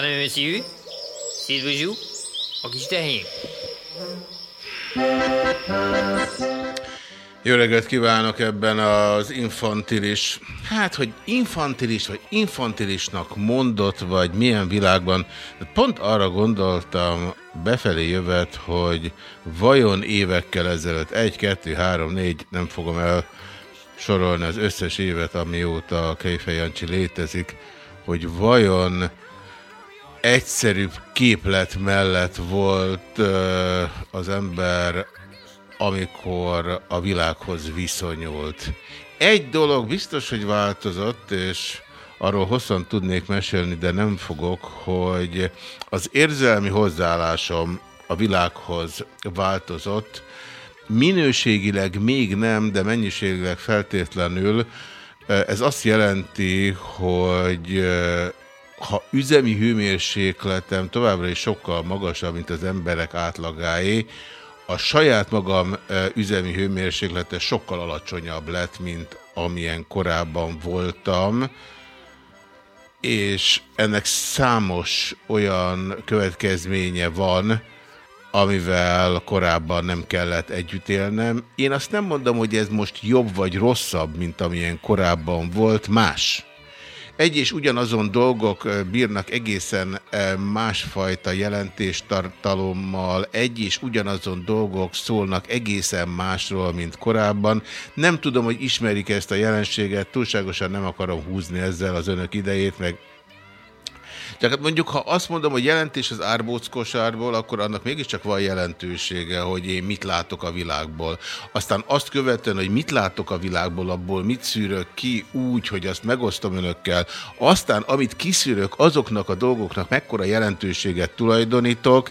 Et monsieur, c'est bonjour, a kis tehén. Jó reggelt kívánok ebben az infantilis, hát hogy infantilis vagy infantilisnak mondott, vagy milyen világban. Pont arra gondoltam befelé jövet, hogy vajon évekkel ezelőtt, egy, kettő, három, négy, nem fogom el sorolni az összes évet, amióta a Kejfej Jancsi létezik, hogy vajon egyszerűbb képlet mellett volt az ember amikor a világhoz viszonyult. Egy dolog biztos, hogy változott, és arról hosszan tudnék mesélni, de nem fogok, hogy az érzelmi hozzáállásom a világhoz változott. Minőségileg még nem, de mennyiségileg feltétlenül. Ez azt jelenti, hogy ha üzemi hőmérsékletem továbbra is sokkal magasabb, mint az emberek átlagáé, a saját magam üzemi hőmérséklete sokkal alacsonyabb lett, mint amilyen korábban voltam, és ennek számos olyan következménye van, amivel korábban nem kellett együtt élnem. Én azt nem mondom, hogy ez most jobb vagy rosszabb, mint amilyen korábban volt, más egy és ugyanazon dolgok bírnak egészen másfajta jelentéstartalommal, egy és ugyanazon dolgok szólnak egészen másról, mint korábban. Nem tudom, hogy ismerik ezt a jelenséget, túlságosan nem akarom húzni ezzel az önök idejét, meg tehát mondjuk, ha azt mondom, hogy jelentés az árbóckosárból, akkor annak mégiscsak van jelentősége, hogy én mit látok a világból. Aztán azt követően, hogy mit látok a világból, abból mit szűrök ki úgy, hogy azt megosztom önökkel. Aztán, amit kiszűrök, azoknak a dolgoknak mekkora jelentőséget tulajdonítok,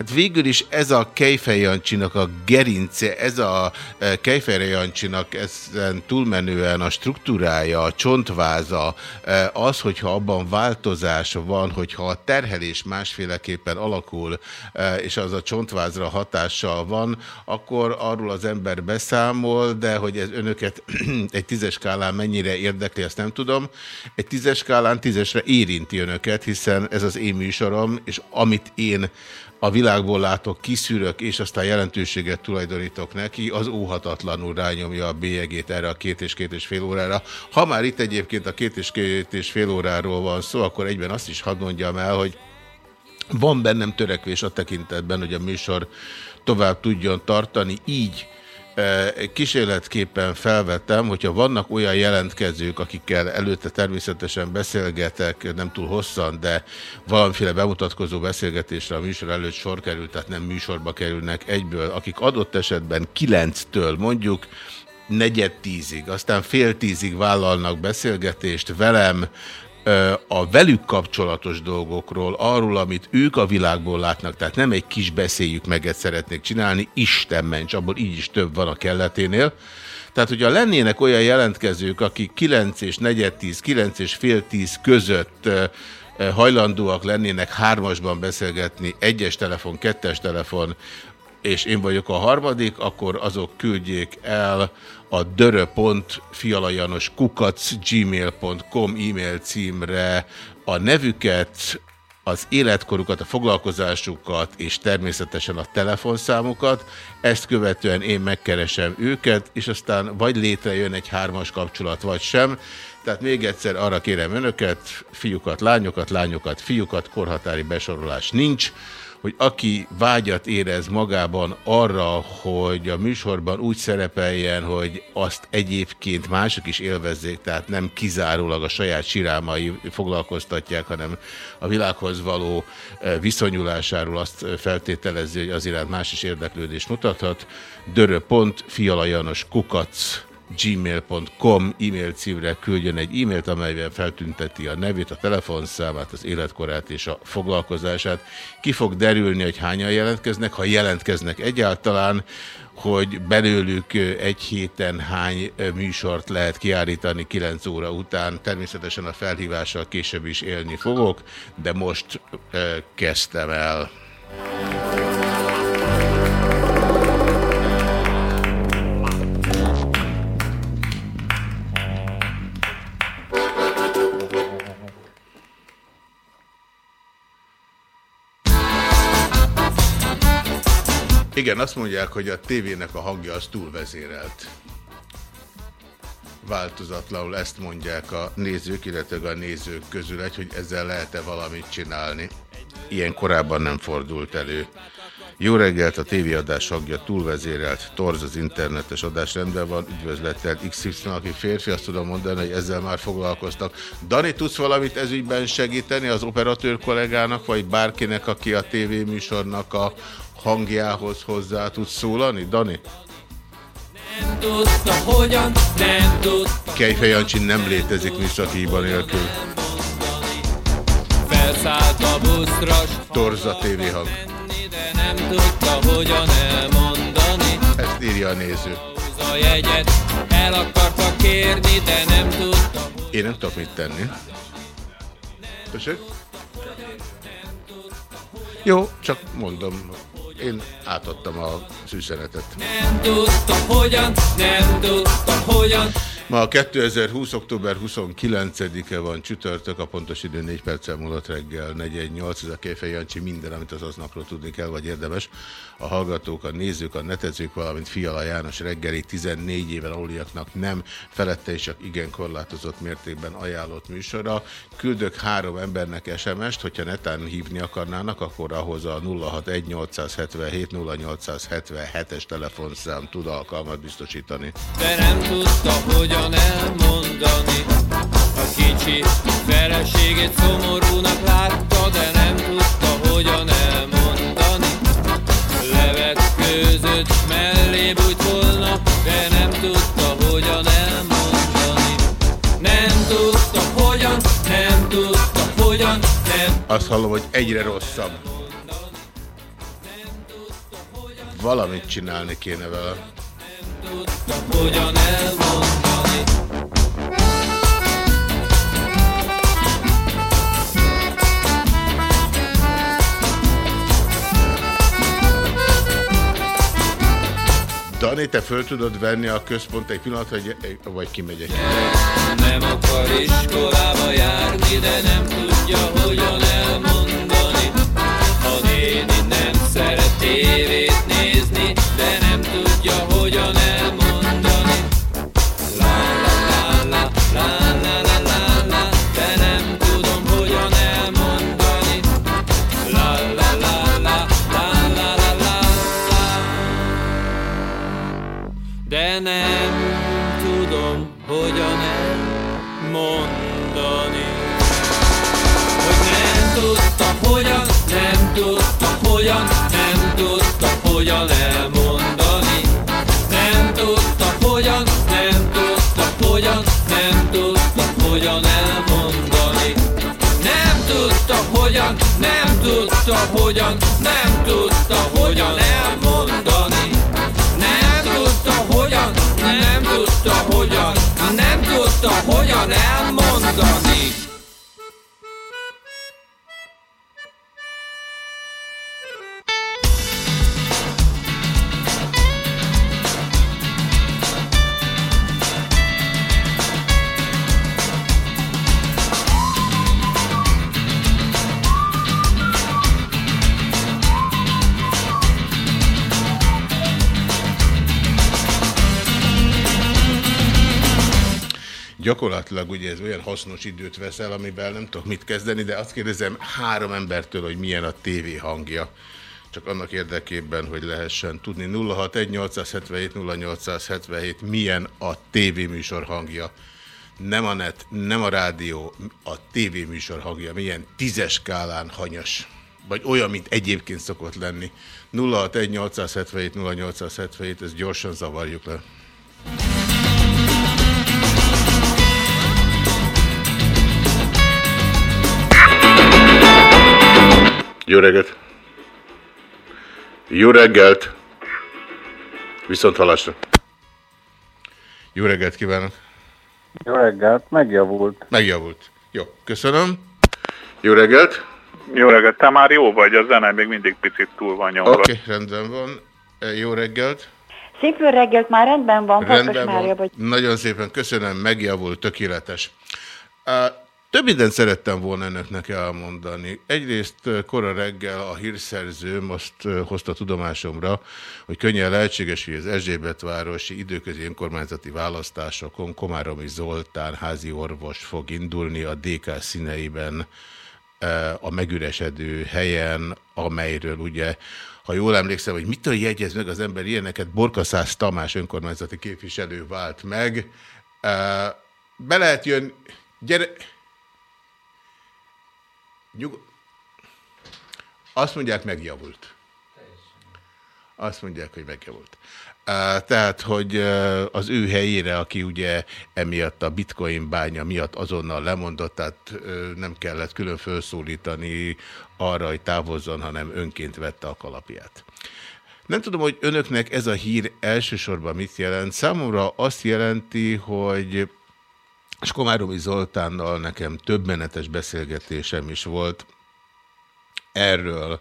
Hát végül is ez a Kejfej Jancsinak a gerince, ez a e, Kejfej Jancsinak ezen túlmenően a struktúrája, a csontváza, e, az, hogyha abban változás van, hogyha a terhelés másféleképpen alakul, e, és az a csontvázra hatással van, akkor arról az ember beszámol, de hogy ez önöket egy tízes skálán mennyire érdekli, ezt nem tudom. Egy tízes skálán tízesre érinti önöket, hiszen ez az én műsorom, és amit én a világból látok, kiszűrök, és aztán jelentőséget tulajdonítok neki, az óhatatlanul rányomja a bélyegét erre a két és két és fél órára. Ha már itt egyébként a két és két és fél óráról van szó, akkor egyben azt is hadd mondjam el, hogy van bennem törekvés a tekintetben, hogy a műsor tovább tudjon tartani, így kísérletképpen felvettem, hogyha vannak olyan jelentkezők, akikkel előtte természetesen beszélgetek, nem túl hosszan, de valamiféle bemutatkozó beszélgetésre a műsor előtt sor került, tehát nem műsorba kerülnek egyből, akik adott esetben kilenctől mondjuk negyed tízig, aztán fél tízig vállalnak beszélgetést velem, a velük kapcsolatos dolgokról, arról, amit ők a világból látnak, tehát nem egy kis beszéljük meg, ezt szeretnék csinálni, Isten ments, abból így is több van a kelleténél. Tehát, hogyha lennének olyan jelentkezők, akik 9 és 4 10, 9 és fél 10 között hajlandóak lennének hármasban beszélgetni, egyes telefon, kettes telefon, és én vagyok a harmadik, akkor azok küldjék el a dörö.fialajanoskukac.gmail.com e-mail címre a nevüket, az életkorukat, a foglalkozásukat és természetesen a telefonszámukat. Ezt követően én megkeresem őket, és aztán vagy létrejön egy hármas kapcsolat, vagy sem. Tehát még egyszer arra kérem önöket, fiúkat, lányokat, lányokat, fiúkat, korhatári besorolás nincs hogy aki vágyat érez magában arra, hogy a műsorban úgy szerepeljen, hogy azt egyébként mások is élvezzék, tehát nem kizárólag a saját sirámai foglalkoztatják, hanem a világhoz való eh, viszonyulásáról azt feltételezi, hogy az iránt más is érdeklődést mutathat. Dörö.fialajanos kukac gmail.com e-mail címre küldjön egy e-mailt, amelyben feltünteti a nevét, a telefonszámát, az életkorát és a foglalkozását. Ki fog derülni, hogy hányan jelentkeznek, ha jelentkeznek egyáltalán, hogy belőlük egy héten hány műsort lehet kiállítani 9 óra után. Természetesen a felhívással később is élni fogok, de most kezdtem el. Igen, azt mondják, hogy a tévének a hangja az túlvezérelt. Változatlanul ezt mondják a nézők, illetve a nézők közül egy, hogy ezzel lehet-e valamit csinálni. Ilyen korábban nem fordult elő. Jó reggelt, a tévéadás hangja túlvezérelt, torz az internetes adás rendben van, üdvözlettel XY, aki férfi, azt tudom mondani, hogy ezzel már foglalkoztak. Dani, tudsz valamit ezügyben segíteni az operatőr kollégának, vagy bárkinek, aki a tévéműsornak a hangjához hozzá tudsz szólani, Dani? Nem tudta, hogyan, nem tudta. Kejfej Jancsi nem létezik műszakíba nélkül. Felszállt a buszra, Torza TV hang. De nem tudta, hogyan elmondani. Ezt írja a néző. A jegyet el akarta kérni, de nem tudta. Én nem tudok mit tenni. Tessék? Jó, csak mondom, én átadtam az üzenetet. Nem tudta hogyan, nem tudta hogyan. Ma a 2020. október 29-e van csütörtök, a pontos idő 4 perccel múlott reggel 418, ez a Kéfej Jancsi, minden, amit az aznapról tudni kell, vagy érdemes. A hallgatók, a nézők, a netezők, valamint Fiala János reggeli 14 éven aluliaknak nem felette és igen korlátozott mértékben ajánlott műsora. Küldök három embernek SMS-t, hogyha netán hívni akarnának, akkor ahhoz a 061 877 0877-es telefonszám tud alkalmat biztosítani. De nem tudta, hogy hogyan elmondani A kicsi feleségét szomorúnak látta, Levetkőzött, mellé bújt volna, de nem tudta hogyan elmondani. Nem tudta hogyan, nem tudta hogyan, nem Azt hallom, hogy egyre rosszabb. Valamit csinálni kéne vele. Nem tudta, hogyan elmondani Dani, te föl tudod venni a központ egy pillanat, vagy, vagy kimegyek? Nem akar iskolába járni, de nem tudja, hogyan elmondani. A néni nem szeret tévét nézni, de nem tudja, hogyan elmondani. Nem tudom, hogyan elmondani. Hogy nem tudta, hogyan, nem tudta, hogyan, nem tudta, hogyan elmondani. Nem tudta, hogyan, nem tudta, hogyan, nem tudta, hogyan elmondani. Nem tudta, hogyan, nem tudta, hogyan, nem tudta, hogyan tudta, hogyan, nem tudta, hogyan elmondani. Gyakorlatilag ugye ez olyan hasznos időt veszel, amivel nem tudok mit kezdeni, de azt kérdezem három embertől, hogy milyen a tévé hangja. Csak annak érdekében, hogy lehessen tudni 061-877-0877 milyen a tévéműsor hangja. Nem a net, nem a rádió, a tévéműsor hangja. Milyen tízes skálán hanyas. Vagy olyan, mint egyébként szokott lenni. 061-877-0877, ezt gyorsan zavarjuk le. Jó reggelt! Jó reggelt! Viszont halásra! Jó reggelt kívánok! Jó reggelt, megjavult. Megjavult. Jó, köszönöm. Jó reggelt! Jó reggelt, te már jó vagy, a zene még mindig picit túl van nyomva. Oké, okay, rendben van. E, Jó reggelt! Szép jó reggelt, már rendben van, Farkas Rendben Mária van. vagy. Nagyon szépen köszönöm, megjavult, tökéletes. Több mindent szerettem volna önöknek elmondani. Egyrészt kora reggel a hírszerző most uh, hozta tudomásomra, hogy könnyen lehetséges, hogy az Erzsébetvárosi időközi önkormányzati választásokon Komáromi Zoltán házi orvos fog indulni a DK színeiben a megüresedő helyen, amelyről ugye ha jól emlékszem, hogy mitől jegyez meg az ember ilyeneket, Borkaszász Tamás önkormányzati képviselő vált meg. Be lehet jön... Gyere... Nyug... Azt mondják, megjavult. Azt mondják, hogy megjavult. Tehát, hogy az ő helyére, aki ugye emiatt a bitcoin bánya miatt azonnal lemondott, tehát nem kellett külön felszólítani arra, hogy távozzon, hanem önként vette a kalapját. Nem tudom, hogy önöknek ez a hír elsősorban mit jelent. Számomra azt jelenti, hogy és Komáromi Zoltánnal nekem többmenetes beszélgetésem is volt erről,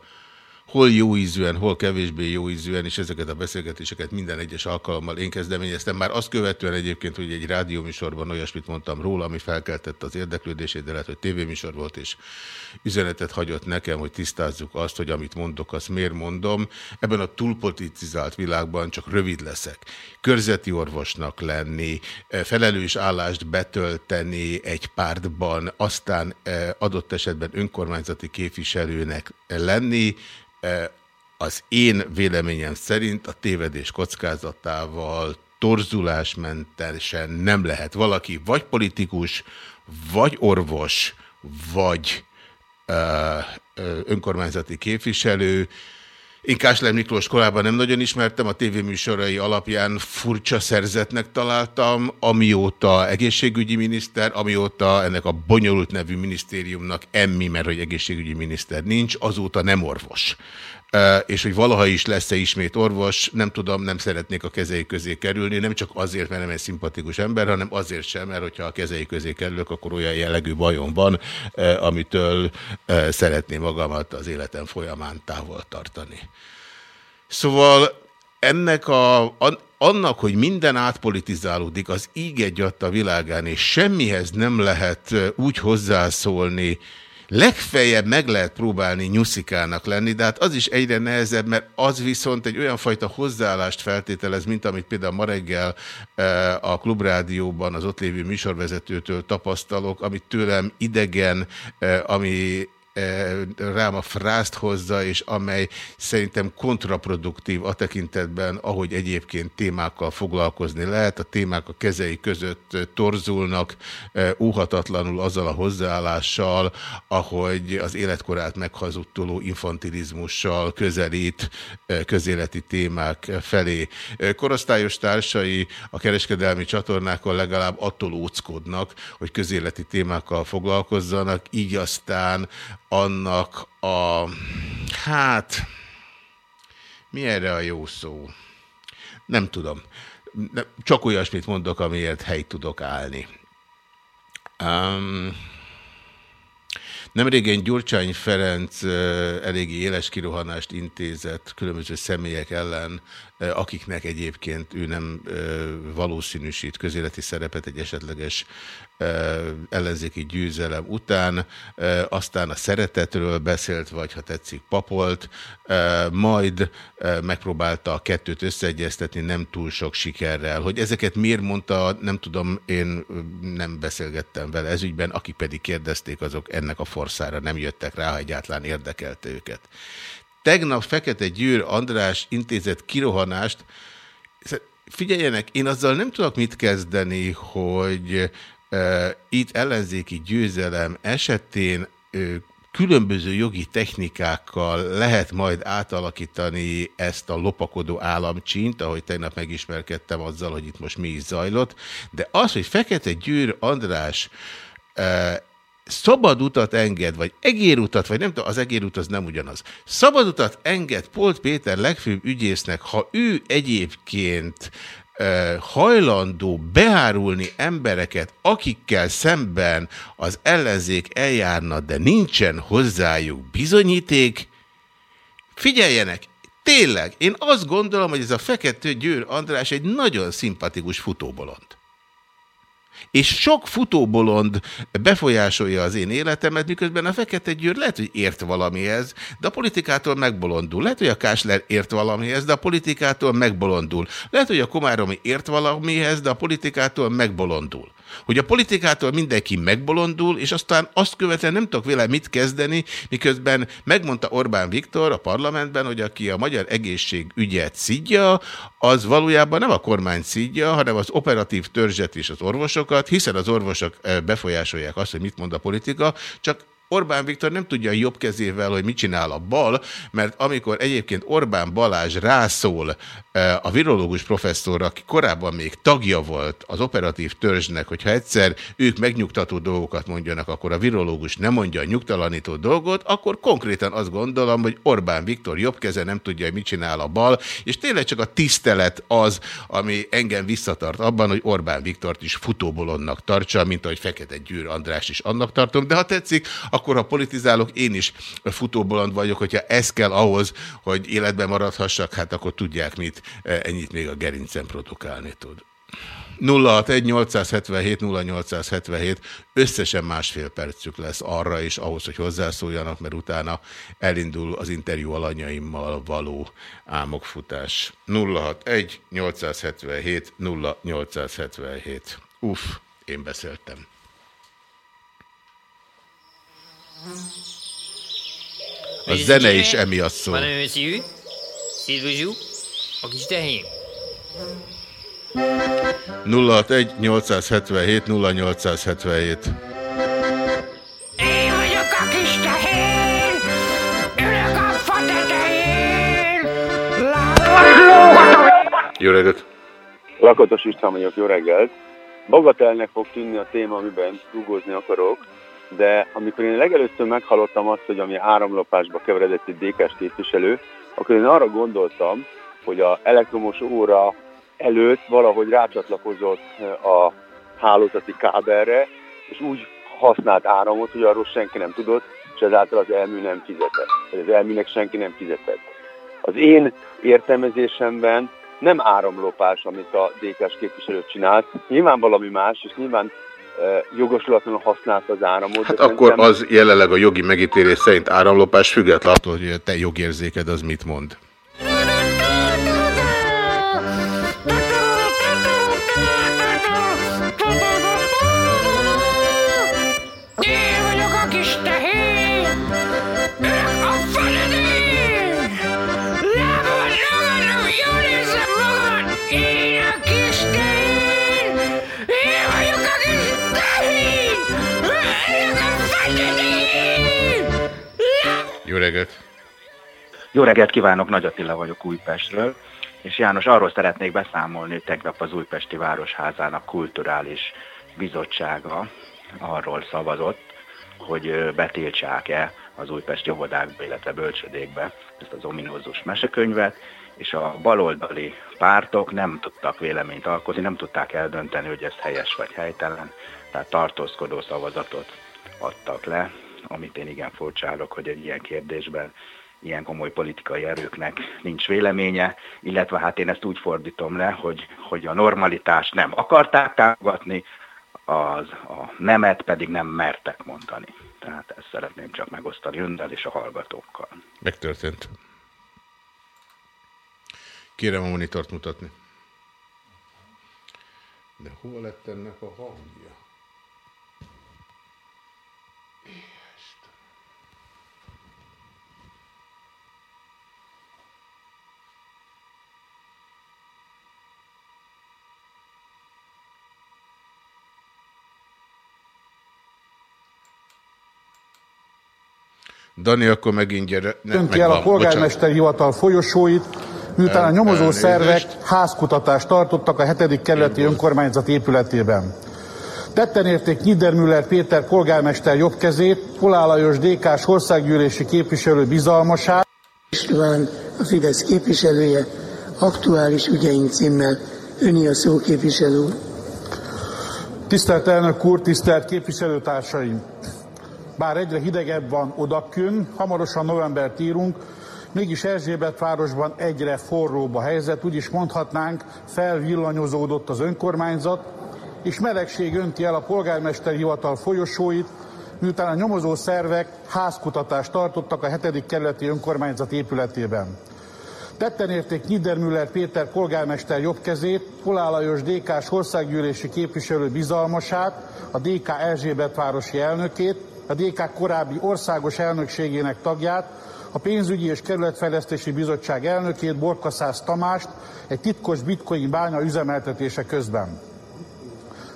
hol jó ízűen, hol kevésbé jó ízűen, és ezeket a beszélgetéseket minden egyes alkalommal én kezdeményeztem. Már azt követően egyébként, hogy egy rádióműsorban olyasmit mondtam róla, ami felkeltette az érdeklődését, de lehet, hogy tévéműsor volt, és üzenetet hagyott nekem, hogy tisztázzuk azt, hogy amit mondok, azt miért mondom. Ebben a túlpolitizált világban csak rövid leszek. Körzeti orvosnak lenni, felelős állást betölteni egy pártban, aztán eh, adott esetben önkormányzati képviselőnek lenni, az én véleményem szerint a tévedés kockázatával torzulásmentesen nem lehet valaki vagy politikus, vagy orvos, vagy ö, ö, önkormányzati képviselő. Én Kásler Miklós korábban nem nagyon ismertem, a tévéműsorai alapján furcsa szerzetnek találtam, amióta egészségügyi miniszter, amióta ennek a bonyolult nevű minisztériumnak emmi, mert hogy egészségügyi miniszter nincs, azóta nem orvos. És hogy valaha is lesz-e ismét orvos, nem tudom, nem szeretnék a kezei közé kerülni, nem csak azért, mert nem egy szimpatikus ember, hanem azért sem, mert hogyha a kezei közé kerülök, akkor olyan jellegű bajom van, amitől szeretném magamat az életem folyamán távol tartani. Szóval ennek a, an, annak, hogy minden átpolitizálódik, az íg egy a világán, és semmihez nem lehet úgy hozzászólni, legfeljebb meg lehet próbálni nyuszikának lenni, de hát az is egyre nehezebb, mert az viszont egy olyan fajta hozzáállást feltételez, mint amit például ma reggel eh, a Klubrádióban az ott lévő műsorvezetőtől tapasztalok, amit tőlem idegen, eh, ami rám a frászt hozza, és amely szerintem kontraproduktív a tekintetben, ahogy egyébként témákkal foglalkozni lehet. A témák a kezei között eh, torzulnak, eh, óhatatlanul azzal a hozzáállással, ahogy az életkorát meghazudtoló infantilizmussal közelít eh, közéleti témák felé. Eh, Korosztályos társai a kereskedelmi csatornákon legalább attól óckodnak, hogy közéleti témákkal foglalkozzanak, így aztán annak a, hát, mi erre a jó szó? Nem tudom. csak olyasmit mondok, amiért helyt tudok állni. Um, Nemrégen Gyurcsány Ferenc eléggé éles kirohanást intézett különböző személyek ellen, akiknek egyébként ő nem valószínűsít közéleti szerepet egy esetleges ellenzéki győzelem után, aztán a szeretetről beszélt, vagy ha tetszik papolt, majd megpróbálta a kettőt összeegyeztetni nem túl sok sikerrel. Hogy ezeket miért mondta, nem tudom, én nem beszélgettem vele ezügyben, akik pedig kérdezték, azok ennek a forszára nem jöttek rá, ha egyáltalán érdekelte őket. Tegnap Fekete Győr András intézett kirohanást, figyeljenek, én azzal nem tudok mit kezdeni, hogy itt ellenzéki győzelem esetén különböző jogi technikákkal lehet majd átalakítani ezt a lopakodó államcsínt, ahogy tegnap megismerkedtem azzal, hogy itt most mi is zajlott, de az, hogy Fekete Győr András szabad utat enged, vagy egérutat, vagy nem tudom, az egérut az nem ugyanaz. Szabad utat enged Polt Péter legfőbb ügyésznek, ha ő egyébként hajlandó beárulni embereket, akikkel szemben az ellenzék eljárna, de nincsen hozzájuk bizonyíték, figyeljenek, tényleg, én azt gondolom, hogy ez a Fekete Győr András egy nagyon szimpatikus futóbolond és sok futóbolond befolyásolja az én életemet, miközben a Fekete Győr lehet, hogy ért valamihez, de a politikától megbolondul. Lehet, hogy a Kásler ért valamihez, de a politikától megbolondul. Lehet, hogy a Komáromi ért valamihez, de a politikától megbolondul hogy a politikától mindenki megbolondul, és aztán azt követően nem tudok vele mit kezdeni, miközben megmondta Orbán Viktor a parlamentben, hogy aki a magyar egészségügyet szidja, az valójában nem a kormány szidja, hanem az operatív törzset és az orvosokat, hiszen az orvosok eh, befolyásolják azt, hogy mit mond a politika, csak Orbán Viktor nem tudja a jobb kezével, hogy mit csinál a bal, mert amikor egyébként Orbán Balázs rászól eh, a virológus professzor, aki korábban még tagja volt az operatív törzsnek, hogyha egyszer ők megnyugtató dolgokat mondjanak, akkor a virológus nem mondja a nyugtalanító dolgot, akkor konkrétan azt gondolom, hogy Orbán Viktor jobb keze nem tudja, hogy mit csinál a bal, és tényleg csak a tisztelet az, ami engem visszatart abban, hogy Orbán Viktort is futóbolonnak tartsa, mint ahogy Fekete Gyűr András is annak tartom, de ha tetszik, akkor ha politizálok, én is futóboland vagyok, hogyha ez kell ahhoz, hogy életben maradhassak, hát akkor tudják mit, e, ennyit még a gerincen produkálni tud. 061-877-0877, összesen másfél percük lesz arra is ahhoz, hogy hozzászóljanak, mert utána elindul az interjú alanyaimmal való álmokfutás. 061-877-0877. Uff, én beszéltem. A zene is emiatt szól. Joue, a kis tehén. 061 877 0877 Én vagyok a kis tehén, ülök a fa tetején. Jó reggelt! Lakatos István vagyok, jó reggelt. Bagatelnek fog tűnni a téma, amiben rugózni akarok, de amikor én legelőször meghallottam azt, hogy ami áramlopásba keveredett egy DK-s képviselő, akkor én arra gondoltam, hogy a elektromos óra előtt valahogy rácsatlakozott a hálózati kábelre, és úgy használt áramot, hogy arról senki nem tudott, és ezáltal az elmű nem fizetett. Vagy az elműnek senki nem fizetett. Az én értelmezésemben nem áramlopás, amit a DK-s képviselő csinált. Nyilván valami más, és nyilván jogosulatlanul használt az áramot. Hát akkor az jelenleg a jogi megítélés szerint áramlopás független attól, hogy te jogérzéked az mit mond. Reggelt! Jó reggelt kívánok, Nagy Attila vagyok Újpestről, és János, arról szeretnék beszámolni, hogy tegnap az Újpesti Városházának kulturális bizottsága arról szavazott, hogy betiltsák-e az újpesti óvodákba, illetve bölcsödékbe ezt az ominózus mesekönyvet, és a baloldali pártok nem tudtak véleményt alkotni, nem tudták eldönteni, hogy ez helyes vagy helytelen, tehát tartózkodó szavazatot adtak le, amit én igen furcsálok, hogy egy ilyen kérdésben ilyen komoly politikai erőknek nincs véleménye, illetve hát én ezt úgy fordítom le, hogy, hogy a normalitást nem akarták támogatni, az, a nemet pedig nem mertek mondani. Tehát ezt szeretném csak megosztani önnel és a hallgatókkal. Megtörtént. Kérem a monitort mutatni. De hol lett ennek a hangja? Dani, akkor megint gyere. Ne, Dönti el a polgármesteri hivatal folyosóit, miután a nyomozó szervek házkutatást tartottak a 7. kerületi önkormányzat épületében. Tetten érték Niedermüller Péter polgármester jobb kezét, Polá Lajos DK-s országgyűlési képviselő bizalmasát. István, a Fidesz képviselője, aktuális ügyeink címmel öni a szó képviselő. Tisztelt elnök úr, tisztelt képviselőtársaim! Bár egyre hidegebb van odakün, hamarosan novembert írunk, mégis Erzsébet városban egyre forróbb a helyzet, úgy is mondhatnánk, felvillanyozódott az önkormányzat, és melegség önti el a polgármesteri hivatal folyosóit, miután a nyomozó szervek házkutatást tartottak a 7. kerületi önkormányzat épületében. Tetten érték Niedermüller Péter polgármester jobb kezét, Polá Lajos DK-s országgyűlési képviselő bizalmasát, a DK Erzsébet városi elnökét, a DK korábbi országos elnökségének tagját, a pénzügyi és kerületfejlesztési bizottság elnökét, Borkaszász Tamást egy titkos bitcoin bánya üzemeltetése közben.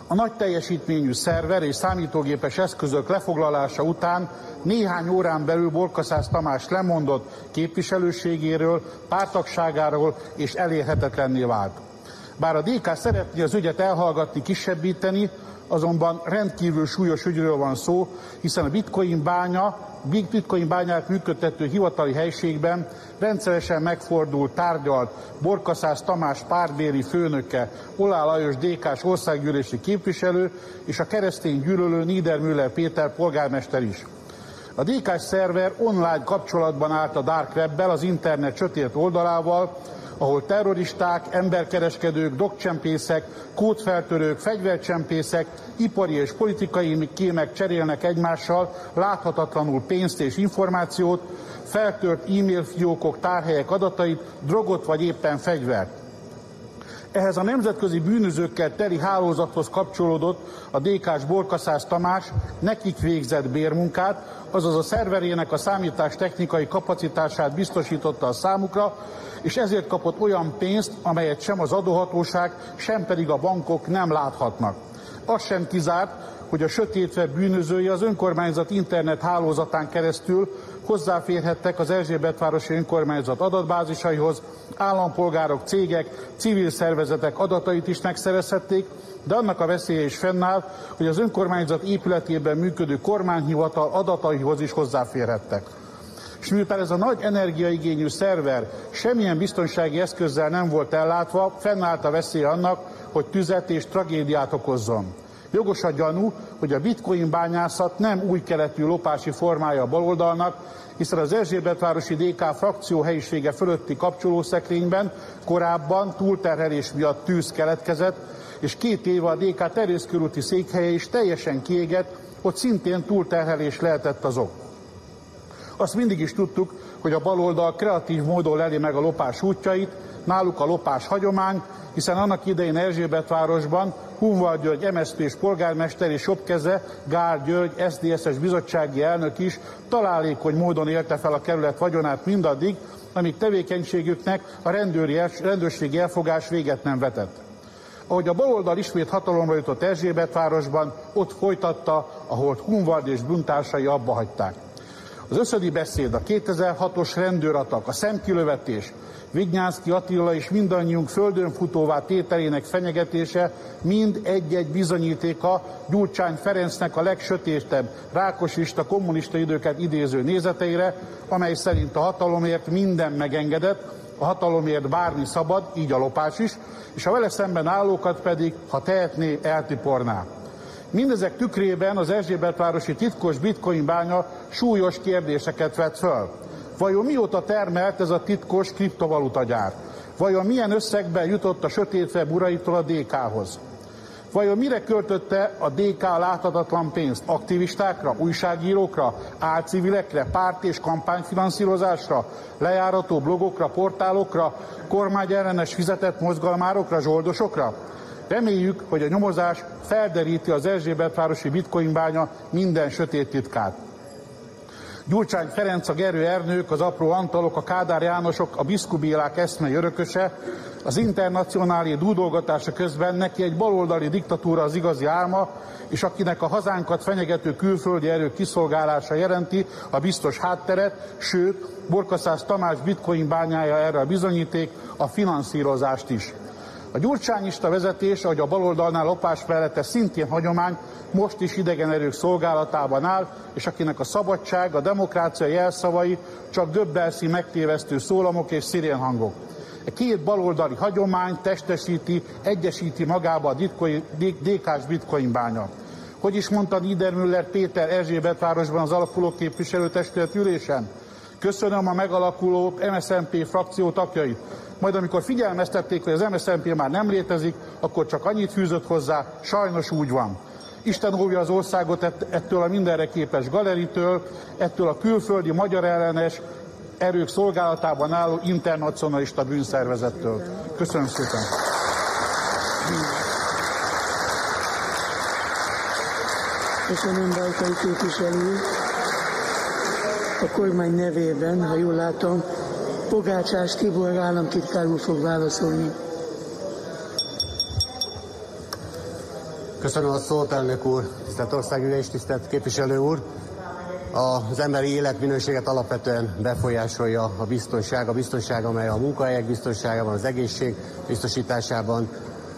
A nagy teljesítményű szerver és számítógépes eszközök lefoglalása után néhány órán belül Borkaszász Tamás lemondott képviselőségéről, pártagságáról és elérhetetlenné vált. Bár a DK szeretné az ügyet elhallgatni, kisebbíteni, azonban rendkívül súlyos ügyről van szó, hiszen a bitcoin bánya, bitcoin bányát működtető hivatali helységben rendszeresen megfordult, tárgyalt Borkaszász Tamás párbéri főnöke, Olá Lajos DK-s országgyűlési képviselő és a keresztény gyűlölő Niedermüller Péter polgármester is. A dk szerver online kapcsolatban állt a Dark Webbel, az internet sötét oldalával, ahol terroristák, emberkereskedők, drogcsempészek, kódfeltörők, fegyvercsempészek, ipari és politikai kémek cserélnek egymással láthatatlanul pénzt és információt, feltört e-mail fiókok, tárhelyek adatait, drogot vagy éppen fegyvert. Ehhez a nemzetközi bűnözőkkel teli hálózathoz kapcsolódott a DK-s Borkaszász Tamás, nekik végzett bérmunkát, azaz a szerverének a számítás technikai kapacitását biztosította a számukra, és ezért kapott olyan pénzt, amelyet sem az adóhatóság, sem pedig a bankok nem láthatnak. Az sem kizárt, hogy a sötétve bűnözői az önkormányzat internet hálózatán keresztül hozzáférhettek az Erzsébetvárosi önkormányzat adatbázisaihoz, állampolgárok, cégek, civil szervezetek adatait is megszerezhették, de annak a veszélye is fennáll, hogy az önkormányzat épületében működő kormányhivatal adataihoz is hozzáférhettek. És miután ez a nagy energiaigényű szerver semmilyen biztonsági eszközzel nem volt ellátva, fennállt a veszély annak, hogy tüzet és tragédiát okozzon. Jogos a gyanú, hogy a bitcoin bányászat nem új keletű lopási formája a baloldalnak, hiszen az Erzsébetvárosi DK frakció helyisége fölötti kapcsolószekrényben korábban túlterhelés miatt tűz keletkezett, és két éve a DK terőszkörúti székhelye is teljesen kiégett, ott szintén túlterhelés lehetett az ok. Azt mindig is tudtuk, hogy a baloldal kreatív módon leli meg a lopás útjait, náluk a lopás hagyomány, hiszen annak idején Erzsébetvárosban Hunval György MSZP és polgármester és jobbkeze Gál György SZDSZ-es bizottsági elnök is találékony módon élte fel a kerület vagyonát mindaddig, amíg tevékenységüknek a rendőrségi elfogás véget nem vetett. Ahogy a baloldal ismét hatalomra jutott Erzsébetvárosban, ott folytatta, ahol Hunvald és bűntársai abba hagyták. Az összödi beszéd, a 2006-os rendőratak, a szemkilövetés, Vignyánszki Attila és mindannyiunk földön futóvá tételének fenyegetése mind egy-egy bizonyítéka Gyurcsány Ferencnek a legsötétebb rákosista kommunista időket idéző nézeteire, amely szerint a hatalomért minden megengedett, a hatalomért bármi szabad, így a lopás is, és a vele szemben állókat pedig, ha tehetné, eltiporná. Mindezek tükrében az Erzsébetvárosi titkos bitcoin bánya súlyos kérdéseket vet föl. Vajon mióta termelt ez a titkos kriptovalutagyár? Vajon milyen összegben jutott a sötétebb uraitól a DK-hoz? Vajon mire költötte a DK láthatatlan pénzt? Aktivistákra, újságírókra, álcivilekre, párt és kampányfinanszírozásra, lejárató blogokra, portálokra, kormányellenes fizetett mozgalmárokra, zsoldosokra? Reméljük, hogy a nyomozás felderíti az Erzsébetvárosi bitcoin bánya minden sötét titkát. Gyurcsány Ferenc, a Gerő Ernők, az apró Antalok, a Kádár Jánosok, a Biszkubélák eszmei örököse, az internacionális dúdolgatása közben neki egy baloldali diktatúra az igazi álma, és akinek a hazánkat fenyegető külföldi erők kiszolgálása jelenti a biztos hátteret, sőt, Borkaszász Tamás bitcoin bányája erre a bizonyíték, a finanszírozást is. A gyurcsányista vezetés, ahogy a baloldalnál lopás mellette szintén hagyomány, most is idegen erők szolgálatában áll, és akinek a szabadság, a demokrácia jelszavai csak döbbelszi megtévesztő szólamok és szirénhangok. E két baloldali hagyomány testesíti, egyesíti magába a DK-s bitcoin bánya. Hogy is mondta Niedermüller Péter Erzsébetvárosban az alakuló képviselőtestület ülésen? Köszönöm a megalakuló MSZNP frakció tagjait. Majd amikor figyelmeztették, hogy az MSZNP már nem létezik, akkor csak annyit fűzött hozzá, sajnos úgy van. Isten óvja az országot ettől a mindenre képes galeritől, ettől a külföldi magyar ellenes erők szolgálatában álló internacionalista bűnszervezettől. Köszönöm szépen! Köszönöm, Bajkai képviselő. A kormány nevében, ha jól látom, Pogácsás Tibor államtitkár úr fog válaszolni. Köszönöm a szót, elnök úr, tisztelt országgyűlés, tisztelt képviselő úr. Az emberi életminőséget alapvetően befolyásolja a biztonság, a biztonság, amely a munkahelyek biztonságában, az egészség biztosításában,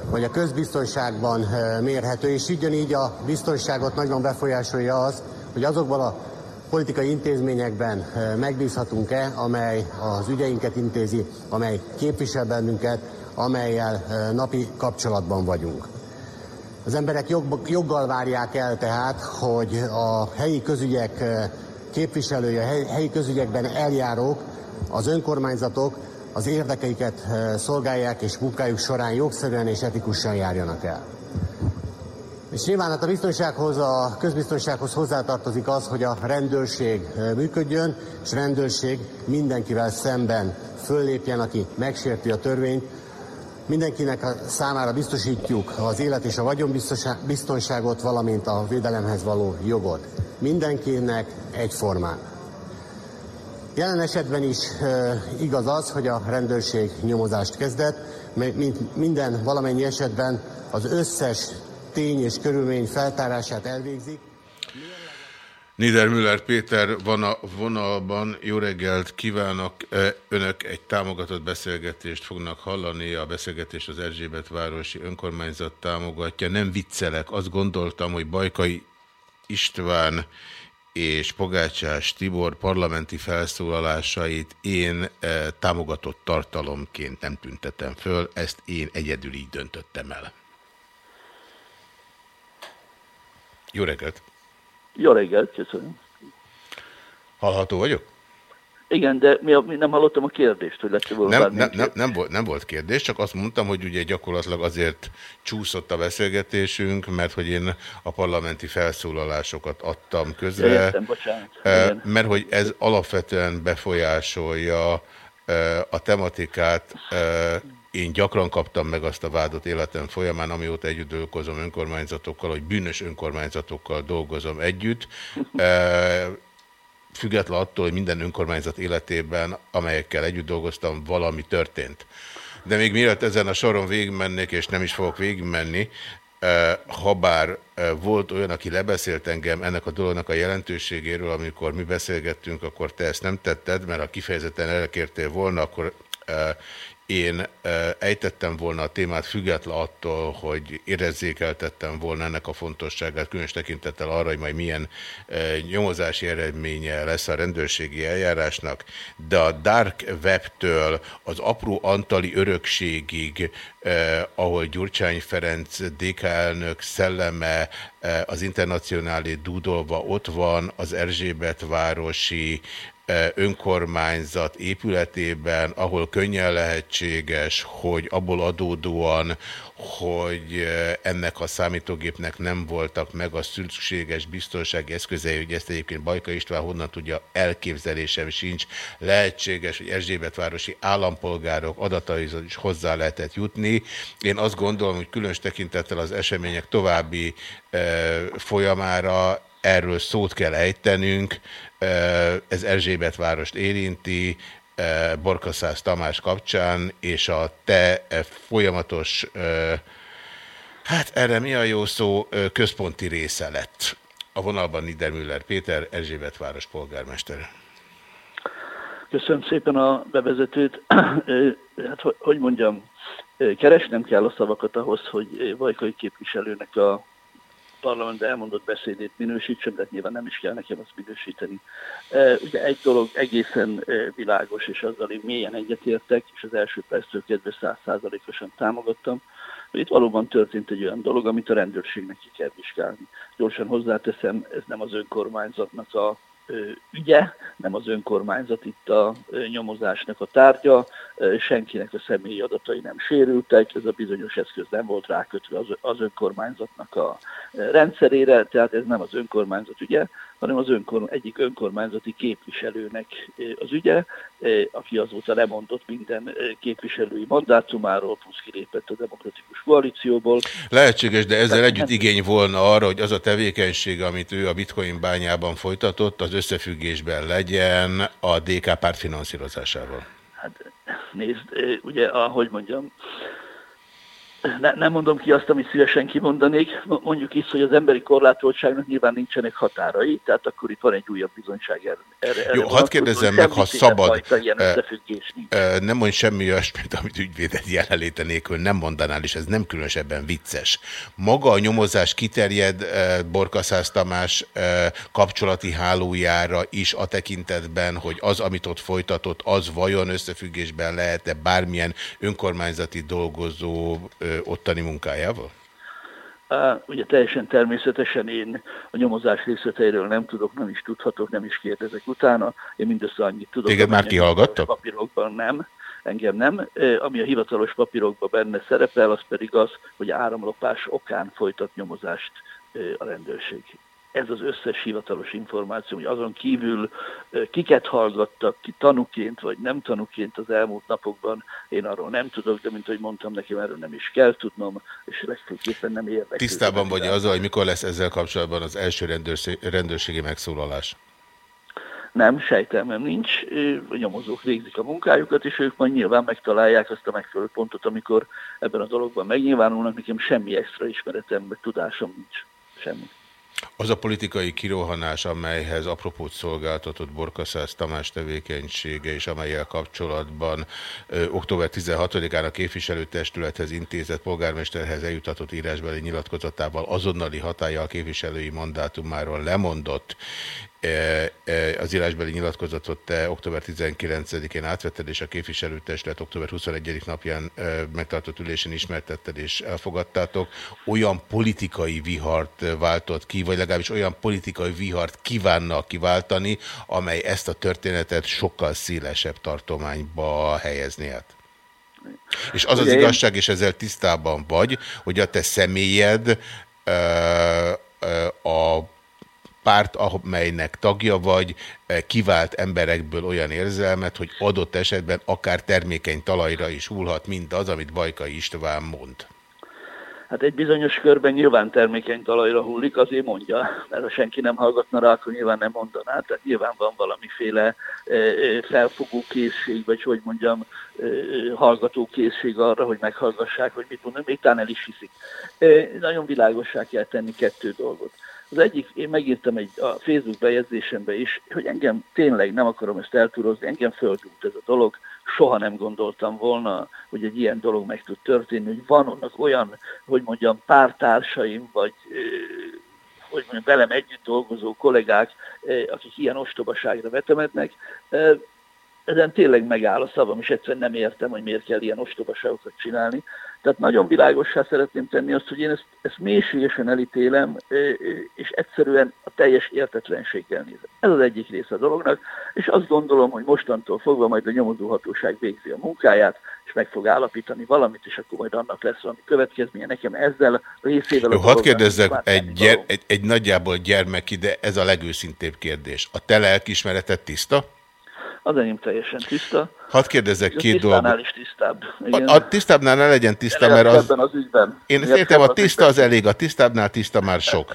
vagy a közbiztonságban eh, mérhető, és így a biztonságot nagyban befolyásolja az, hogy azokban a politikai intézményekben megbízhatunk-e, amely az ügyeinket intézi, amely képvisel bennünket, amelyel napi kapcsolatban vagyunk. Az emberek jog, joggal várják el tehát, hogy a helyi közügyek képviselője, helyi közügyekben eljárók, az önkormányzatok az érdekeiket szolgálják és munkájuk során jogszerűen és etikusan járjanak el. És nyilván hát a biztonsághoz, a közbiztonsághoz hozzátartozik az, hogy a rendőrség működjön, és rendőrség mindenkivel szemben föllépjen, aki megsérti a törvényt. Mindenkinek számára biztosítjuk az élet és a vagyonbiztonságot, valamint a védelemhez való jogot. Mindenkinek egyformán. Jelen esetben is e, igaz az, hogy a rendőrség nyomozást kezdett, mint minden valamennyi esetben az összes tény és körülmény feltárását elvégzik. Niedermüller Péter van a vonalban. Jó reggelt kívánok! Önök egy támogatott beszélgetést fognak hallani. A beszélgetést az Erzsébet városi önkormányzat támogatja. Nem viccelek, azt gondoltam, hogy Bajkai István és Pogácsás Tibor parlamenti felszólalásait én támogatott tartalomként nem tüntetem föl, ezt én egyedül így döntöttem el. Jó reggelt! Jó reggelt, köszönöm. Hallható vagyok? Igen, de mi, a, mi nem hallottam a kérdést, hogy lett volna nem, nem, nem, nem, volt, nem volt kérdés, csak azt mondtam, hogy ugye gyakorlatilag azért csúszott a beszélgetésünk, mert hogy én a parlamenti felszólalásokat adtam közre. Értem, bocsánat. Mert hogy ez alapvetően befolyásolja a tematikát, én gyakran kaptam meg azt a vádot életem folyamán, amióta együtt dolgozom önkormányzatokkal, hogy bűnös önkormányzatokkal dolgozom együtt. E, független attól, hogy minden önkormányzat életében, amelyekkel együtt dolgoztam, valami történt. De még mielőtt ezen a soron végigmennék, és nem is fogok végigmenni, habár volt olyan, aki lebeszélt engem ennek a dolognak a jelentőségéről, amikor mi beszélgettünk, akkor te ezt nem tetted, mert ha kifejezetten elkértél volna, akkor én ejtettem volna a témát független attól, hogy érezzékeltettem volna ennek a fontosságát, különös tekintettel arra, hogy majd milyen nyomozási eredménye lesz a rendőrségi eljárásnak, de a Dark Web-től az apró antali örökségig, ahol Gyurcsány Ferenc DK elnök szelleme az internacionálé dúdolva ott van, az Erzsébet városi önkormányzat épületében, ahol könnyen lehetséges, hogy abból adódóan, hogy ennek a számítógépnek nem voltak meg a szükséges biztonsági eszközei, hogy ezt egyébként Bajka István honnan tudja, elképzelésem sincs. Lehetséges, hogy Erzsébetvárosi állampolgárok adataihoz is hozzá lehetett jutni. Én azt gondolom, hogy különös tekintettel az események további folyamára erről szót kell ejtenünk, ez Erzsébet várost érinti, Borkaszász Tamás kapcsán, és a te folyamatos, hát erre mi a jó szó, központi része lett. A vonalban Niedermüller Péter, Erzsébet város polgármester. Köszönöm szépen a bevezetőt. Hát, hogy mondjam, keresnem kell a szavakat ahhoz, hogy Vajkai képviselőnek a parlamentben elmondott beszédét minősítsem, de nyilván nem is kell nekem azt minősíteni. Ugye egy dolog egészen világos, és azzal én mélyen egyetértek, és az első perctől kezdve százszázalékosan támogattam, hogy itt valóban történt egy olyan dolog, amit a rendőrségnek ki kell vizsgálni. Gyorsan hozzáteszem, ez nem az önkormányzatnak a ügye, nem az önkormányzat itt a nyomozásnak a tárgya, senkinek a személyi adatai nem sérültek, ez a bizonyos eszköz nem volt rákötve az önkormányzatnak a rendszerére, tehát ez nem az önkormányzat ügye, hanem az önkor, egyik önkormányzati képviselőnek az ügye, aki azóta lemondott minden képviselői mandátumáról, plusz kilépett a demokratikus koalícióból. Lehetséges, de ezzel együtt igény volna arra, hogy az a tevékenység, amit ő a bitcoin bányában folytatott, az összefüggésben legyen a DK párt finanszírozásával. Hát nézd, ugye, ahogy mondjam, ne, nem mondom ki azt, amit szívesen kimondanék, mondjuk is, hogy az emberi korlátoltságnak nyilván nincsenek határai, tehát akkor itt van egy újabb bizonyság erre. erre Jó, hadd kérdezzem meg, ha szabad, e, nem mondj semmi olyasmit, amit ügyvéded jelenléte nélkül nem mondanál, és ez nem különösebben vicces. Maga a nyomozás kiterjed e, Borkaszász Tamás e, kapcsolati hálójára is a tekintetben, hogy az, amit ott folytatott, az vajon összefüggésben lehet-e bármilyen önkormányzati dolgozó ottani munkájával? Uh, ugye teljesen természetesen én a nyomozás részleteiről nem tudok, nem is tudhatok, nem is kérdezek utána. Én mindössze annyit tudok. Téged már kihallgattak? Papírokban nem, engem nem. Ami a hivatalos papírokban benne szerepel, az pedig az, hogy áramlopás okán folytat nyomozást a rendőrség ez az összes hivatalos információ, hogy azon kívül kiket hallgattak ki tanuként vagy nem tanuként az elmúlt napokban, én arról nem tudok, de mint ahogy mondtam nekem, erről nem is kell tudnom, és legfőképpen nem érdekel. Tisztában vagy azzal, hogy mikor lesz ezzel kapcsolatban az első rendőrségi megszólalás? Nem, sejtelmem nincs. A nyomozók végzik a munkájukat, és ők majd nyilván megtalálják azt a megfelelő pontot, amikor ebben a dologban megnyilvánulnak. Nekem semmi extra ismeretem, vagy tudásom nincs. Semmi. Az a politikai kirohanás, amelyhez apropót szolgáltatott Borkaszász Tamás tevékenysége, és amelyel kapcsolatban ö, október 16-án a képviselőtestülethez intézett polgármesterhez eljutatott írásbeli nyilatkozatával azonnali hatája a képviselői mandátumáról lemondott, az írásbeli nyilatkozatot te október 19-én átvetted, és a képviselőtestület október 21 napján e, megtartott ülésen ismertetted és elfogadtátok. Olyan politikai vihart váltott ki, vagy legalábbis olyan politikai vihart kívánna kiváltani, amely ezt a történetet sokkal szélesebb tartományba helyezni át. És az az igazság, és ezzel tisztában vagy, hogy a te személyed a párt, amelynek tagja vagy, eh, kivált emberekből olyan érzelmet, hogy adott esetben akár termékeny talajra is hullhat mindaz, amit Bajkai István mond. Hát egy bizonyos körben nyilván termékeny talajra hullik, azért mondja, mert ha senki nem hallgatna rá, akkor nyilván nem mondaná. Tehát nyilván van valamiféle felfogó készség, vagy hogy mondjam, hallgató készség arra, hogy meghallgassák, hogy mit mondom, még talán el is hiszik. Nagyon világossá kell tenni kettő dolgot. Az egyik, én megírtam egy a Facebook bejegyzésembe is, hogy engem tényleg nem akarom ezt eltúrozni, engem földült ez a dolog, soha nem gondoltam volna, hogy egy ilyen dolog meg tud történni, hogy van annak olyan, hogy mondjam, pártársaim, vagy hogy mondjam, velem együtt dolgozó kollégák, akik ilyen ostobaságra vetemednek. Ezen tényleg megáll a szavam, és egyszerűen nem értem, hogy miért kell ilyen ostobaságokat csinálni. Tehát nagyon világossá szeretném tenni azt, hogy én ezt, ezt mélységesen elítélem, és egyszerűen a teljes értetlenséggel nézem. Ez az egyik része a dolognak, és azt gondolom, hogy mostantól fogva majd a nyomozóhatóság végzi a munkáját, és meg fog állapítani valamit, és akkor majd annak lesz valami következménye. Nekem ezzel részével... Jó, hadd kérdezzek egy, gyer, egy, egy nagyjából gyermeki, de ez a legőszintébb kérdés. A te lelkismeretet tiszta? Az enyém teljesen tiszta. Hadd kérdezzek két dolgot. is tisztább. Igen. A, a tisztábbnál ne legyen tiszta, mert az... az ügyben. Én értem, a tiszta az elég, a tisztábbnál tiszta már sok.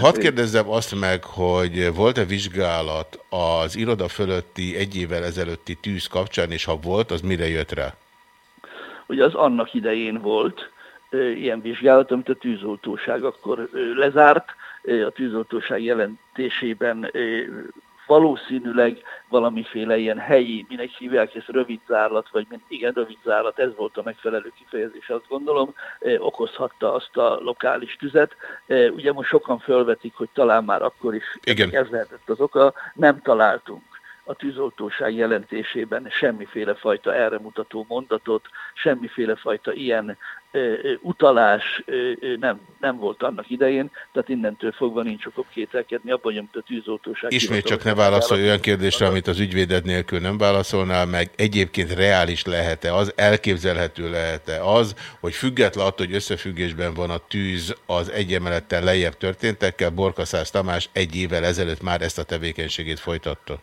Hadd kérdezzem azt meg, hogy volt-e vizsgálat az iroda fölötti egy évvel ezelőtti tűz kapcsán, és ha volt, az mire jött rá? Ugye az annak idején volt ilyen vizsgálat, amit a tűzoltóság akkor lezárt. A tűzoltóság jelentésében valószínűleg valamiféle ilyen helyi, minek hívják ezt rövid zárlat, vagy mint, igen, rövid zárlat, ez volt a megfelelő kifejezés, azt gondolom, okozhatta azt a lokális tüzet. Ugye most sokan felvetik, hogy talán már akkor is igen. ez lehetett az oka, nem találtunk a tűzoltóság jelentésében semmiféle fajta erre mutató mondatot, semmiféle fajta ilyen utalás nem, nem volt annak idején, tehát innentől fogva nincs okok kételkedni abban, hogy a tűzoltóság... Ismét csak ne válaszolj olyan kérdésre, amit az ügyvéded nélkül nem válaszolnál meg. Egyébként reális lehet-e az, elképzelhető lehet-e az, hogy független attól, hogy összefüggésben van a tűz az egyemelettel lejjebb történtekkel, Borkaszász Tamás egy évvel ezelőtt már ezt a tevékenységét folytatta?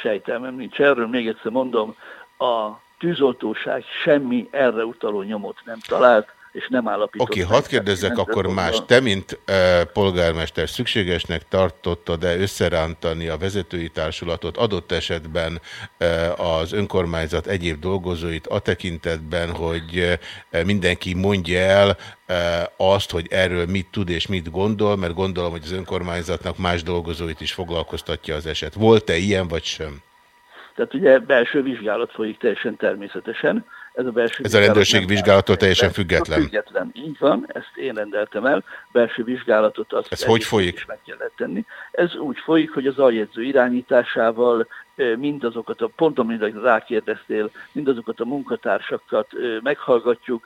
Sejtelmem nincs erről, még egyszer mondom, a tűzoltóság semmi erre utaló nyomot nem talált, és nem állapított. Oké, okay, hadd kérdezzek akkor más. Te, mint e, polgármester, szükségesnek tartottad-e összerántani a vezetői társulatot, adott esetben e, az önkormányzat egyéb dolgozóit a tekintetben, hogy e, mindenki mondja el e, azt, hogy erről mit tud és mit gondol, mert gondolom, hogy az önkormányzatnak más dolgozóit is foglalkoztatja az eset. Volt-e ilyen, vagy sem? Tehát ugye belső vizsgálat folyik teljesen természetesen. Ez a, belső ez a rendőrség vizsgálattól teljesen független. Független, így van, ezt én rendeltem el. Belső vizsgálatot azt ez hogy folyik? meg kellett tenni. Ez úgy folyik, hogy az aljegyző irányításával mindazokat a, pont amit rákérdeztél, mindazokat a munkatársakat meghallgatjuk,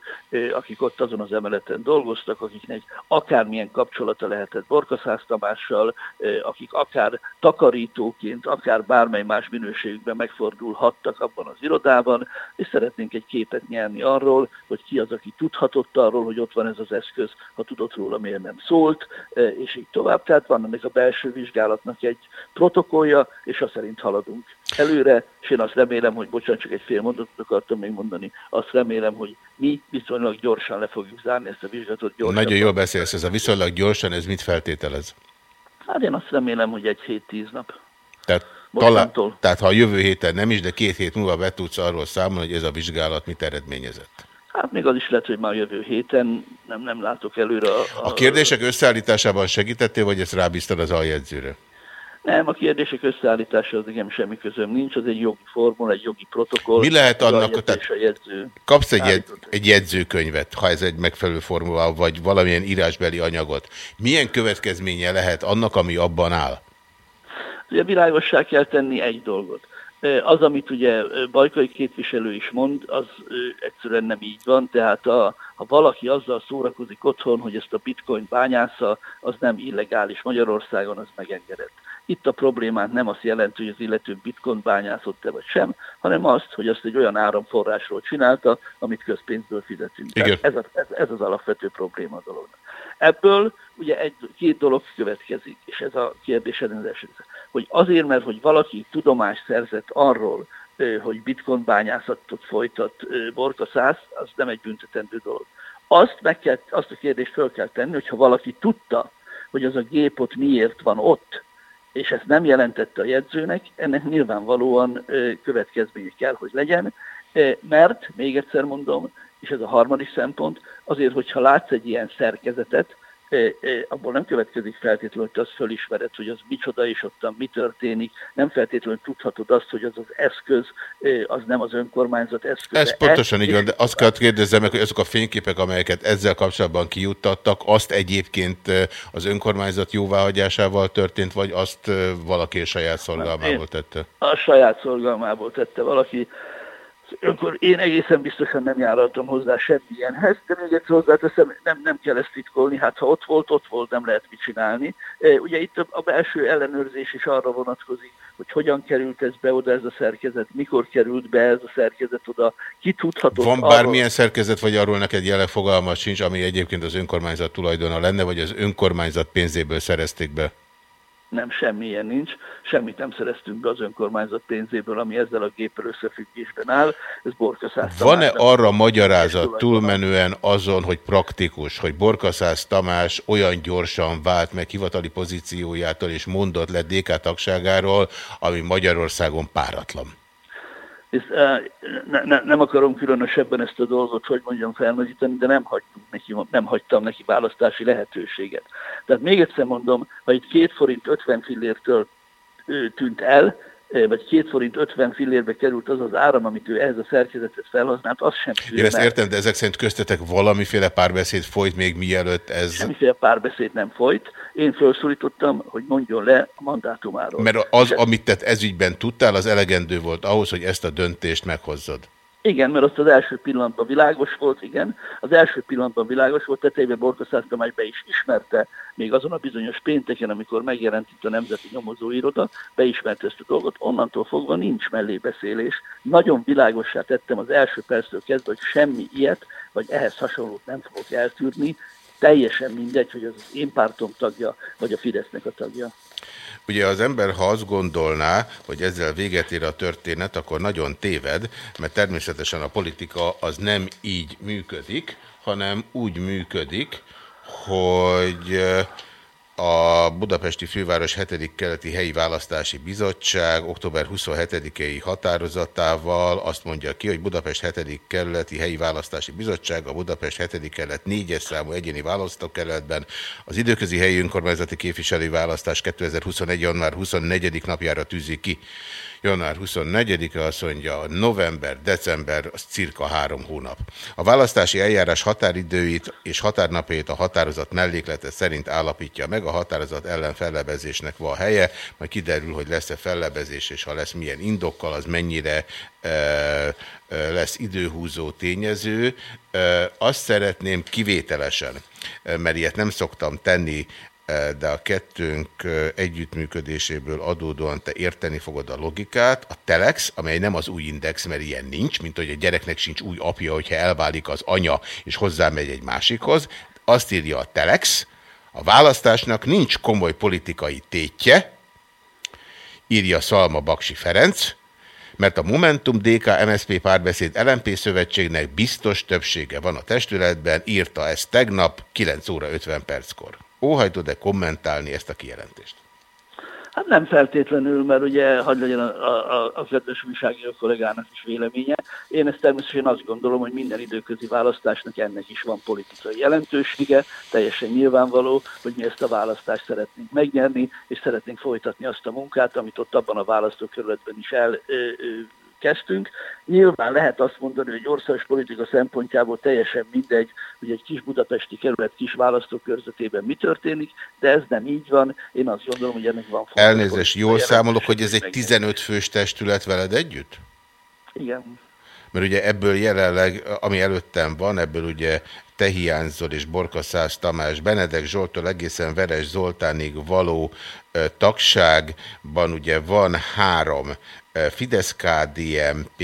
akik ott azon az emeleten dolgoztak, akiknek akármilyen kapcsolata lehetett Borkaszász Tamással, akik akár takarítóként, akár bármely más minőségben megfordulhattak abban az irodában, és szeretnénk egy képet nyerni arról, hogy ki az, aki tudhatott arról, hogy ott van ez az eszköz, ha tudott róla, miért nem szólt, és így tovább. Tehát van ennek a belső vizsgálatnak egy protokollja, és azt szerint haladunk előre, és én azt remélem, hogy bocsánat, csak egy fél mondatot akartam még mondani, azt remélem, hogy mi viszonylag gyorsan le fogjuk zárni ezt a vizsgálatot. Gyorsan. Nagyon jól beszélsz, ez a viszonylag gyorsan, ez mit feltételez? Hát én azt remélem, hogy egy hét-tíz nap. Tehát, talán, tehát ha a jövő héten nem is, de két hét múlva be tudsz arról számolni, hogy ez a vizsgálat mit eredményezett? Hát még az is lehet, hogy már jövő héten nem, nem látok előre. A, a... a kérdések összeállításában segítettél, vagy ezt rábíztad az aljegyzőre? Nem, a kérdések összeállítása az nekem semmi közöm nincs, az egy jogi formula, egy jogi protokoll. Mi lehet annak, tehát jegyző kapsz egy, jed, egy jegyzőkönyvet, ha ez egy megfelelő formula, vagy valamilyen írásbeli anyagot. Milyen következménye lehet annak, ami abban áll? Ugye világossá kell tenni egy dolgot. Az, amit ugye Bajkai képviselő is mond, az egyszerűen nem így van, tehát a, ha valaki azzal szórakozik otthon, hogy ezt a bitcoin bányásza, az nem illegális Magyarországon, az megengedett. Itt a problémát nem azt jelenti, hogy az illető bitcoin bányászott-e vagy sem, hanem azt, hogy azt egy olyan áramforrásról csinálta, amit közpénzből fizetünk. Igen. Ez, a, ez, ez az alapvető probléma a dolognak. Ebből ugye egy, két dolog következik, és ez a kérdés rendes hogy azért, mert hogy valaki tudomást szerzett arról, hogy bitcoin bányászatot folytat Borka Szász, az nem egy büntetendő dolog Azt, meg kell, azt a kérdést fel kell tenni, hogyha valaki tudta, hogy az a gép ott miért van ott, és ezt nem jelentette a jegyzőnek, ennek nyilvánvalóan következménye kell, hogy legyen, mert, még egyszer mondom, és ez a harmadik szempont, azért, hogyha látsz egy ilyen szerkezetet, abból nem következik feltétlenül, hogy az fölismered, hogy az micsoda és ottan mi történik, nem feltétlenül tudhatod azt, hogy az az eszköz, az nem az önkormányzat eszköze. Ez pontosan így van, de azt kell kérdezzem meg, hogy azok a fényképek, amelyeket ezzel kapcsolatban kijuttattak, azt egyébként az önkormányzat jóváhagyásával történt, vagy azt valaki a saját szolgálmából tette? A saját szolgálmából tette valaki, akkor én egészen biztosan nem járaltam hozzá semmilyenhez, de még egyszer hozzáteszem, nem, nem kell ezt titkolni, hát ha ott volt, ott volt, nem lehet mit csinálni. Ugye itt a belső ellenőrzés is arra vonatkozik, hogy hogyan került ez be oda ez a szerkezet, mikor került be ez a szerkezet oda, ki tudhatott Van bármilyen arról... szerkezet, vagy arról neked jele fogalma sincs, ami egyébként az önkormányzat tulajdona lenne, vagy az önkormányzat pénzéből szerezték be? Nem semmilyen nincs, semmit nem szereztünk be az önkormányzat pénzéből, ami ezzel a géppel összefüggésben áll. Ez Borkaszász Van-e arra magyarázat túlmenően azon, hogy praktikus, hogy Borkaszász Tamás olyan gyorsan vált meg hivatali pozíciójától és mondott le DK tagságáról, ami Magyarországon páratlan? És ne, ne, nem akarom különösebben ezt a dolgot, hogy mondjam, felnagyítani, de nem, hagytunk neki, nem hagytam neki választási lehetőséget. Tehát még egyszer mondom, ha itt két forint 50 fillértől tűnt el, vagy két forint 50 fillérbe került az az áram, amit ő ehhez a szerkezetet felhasznált, az sem Én ezt értem, de ezek szerint köztetek valamiféle párbeszéd folyt még mielőtt ez... Semmiféle párbeszéd nem folyt. Én felszólítottam, hogy mondjon le a mandátumáról. Mert az, amit te ezügyben tudtál, az elegendő volt ahhoz, hogy ezt a döntést meghozzad. Igen, mert azt az első pillanatban világos volt, igen. Az első pillanatban világos volt, tetejében Borkaszász Tamás be is ismerte, még azon a bizonyos pénteken, amikor megjelent itt a Nemzeti Nyomozóiroda, beismerte ezt a dolgot. Onnantól fogva nincs mellébeszélés. Nagyon világossá tettem az első perctől kezdve, hogy semmi ilyet, vagy ehhez hasonlót nem fogok eltűrni. Teljesen mindegy, hogy az az én pártom tagja, vagy a Fidesznek a tagja. Ugye az ember, ha azt gondolná, hogy ezzel véget ér a történet, akkor nagyon téved, mert természetesen a politika az nem így működik, hanem úgy működik, hogy a Budapesti Főváros 7. keleti helyi választási bizottság október 27-i határozatával azt mondja ki, hogy Budapest 7. kerületi helyi választási bizottság a Budapest 7. kerület 4-es számú egyéni választókerületben az időközi helyi önkormányzati képviselő választás 2021. január 24. napjára tűzi ki január 24-e azt mondja, november, december, az cirka három hónap. A választási eljárás határidőit és határnapjait a határozat melléklete szerint állapítja meg, a határozat ellen fellebezésnek van helye, majd kiderül, hogy lesz-e fellebezés, és ha lesz milyen indokkal, az mennyire e, e, lesz időhúzó tényező. E, azt szeretném kivételesen, mert ilyet nem szoktam tenni de a kettőnk együttműködéséből adódóan te érteni fogod a logikát. A Telex, amely nem az új index, mert ilyen nincs, mint hogy a gyereknek sincs új apja, hogyha elválik az anya, és hozzámegy egy másikhoz, azt írja a Telex, a választásnak nincs komoly politikai tétje, írja Szalma Baksi Ferenc, mert a Momentum DK MSZP párbeszéd LMP szövetségnek biztos többsége van a testületben, írta ezt tegnap 9 óra 50 perckor. Óhajtod-e kommentálni ezt a kijelentést? Hát nem feltétlenül, mert ugye hagy legyen a, a, a kedves újságíró kollégának is véleménye. Én ezt természetesen azt gondolom, hogy minden időközi választásnak ennek is van politikai jelentősége. Teljesen nyilvánvaló, hogy mi ezt a választást szeretnénk megnyerni, és szeretnénk folytatni azt a munkát, amit ott abban a választókerületben is el ö, ö, kezdtünk. Nyilván lehet azt mondani, hogy országos politika szempontjából teljesen mindegy, hogy egy kis budapesti kerület kis választókörzetében mi történik, de ez nem így van. Én azt gondolom, hogy ennek van fontos. Elnézést, jól számolok, hogy ez egy 15 fős testület veled együtt? Igen. Mert ugye ebből jelenleg, ami előttem van, ebből ugye te hiányzol, és Borkaszász Tamás, Benedek Zsoltól egészen Veres Zoltánig való tagságban ugye van három Fidesz KDMP,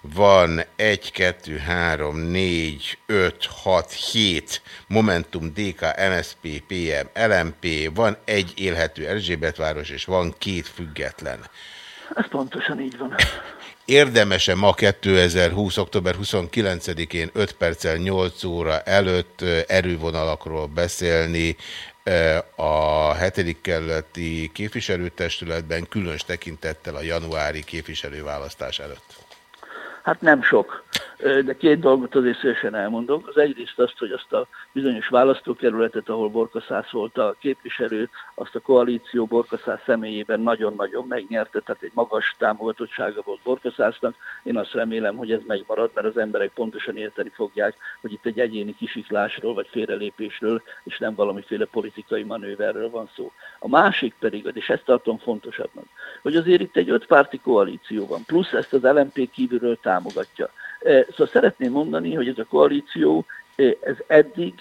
van 1, 2, 3, 4, 5, 6, 7 Momentum DK, MSP, PM, LMP, van egy élhető Erzsébetváros, és van két független. Ez pontosan így van. Érdemese ma 2020. október 29-én 5 perccel 8 óra előtt erővonalakról beszélni a hetedik kerületi képviselőtestületben különös tekintettel a januári képviselőválasztás előtt? Hát nem sok, de két dolgot azért szívesen elmondok. Az egyrészt azt, hogy azt a bizonyos választókerületet, ahol Borkaszász volt a képviselő, azt a koalíció Borkaszász személyében nagyon-nagyon megnyerte, tehát egy magas támogatottsága volt Borkaszásznak. Én azt remélem, hogy ez megmarad, mert az emberek pontosan érteni fogják, hogy itt egy egyéni kisiklásról vagy félrelépésről, és nem valamiféle politikai manőverről van szó. A másik pedig, és ezt tartom fontosabbnak, hogy azért itt egy ötpárti koalíció van, plusz ezt az LMP kívülről támogatja. Szóval szeretném mondani, hogy ez a koalíció, ez eddig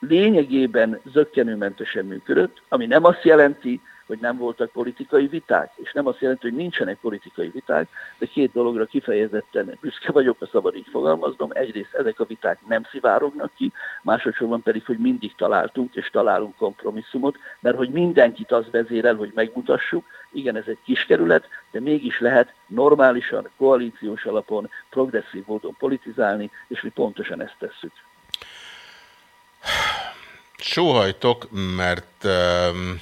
lényegében zöggenőmentesen működött, ami nem azt jelenti, hogy nem voltak politikai viták, és nem azt jelenti, hogy nincsenek politikai viták, de két dologra kifejezetten büszke vagyok, ha szabad így fogalmaznom. Egyrészt ezek a viták nem szivárognak ki, másodszorban pedig, hogy mindig találtunk és találunk kompromisszumot, mert hogy mindenkit az vezérel, hogy megmutassuk, igen, ez egy kis kerület, de mégis lehet normálisan, koalíciós alapon, progresszív módon politizálni, és mi pontosan ezt tesszük. Sóhajtok, mert um,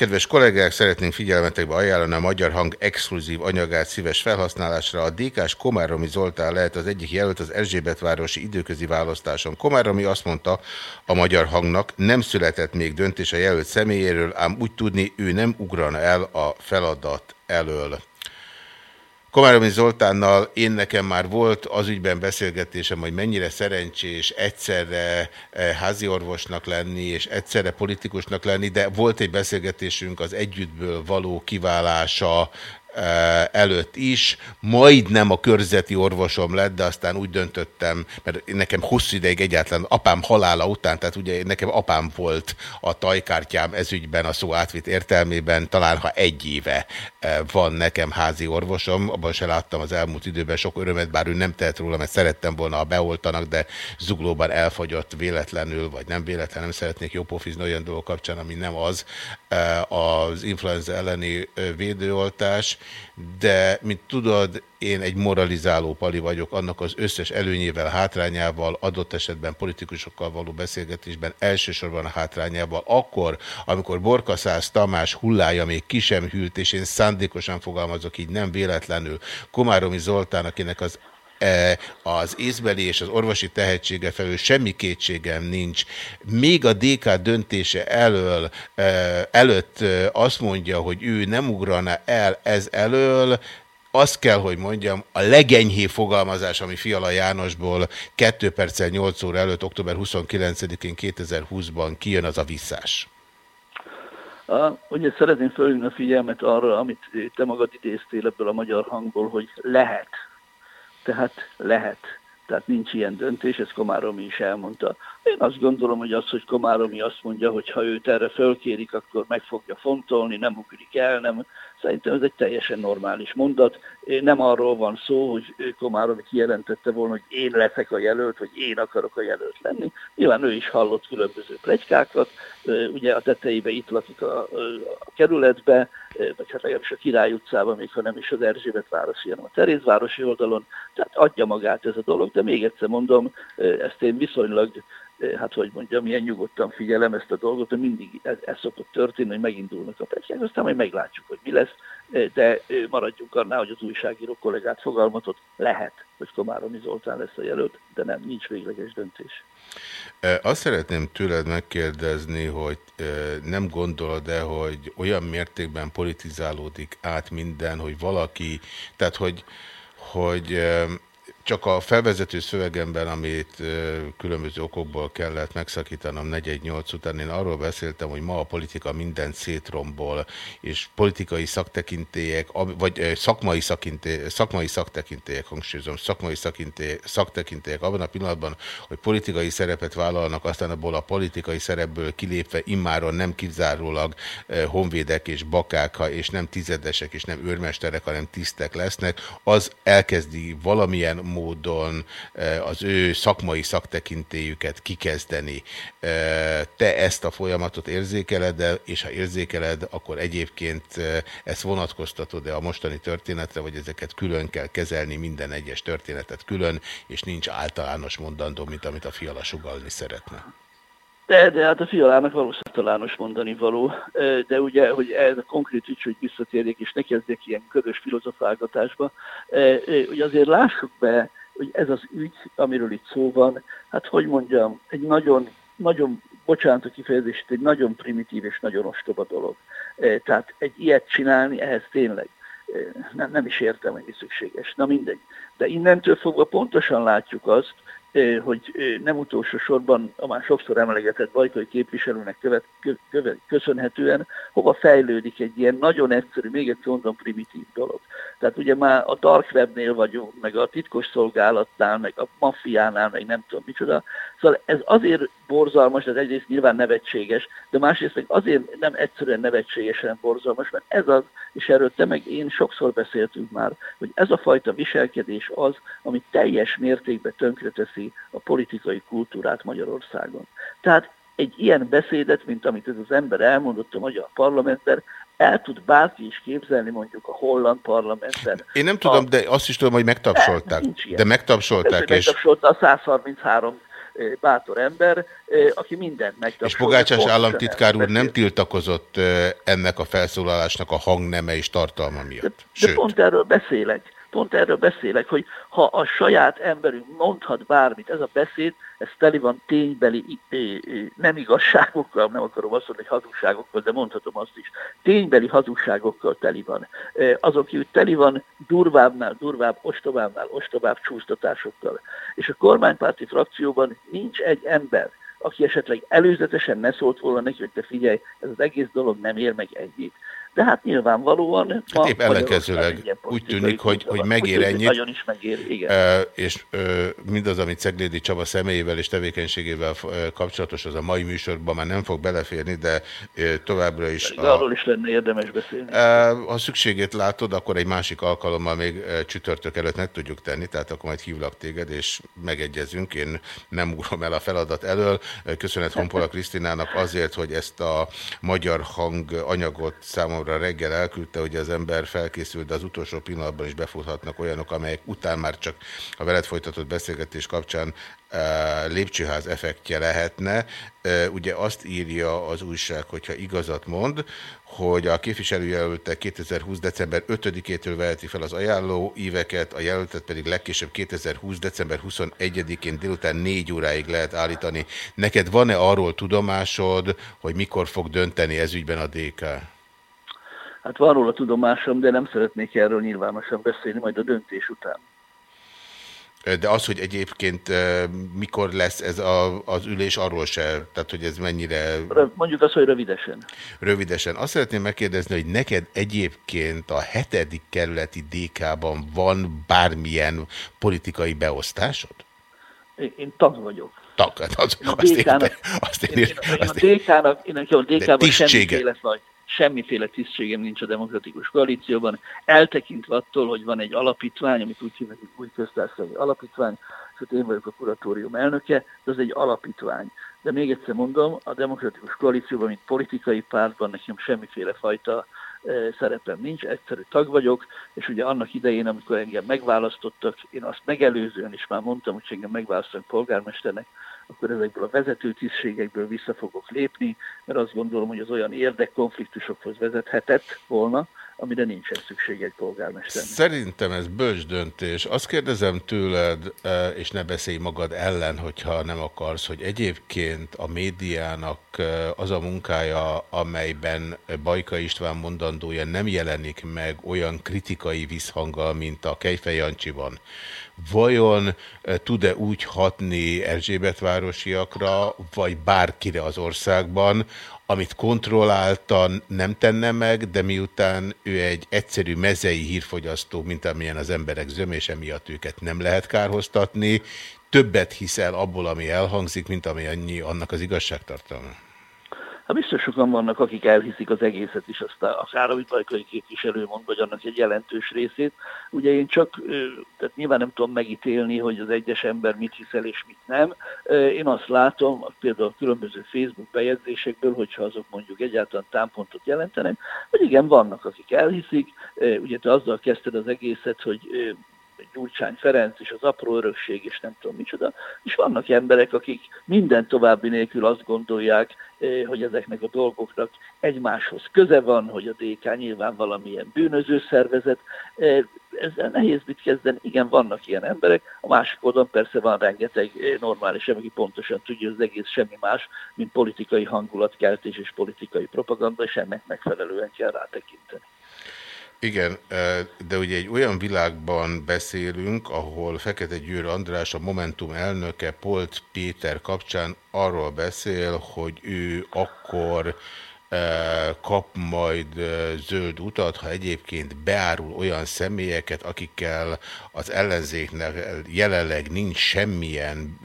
Kedves kollégák, szeretnénk figyelmetekbe ajánlani a Magyar Hang exkluzív anyagát szíves felhasználásra. A DK-s Komáromi Zoltán lehet az egyik jelölt az Erzsébetvárosi időközi választáson. Komáromi azt mondta a Magyar Hangnak, nem született még döntés a jelölt személyéről, ám úgy tudni, ő nem ugrana el a feladat elől. Komáromi Zoltánnal én nekem már volt az ügyben beszélgetésem, hogy mennyire szerencsés egyszerre eh, háziorvosnak lenni, és egyszerre politikusnak lenni, de volt egy beszélgetésünk az együttből való kiválása előtt is, majdnem a körzeti orvosom lett, de aztán úgy döntöttem, mert nekem hosszú ideig egyáltalán apám halála után, tehát ugye nekem apám volt a tajkártyám ezügyben a szó átvitt értelmében, talán ha egy éve van nekem házi orvosom, abban se láttam az elmúlt időben sok örömet, bár ő nem tehet róla, mert szerettem volna, ha beoltanak, de zuglóban elfogyott véletlenül, vagy nem véletlen, nem szeretnék jópofizni olyan dolgok kapcsán, ami nem az, az influenza elleni védőoltás, de, mint tudod, én egy moralizáló pali vagyok, annak az összes előnyével, hátrányával, adott esetben politikusokkal való beszélgetésben elsősorban a hátrányával. Akkor, amikor Borkaszász Tamás hullája még ki sem hűlt, és én szándékosan fogalmazok így nem véletlenül, Komáromi Zoltán, akinek az az észbeli és az orvosi tehetsége felől semmi kétségem nincs. Még a DK döntése elől, e, előtt e, azt mondja, hogy ő nem ugrana el ez elől, azt kell, hogy mondjam, a legenyhé fogalmazás, ami Fiala Jánosból 2 perccel 8 óra előtt, október 29-én 2020-ban kijön, az a visszás. Uh, ugye szeretném fölhívni a figyelmet arra, amit te magad idéztél ebből a magyar hangból, hogy lehet tehát lehet. Tehát nincs ilyen döntés, ezt Komáromi is elmondta. Én azt gondolom, hogy az, hogy Komáromi azt mondja, hogy ha őt erre fölkérik, akkor meg fogja fontolni, nem ugrik el, nem. Szerintem ez egy teljesen normális mondat. Nem arról van szó, hogy Komáromi kijelentette volna, hogy én leszek a jelölt, vagy én akarok a jelölt lenni. Nyilván ő is hallott különböző plegykákat, ugye a tetejébe itt lakik a, a kerületbe, vagy hát legalábbis a Király utcában, még ha nem is az Erzsébet városi, hanem a Terézvárosi oldalon. Tehát adja magát ez a dolog, de még egyszer mondom, ezt én viszonylag hát hogy mondjam, milyen nyugodtan figyelem ezt a dolgot, hogy mindig ez, ez szokott történni, hogy megindulnak a pekják, aztán majd meglátjuk, hogy mi lesz, de maradjunk annál, hogy az újságíró kollégát fogalmazott, lehet, hogy Komáromi Zoltán lesz a jelölt, de nem, nincs végleges döntés. Azt szeretném tőled megkérdezni, hogy nem gondolod-e, hogy olyan mértékben politizálódik át minden, hogy valaki, tehát hogy, hogy csak a felvezető szövegemben, amit különböző okokból kellett megszakítanom 418 után, én arról beszéltem, hogy ma a politika mindent szétrombol, és politikai szaktekintélyek, vagy szakmai, szakmai szaktekintélyek, hangsúlyozom, szakmai szaktekintélyek abban a pillanatban, hogy politikai szerepet vállalnak, aztán abból a politikai szerepből kilépve immáron nem kizárólag honvédek és bakák, és nem tizedesek, és nem őrmesterek, hanem tisztek lesznek, az elkezdi valamilyen módon e, az ő szakmai szaktekintélyüket kikezdeni. E, te ezt a folyamatot érzékeled, és ha érzékeled, akkor egyébként e, ezt vonatkoztatod-e a mostani történetre, vagy ezeket külön kell kezelni, minden egyes történetet külön, és nincs általános mondandó, mint amit a fiala sugalni szeretne? De, de hát a fialának valószínűleg talános mondani való, de ugye, hogy ez a konkrét ügy, hogy visszatérjék, és ne kezdjek ilyen körös filozofálgatásba, ugye azért lássuk be, hogy ez az ügy, amiről itt szó van, hát hogy mondjam, egy nagyon, nagyon bocsánat a kifejezést, egy nagyon primitív és nagyon ostoba dolog. Tehát egy ilyet csinálni, ehhez tényleg nem, nem is értem, hogy mi szükséges. Na mindegy. De innentől fogva pontosan látjuk azt, hogy nem utolsó sorban a már sokszor emlegetett bajkai képviselőnek követ, követ, köszönhetően hova fejlődik egy ilyen nagyon egyszerű, még egy mondom primitív dolog. Tehát ugye már a dark webnél vagyunk, meg a titkos szolgálatnál, meg a maffiánál, meg nem tudom micsoda. Szóval ez azért borzalmas, ez egyrészt nyilván nevetséges, de másrészt meg azért nem egyszerűen nevetségesen borzalmas, mert ez az, és erről te meg én sokszor beszéltünk már, hogy ez a fajta viselkedés az, ami teljes mértékben tönkreteszi a politikai kultúrát Magyarországon. Tehát egy ilyen beszédet, mint amit ez az ember elmondott a magyar parlamentben, el tud bárki is képzelni mondjuk a holland parlamentben. Én nem tudom, a... de azt is tudom, hogy megtapsolták. De, de megtapsolták. És... Megtapsolta a 133 bátor ember, aki mindent megtapsolt. És Pogácsás államtitkár úr nem tiltakozott ennek a felszólalásnak a hangneme és tartalma miatt. De, Sőt. de pont erről beszélek. Pont erről beszélek, hogy ha a saját emberünk mondhat bármit, ez a beszéd, ez teli van ténybeli nem igazságokkal, nem akarom azt mondani, hogy hazugságokkal, de mondhatom azt is, ténybeli hazugságokkal teli van. Azok, hogy teli van durvábbnál, durvább, ostobábbnál, ostobább csúsztatásokkal. És a kormánypárti frakcióban nincs egy ember, aki esetleg előzetesen ne szólt volna neki, hogy te figyelj, ez az egész dolog nem ér meg ennyit de hát nyilvánvalóan... Hát épp ellenkezőleg úgy tűnik, hogy, hogy megér ennyit. Nagyon is megér, igen. És mindaz, amit Ceglédi Csaba személyével és tevékenységével kapcsolatos, az a mai műsorban már nem fog beleférni, de továbbra is... De a, arról is lenne érdemes beszélni. Ha szükségét látod, akkor egy másik alkalommal még csütörtök előtt meg tudjuk tenni, tehát akkor majd hívlak téged, és megegyezünk. Én nem ugrom el a feladat elől. Köszönet Honpola Krisztinának azért, hogy ezt a magyar hang anyagot számomra számomra reggel elküldte, hogy az ember felkészült, de az utolsó pillanatban is befuthatnak olyanok, amelyek után már csak a veled folytatott beszélgetés kapcsán lépcsőház effektje lehetne. Ugye azt írja az újság, hogyha igazat mond, hogy a képviselőjelöltek 2020. december 5-től veheti fel az ajánló íveket, a jelöltet pedig legkésőbb 2020. december 21-én délután 4 óráig lehet állítani. Neked van-e arról tudomásod, hogy mikor fog dönteni ezügyben a DK? Hát van róla tudomásom, de nem szeretnék erről nyilvánosan beszélni, majd a döntés után. De az, hogy egyébként mikor lesz ez a, az ülés, arról se, tehát hogy ez mennyire... Mondjuk azt, hogy rövidesen. Rövidesen. Azt szeretném megkérdezni, hogy neked egyébként a hetedik kerületi DK-ban van bármilyen politikai beosztásod? Én, én tag vagyok. Tag, hát az, azt értem. Azt én, én, én, én, a DK-nak, én, én a DK-ban semmiféle vagy semmiféle tisztségem nincs a demokratikus koalícióban, eltekintve attól, hogy van egy alapítvány, amit úgy hívnak, új köztársasági alapítvány, és én vagyok a kuratórium elnöke, de az egy alapítvány. De még egyszer mondom, a demokratikus koalícióban, mint politikai pártban nekem semmiféle fajta e, szerepem nincs, egyszerű tag vagyok, és ugye annak idején, amikor engem megválasztottak, én azt megelőzően is már mondtam, hogy engem megválasztottak polgármesternek, akkor ezekből a vezető tisztségekből vissza fogok lépni, mert azt gondolom, hogy az olyan érdekkonfliktusokhoz vezethetett volna, amire nincsen szükség egy polgármesternek. Szerintem ez bölcs döntés. Azt kérdezem tőled, e, és ne beszélj magad ellen, hogyha nem akarsz, hogy egyébként a médiának e, az a munkája, amelyben Bajka István mondandója nem jelenik meg olyan kritikai visszhanggal, mint a Kejfej Jancsiban, vajon eh, tud-e úgy hatni Erzsébetvárosiakra, vagy bárkire az országban, amit kontrolláltan nem tenne meg, de miután ő egy egyszerű mezei hírfogyasztó, mint amilyen az emberek zömése miatt őket nem lehet kárhoztatni, többet hiszel abból, ami elhangzik, mint ami annyi annak az igazságtartalma? Hát biztos sokan vannak, akik elhiszik az egészet is, aztán akár amit Vajkai képviselő mond, vagy annak egy jelentős részét. Ugye én csak, tehát nyilván nem tudom megítélni, hogy az egyes ember mit hiszel és mit nem. Én azt látom, például a különböző Facebook bejegyzésekből, hogyha azok mondjuk egyáltalán támpontot jelentenek, hogy igen, vannak, akik elhiszik. Ugye te azzal kezdted az egészet, hogy Gyurcsány Ferenc és az apró örökség, és nem tudom micsoda, és vannak emberek, akik minden további nélkül azt gondolják, eh, hogy ezeknek a dolgoknak egymáshoz köze van, hogy a DK nyilván valamilyen bűnöző szervezet. Eh, ezzel nehéz mit kezdeni. Igen, vannak ilyen emberek, a másik oldalon persze van rengeteg eh, normális, aki pontosan tudja, hogy az egész semmi más, mint politikai hangulatkeltés és politikai propaganda, és ennek megfelelően kell rátekinteni. Igen, de ugye egy olyan világban beszélünk, ahol Fekete Győr András, a Momentum elnöke Polt Péter kapcsán arról beszél, hogy ő akkor kap majd zöld utat, ha egyébként beárul olyan személyeket, akikkel az ellenzéknek jelenleg nincs semmilyen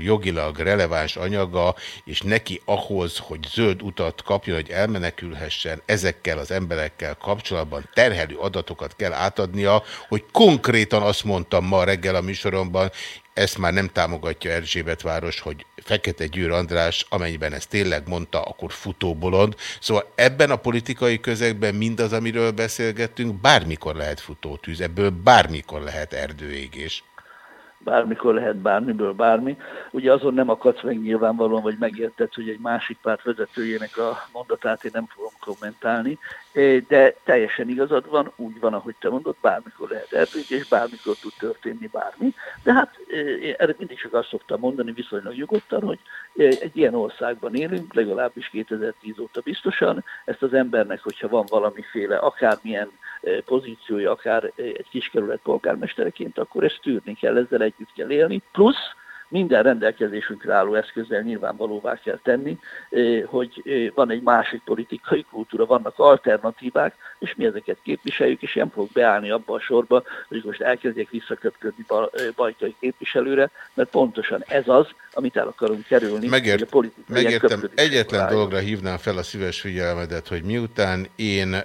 jogilag releváns anyaga, és neki ahhoz, hogy zöld utat kapjon, hogy elmenekülhessen, ezekkel az emberekkel kapcsolatban terhelő adatokat kell átadnia, hogy konkrétan azt mondtam ma reggel a műsoromban, ezt már nem támogatja Erzsébet város, hogy Fekete Győr András, amennyiben ezt tényleg mondta, akkor futóbolond. Szóval ebben a politikai közegben mindaz, amiről beszélgettünk, bármikor lehet futótűz, ebből bármikor lehet erdőégés bármikor lehet bármiből bármi. Ugye azon nem akadsz meg nyilvánvalóan, vagy megérted, hogy egy másik párt vezetőjének a mondatát én nem fogom kommentálni, de teljesen igazad van, úgy van, ahogy te mondod, bármikor lehet erdők, és bármikor tud történni bármi. De hát erre mindig csak azt szoktam mondani viszonylag nyugodtan, hogy egy ilyen országban élünk, legalábbis 2010 óta biztosan, ezt az embernek, hogyha van valamiféle akármilyen pozíciója, akár egy kiskerület polgármestereként, akkor ezt tűrni kell, ezzel együtt kell élni. Plusz minden rendelkezésünkre álló eszközzel nyilvánvalóvá kell tenni, hogy van egy másik politikai kultúra, vannak alternatívák, és mi ezeket képviseljük, és én fogok beállni abba a sorba, hogy most elkezdjek visszaköpködni bajtai képviselőre, mert pontosan ez az, amit el akarunk kerülni. Megért, megértem, egyetlen dologra hívnám fel a szíves figyelmedet, hogy miután én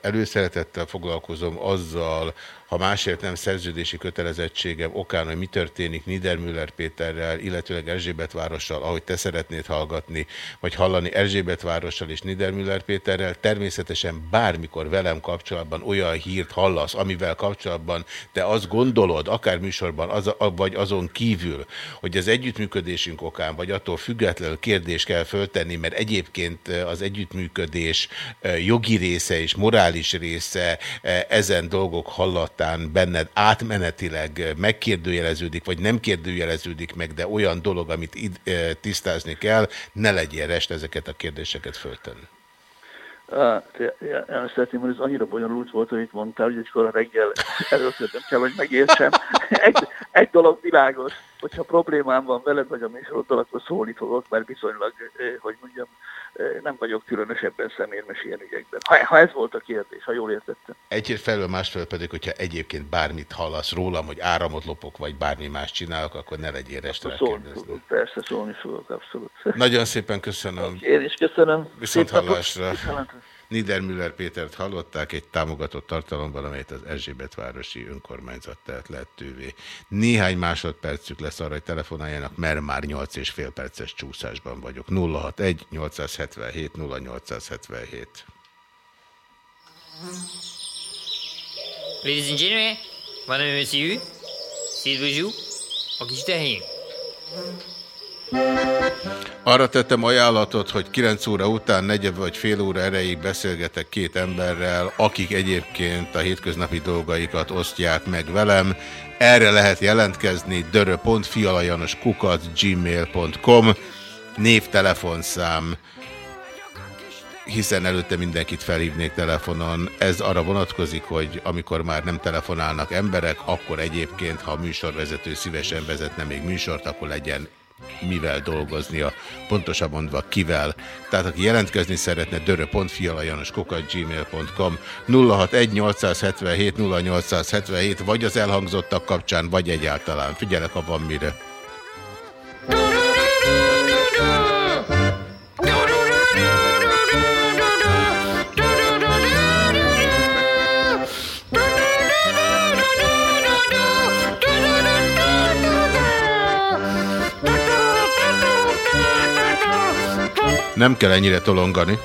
előszeretettel foglalkozom azzal, ha másért nem szerződési kötelezettségem okán, hogy mi történik Niedermüller Péterrel, illetőleg Erzsébet várossal, ahogy te szeretnéd hallgatni, vagy hallani Erzsébet várossal és Niedermüller Péterrel, természetesen bármikor velem kapcsolatban olyan hírt hallasz, amivel kapcsolatban te azt gondolod, akár műsorban, az, vagy azon kívül, hogy az együttműködésünk okán, vagy attól függetlenül kérdést kell föltenni, mert egyébként az együttműködés jogi része és morális része ezen dolgok hallat aztán benned átmenetileg megkérdőjeleződik, vagy nem kérdőjeleződik meg, de olyan dolog, amit id, tisztázni kell, ne legyél rest ezeket a kérdéseket föltenni. Szeretném, hogy ez annyira bonyolult volt, amit mondtál, hogy egykor a reggel először nem kell, hogy megértsem. Egy, egy dolog világos, hogyha problémám van veled, vagy a műsoroddal, akkor szólni fogok, mert viszonylag, hogy mondjam, nem vagyok különösebben szemérmes ilyen ügyekben. Ha, ha ez volt a kérdés, ha jól értettem. Egyért felől, másfelől pedig, hogyha egyébként bármit hallasz rólam, hogy áramot lopok, vagy bármi más csinálok, akkor ne legyél restre fogok, Persze, szólni fogok, abszolút. Nagyon szépen köszönöm. Én is köszönöm. Viszont hallásra. Niedermüller Pétert hallották egy támogatott tartalomban, amelyet az Erzsébetvárosi önkormányzat tehet lehetővé. Néhány másodpercük lesz arra, hogy telefonáljanak, mert már 8 és fél perces csúszásban vagyok. 061 877 0877. Ladies and gentlemen, madame et monsieur, c'est le jour, a kis tehén. Arra tettem ajánlatot, hogy 9 óra után negyed vagy fél óra erejéig beszélgetek két emberrel, akik egyébként a hétköznapi dolgaikat osztják meg velem. Erre lehet jelentkezni dörö.fialajanoskukat gmail.com név, telefonszám, hiszen előtte mindenkit felhívnék telefonon. Ez arra vonatkozik, hogy amikor már nem telefonálnak emberek, akkor egyébként, ha a műsorvezető szívesen vezetne még műsort, akkor legyen mivel dolgoznia, pontosabban mondva kivel. Tehát aki jelentkezni szeretne, dörö.fialajanoskukat.gmail.com 061 0877 vagy az elhangzottak kapcsán, vagy egyáltalán. Figyelek, ha van mire. Nem kell ennyire tolongani.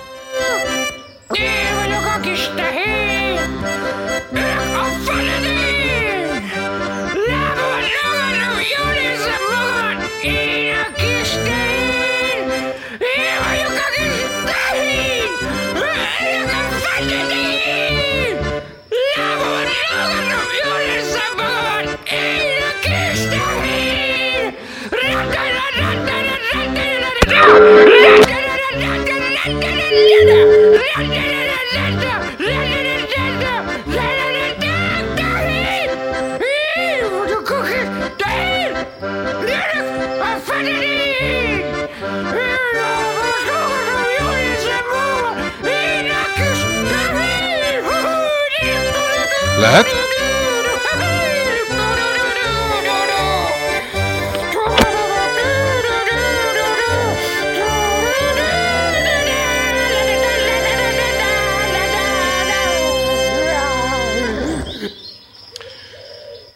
Lehet?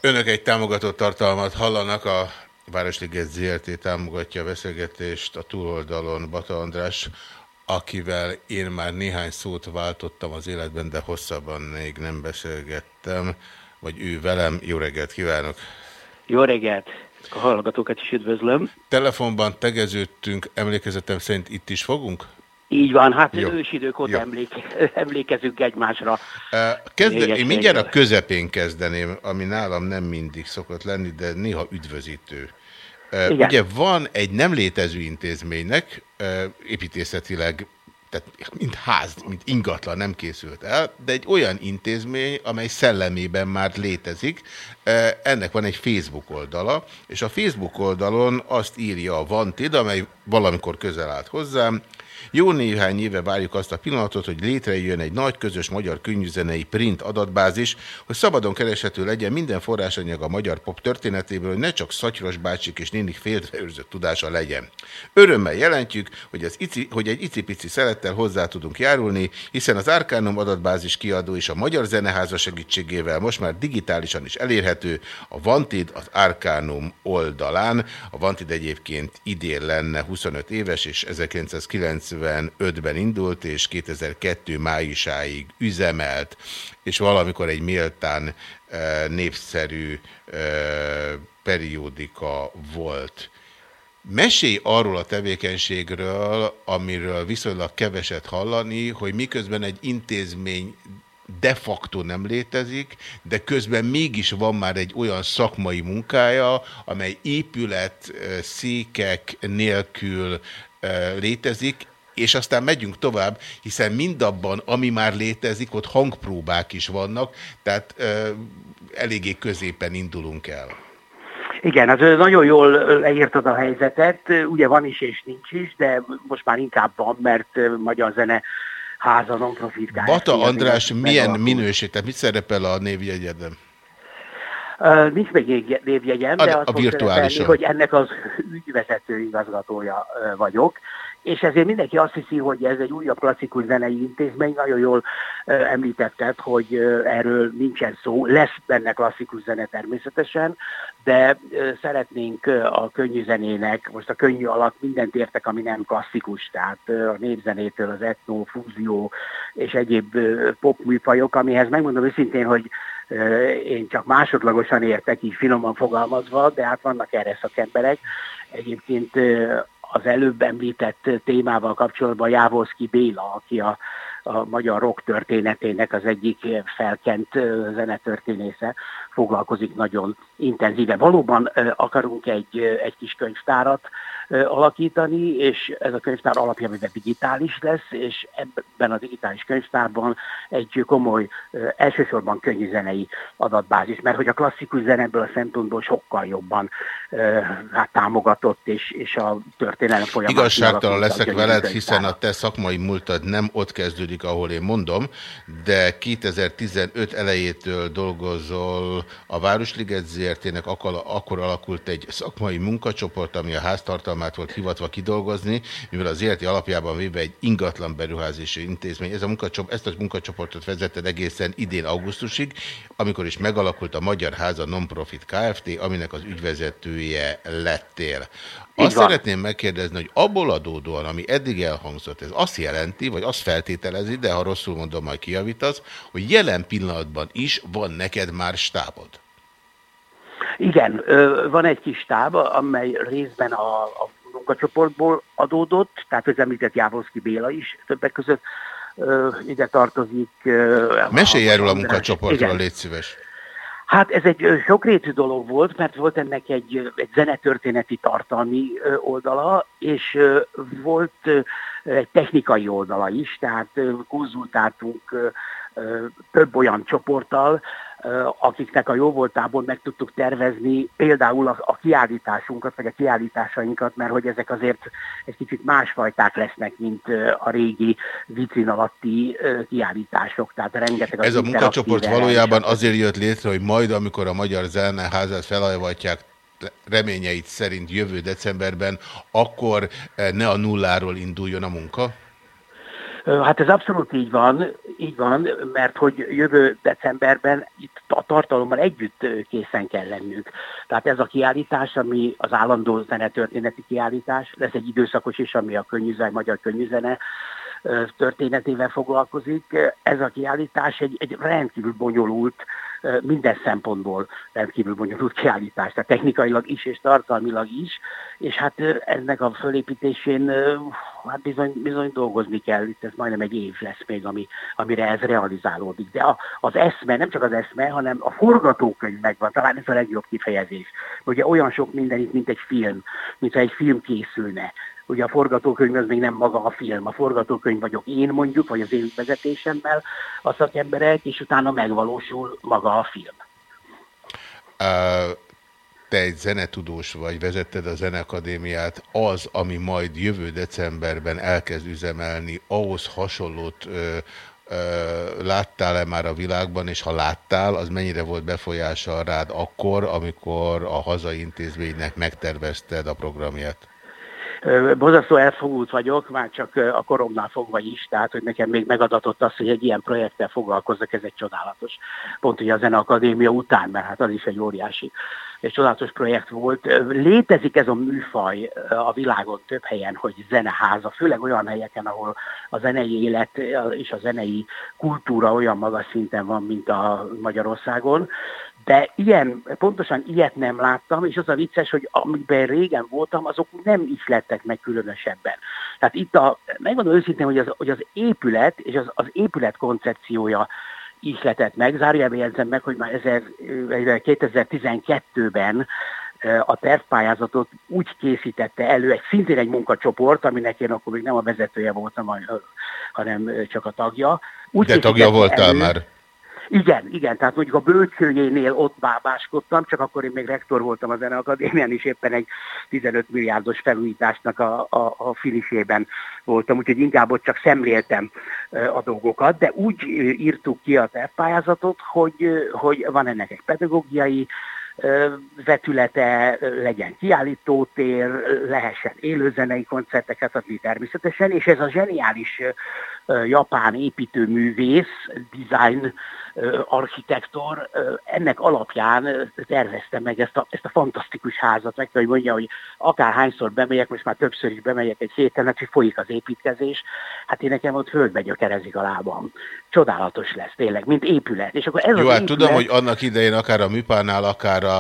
Önök egy támogatott tartalmat hallanak, a Városliget ZRT támogatja a beszélgetést a túloldalon Bata András, akivel én már néhány szót váltottam az életben, de hosszabban még nem beszélgettem, vagy ő velem. Jó reggelt kívánok! Jó reggelt! A hallgatókat is üdvözlöm. Telefonban tegeződtünk, emlékezetem szerint itt is fogunk? Így van, hát Jó. ősidők óta Jó. emléke, emlékezünk egymásra. Kezde, én mindjárt a közepén kezdeném, ami nálam nem mindig szokott lenni, de néha üdvözítő. Igen. Ugye van egy nem létező intézménynek, építészetileg, tehát mint ház, mint ingatlan nem készült el, de egy olyan intézmény, amely szellemében már létezik. Ennek van egy Facebook oldala, és a Facebook oldalon azt írja a Vantid, amely valamikor közel állt hozzám, jó néhány éve várjuk azt a pillanatot, hogy létrejöjjön egy nagy közös magyar könyvzenei print adatbázis, hogy szabadon kereshető legyen minden forrásanyag a magyar pop történetéből, hogy ne csak szatyros bácsik és nénik félreőrzött tudása legyen. Örömmel jelentjük, hogy, az ici, hogy egy icipici szerettel hozzá tudunk járulni, hiszen az Arcanum adatbázis kiadó és a Magyar Zeneháza segítségével most már digitálisan is elérhető a Vantid az Arcanum oldalán. A Vantid egyébként idén lenne 25 éves, és 1995-ben indult, és 2002 májusáig üzemelt, és valamikor egy méltán eh, népszerű eh, periódika volt. Mesélj arról a tevékenységről, amiről viszonylag keveset hallani, hogy miközben egy intézmény de facto nem létezik, de közben mégis van már egy olyan szakmai munkája, amely épület, eh, székek nélkül létezik, és aztán megyünk tovább, hiszen mindabban, ami már létezik, ott hangpróbák is vannak, tehát eh, eléggé középen indulunk el. Igen, az ö, nagyon jól ö, leírtad a helyzetet, Ö, ugye van is és nincs is, de most már inkább van, mert ö, Magyar Zene háza non-profit. Bata András milyen megalakult. minőség, tehát mit szerepel a névjegyedben? Ö, Nincs még ég- névjegyem, A- de a azt virtuálison. szerepelni, hogy ennek az ügyvezető igazgatója ö, vagyok, és ezért mindenki azt hiszi, hogy ez egy újabb klasszikus zenei intézmény, nagyon jól említetted, hogy erről nincsen szó, lesz benne klasszikus zene természetesen, de szeretnénk a könnyű zenének, most a könnyű alatt mindent értek, ami nem klasszikus, tehát a népzenétől az etno, fúzió és egyéb popműfajok, amihez megmondom őszintén, hogy én csak másodlagosan értek, így finoman fogalmazva, de hát vannak erre szakemberek. Egyébként az előbb említett témával kapcsolatban Jávorszki Béla, aki a, a magyar rock történetének az egyik felkent zenetörténésze, foglalkozik nagyon intenzíven. Valóban akarunk egy, egy kis könyvtárat alakítani, és ez a könyvtár alapjában digitális lesz, és ebben a digitális könyvtárban egy komoly, elsősorban könnyű zenei adatbázis, mert hogy a klasszikus zene ebből a szempontból sokkal jobban hát támogatott, és, és a történelem folyamán Igazságtalan leszek veled, hiszen a te szakmai múltad nem ott kezdődik, kezdődik, ahol én mondom, de 2015 elejétől dolgozol a Városliget ZRT-nek, akkor alakult egy szakmai munkacsoport, ami a háztartalmát volt hivatva kidolgozni, mivel az ZRT alapjában véve egy ingatlan beruházási intézmény. Ez a munkacsoport, ezt a munkacsoportot vezetted egészen idén augusztusig, amikor is megalakult a Magyar Háza Nonprofit Kft., aminek az ügyvezetője lettél. Azt szeretném megkérdezni, hogy abból adódóan, ami eddig elhangzott, ez azt jelenti, vagy azt feltételezi, de ha rosszul mondom, majd kijavítasz, hogy jelen pillanatban is van neked már stábod. Igen, van egy kis stáb, amely részben a, a munkacsoportból adódott, tehát az említett Jávoszki Béla is többek között ide tartozik. Mesélj erről a munkacsoportról, légy szíves. Hát ez egy sokrétű dolog volt, mert volt ennek egy, egy zenetörténeti tartalmi oldala, és volt egy technikai oldala is, tehát konzultáltunk több olyan csoporttal, akiknek a jó voltából meg tudtuk tervezni például a, a kiállításunkat, vagy a kiállításainkat, mert hogy ezek azért egy kicsit másfajták lesznek, mint a régi vitrin alatti kiállítások. Tehát rengeteg Ez a munkacsoport valójában azért jött létre, hogy majd, amikor a Magyar Zeneházát felajvatják reményeit szerint jövő decemberben, akkor ne a nulláról induljon a munka? Hát ez abszolút így van, így van, mert hogy jövő decemberben itt a tartalommal együtt készen kell lennünk. Tehát ez a kiállítás, ami az állandó zenetörténeti kiállítás, lesz egy időszakos is, ami a könnyűzaj, magyar könnyűzene történetével foglalkozik. Ez a kiállítás egy, egy rendkívül bonyolult, minden szempontból rendkívül bonyolult kiállítás, tehát technikailag is és tartalmilag is, és hát ennek a fölépítésén hát bizony, bizony dolgozni kell, itt ez majdnem egy év lesz még, ami, amire ez realizálódik. De a, az eszme, nem csak az eszme, hanem a forgatókönyv megvan, talán ez a legjobb kifejezés. Ugye olyan sok mindenit, mint egy film, mintha egy film készülne. Ugye a forgatókönyv az még nem maga a film, a forgatókönyv vagyok én mondjuk, vagy az én vezetésemmel a szakemberek, és utána megvalósul maga a film. Uh, te egy zenetudós vagy, vezetted a Zenekadémiát, az, ami majd jövő decemberben elkezd üzemelni, ahhoz hasonlót ö, láttál-e már a világban, és ha láttál, az mennyire volt befolyással rád akkor, amikor a hazai intézménynek megtervezted a programját? Bozasztó elfogult vagyok, már csak a koromnál fogva is, tehát hogy nekem még megadatott az, hogy egy ilyen projekttel foglalkozzak, ez egy csodálatos. Pont ugye a Zeneakadémia után, mert hát az is egy óriási egy csodálatos projekt volt. Létezik ez a műfaj a világon több helyen, hogy zeneháza, főleg olyan helyeken, ahol a zenei élet és a zenei kultúra olyan magas szinten van, mint a Magyarországon. De ilyen, pontosan ilyet nem láttam, és az a vicces, hogy amiben régen voltam, azok nem is lettek meg különösebben. Tehát itt a, megmondom őszintén, hogy az, hogy az épület és az, az épület koncepciója ihletett meg. Zárójelben jegyzem meg, hogy már 2012-ben a tervpályázatot úgy készítette elő egy szintén egy munkacsoport, aminek én akkor még nem a vezetője voltam, hanem csak a tagja. Úgy De tagja voltál elő, már? Igen, igen, tehát mondjuk a bölcsőjénél ott bábáskodtam, csak akkor én még rektor voltam a Zeneakadémián, és éppen egy 15 milliárdos felújításnak a, a, a finisében voltam, úgyhogy inkább ott csak szemléltem a dolgokat, de úgy írtuk ki a tervpályázatot, hogy, hogy van ennek egy pedagógiai vetülete, legyen kiállítótér, lehessen élőzenei koncerteket adni természetesen, és ez a zseniális japán építőművész, design architektor ennek alapján tervezte meg ezt a, ezt a fantasztikus házat, meg hogy mondja, hogy akárhányszor bemegyek, most már többször is bemegyek egy héten, hogy folyik az építkezés, hát én nekem ott földbe gyökerezik a lábam. Csodálatos lesz tényleg, mint épület. És akkor ez Jó, az hát épület... tudom, hogy annak idején akár a műpánál, akár a,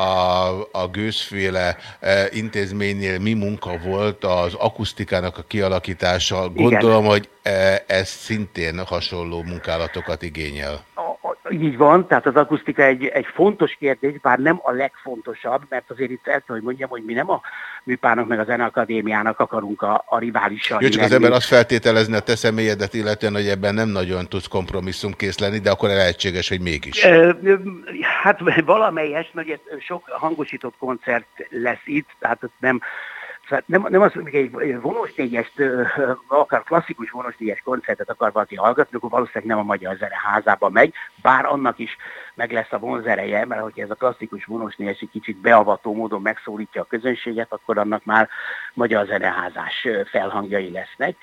a, a gőzféle e, intézménynél mi munka volt az akusztikának a kialakítása. Gondolom, Igen. hogy e, ez szintén hasonló munkálatokat igényel. Így van, tehát az akusztika egy, egy fontos kérdés, bár nem a legfontosabb, mert azért itt el hogy mondjam, hogy mi nem a műpának meg a Zeneakadémiának akarunk a, a riválissal. Jó, csak az ember azt feltételezne a te személyedet, illetően, hogy ebben nem nagyon tudsz kompromisszumkész lenni, de akkor lehetséges, hogy mégis. Hát valamelyes, mert sok hangosított koncert lesz itt, tehát nem Szóval nem, nem az, hogy egy vonós négyest, akár klasszikus vonós négyes koncertet akar valaki hallgatni, akkor valószínűleg nem a Magyar Zeneházába megy, bár annak is meg lesz a vonzereje, mert hogyha ez a klasszikus vonós négyes egy kicsit beavató módon megszólítja a közönséget, akkor annak már Magyar Zeneházás felhangjai lesznek.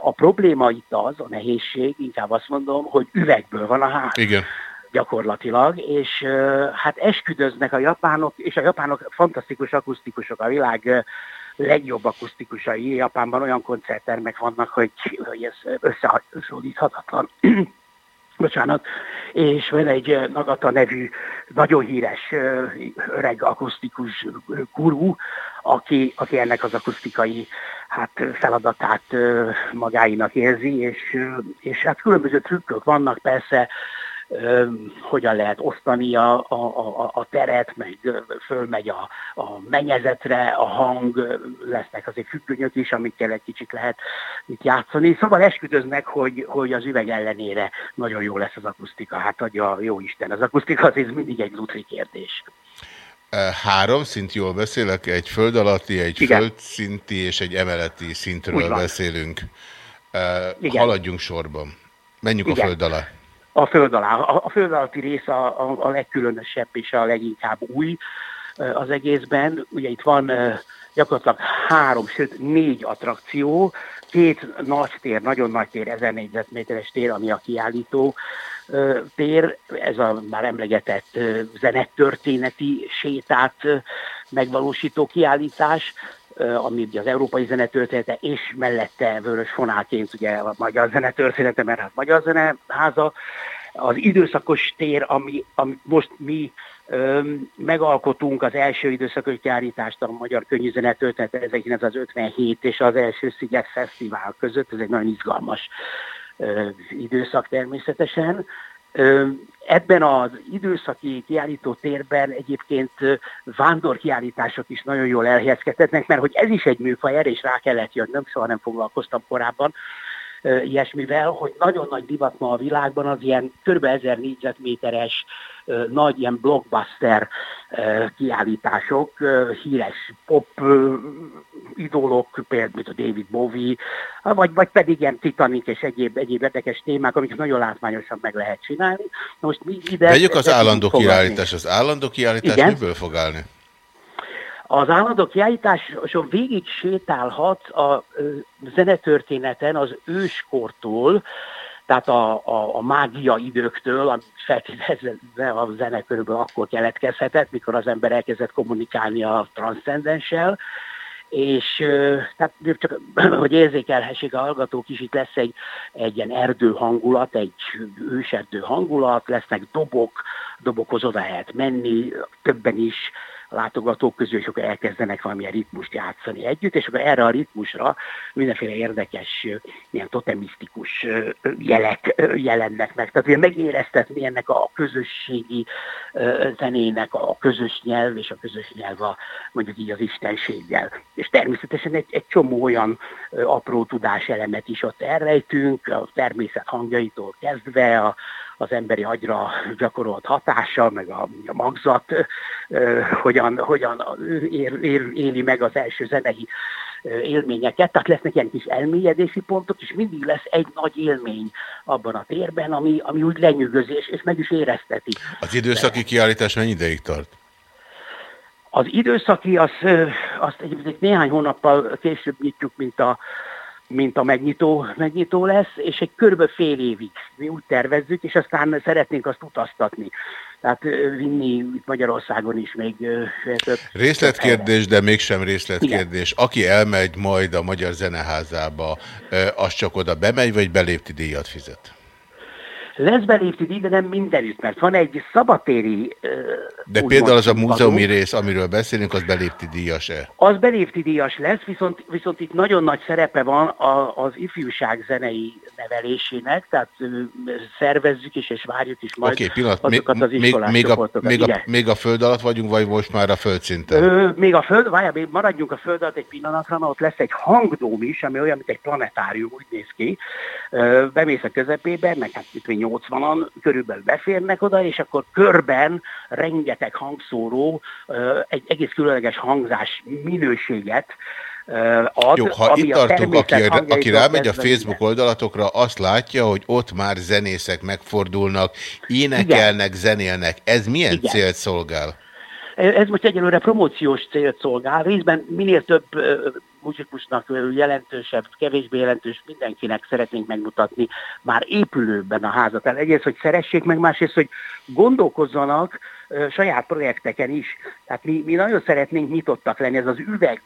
A probléma itt az, a nehézség, inkább azt mondom, hogy üvegből van a ház Igen. gyakorlatilag, és hát esküdöznek a japánok, és a japánok fantasztikus akusztikusok, a világ legjobb akusztikusai. Japánban olyan koncerttermek vannak, hogy, hogy ez összehasonlíthatatlan. Bocsánat. És van egy ö, Nagata nevű nagyon híres ö, öreg akusztikus gurú, aki, aki ennek az akusztikai hát, feladatát ö, magáinak érzi, és, és hát különböző trükkök vannak persze, hogyan lehet osztani a, a, a, a teret, meg fölmegy a, a mennyezetre, a hang, lesznek azért függönyök is, amikkel egy kicsit lehet itt játszani. Szóval esküdöznek, hogy, hogy az üveg ellenére nagyon jó lesz az akusztika. Hát adja jó Isten, az akusztika az mindig egy lutri kérdés. Három szint, jól beszélek, egy föld alatti, egy Igen. földszinti és egy emeleti szintről beszélünk. Igen. Haladjunk sorban. Menjünk a Igen. föld alá. A föld alá. A, a föld alatti rész a, a, a legkülönösebb és a leginkább új az egészben. Ugye itt van gyakorlatilag három, sőt négy attrakció, két nagy tér, nagyon nagy tér, 1000 négyzetméteres tér, ami a kiállító tér, ez a már emlegetett zenetörténeti sétát megvalósító kiállítás, ami ugye az európai zenetörténete, és mellette vörös fonálként ugye a magyar zenetörténete, mert hát magyar zeneháza, az időszakos tér, ami, ami most mi öm, megalkotunk az első időszakos kiállítást a Magyar Könnyű Zenetörténet 1957 és az első Sziget Fesztivál között, ez egy nagyon izgalmas ö, időszak természetesen. Ebben az időszaki kiállító térben egyébként vándorkiállítások is nagyon jól elhelyezkedhetnek, mert hogy ez is egy műfaj, erre is rá kellett jönnöm, soha nem foglalkoztam korábban ilyesmivel, hogy nagyon nagy divat ma a világban az ilyen kb. 1000 négyzetméteres nagy ilyen blockbuster kiállítások, híres pop idolok, például mint a David Bowie, vagy, vagy pedig ilyen Titanic és egyéb, egyéb érdekes témák, amiket nagyon látványosan meg lehet csinálni. Most mi ide... Vegyük az állandó kiállítás. Az állandó kiállítás Igen. miből fog állni? Az állandó kiállításon végig sétálhat a zenetörténeten az őskortól, tehát a, a, a mágia időktől, ami feltételezve a zene körülbelül akkor keletkezhetett, mikor az ember elkezdett kommunikálni a transzcendenssel, és tehát csak, hogy érzékelhessék a hallgatók is, itt lesz egy, egy ilyen erdő hangulat, egy őserdő hangulat, lesznek dobok, dobokhoz oda lehet menni, többen is látogatók közül, és akkor elkezdenek valamilyen ritmust játszani együtt, és akkor erre a ritmusra mindenféle érdekes, ilyen totemisztikus jelek jelennek meg. Tehát ugye megéreztetni ennek a közösségi zenének a közös nyelv, és a közös nyelv a, mondjuk így az istenséggel. És természetesen egy, egy csomó olyan apró tudáselemet is ott elrejtünk, a természet hangjaitól kezdve, a, az emberi agyra gyakorolt hatása, meg a, a magzat, hogyan, hogyan ér, ér, éli meg az első zenei élményeket, tehát lesznek ilyen kis elmélyedési pontok, és mindig lesz egy nagy élmény abban a térben, ami, ami úgy lenyűgözés, és meg is érezteti. Az időszaki kiállítás mennyi ideig tart? Az időszaki, az, azt egyébként néhány hónappal később nyitjuk, mint a, mint a megnyitó, megnyitó lesz, és egy körülbelül fél évig mi úgy tervezzük, és aztán szeretnénk azt utaztatni. Tehát vinni itt Magyarországon is még több. Részletkérdés, de mégsem részletkérdés. Aki elmegy majd a Magyar Zeneházába, az csak oda bemegy, vagy belépti díjat fizet? Lesz belépti díj, de nem mindenütt, mert van egy szabatéri De például az a múzeumi rész, amiről beszélünk, az belépti díjas-e? Az belépti díjas lesz, viszont, viszont itt nagyon nagy szerepe van a, az ifjúság zenei nevelésének, tehát szervezzük is, és várjuk is majd Oké, pillanat, még, azokat az még, iskolás még, a, még, a, még a föld alatt vagyunk, vagy most már a földszinten? Ö, még a föld, várjál, még maradjunk a föld alatt egy pillanatra, mert ott lesz egy hangdóm is, ami olyan, mint egy planetárium, úgy néz ki. Ö, bemész a közepébe, meg hát itt még 80-an körülbelül beférnek oda, és akkor körben rengeteg hangszóró, egy egész különleges hangzás minőséget ad, Jó, ha itt tartunk, aki, aki rámegy a Facebook oldalatokra, azt látja, hogy ott már zenészek megfordulnak, énekelnek, zenélnek. Ez milyen Igen. célt szolgál? Ez most egyelőre promóciós célt szolgál, részben minél több muzsikusnak jelentősebb, kevésbé jelentős, mindenkinek szeretnénk megmutatni már épülőben a házat. Tehát egyrészt, hogy szeressék meg, másrészt, hogy gondolkozzanak saját projekteken is. Tehát mi, mi nagyon szeretnénk nyitottak lenni, ez az üveg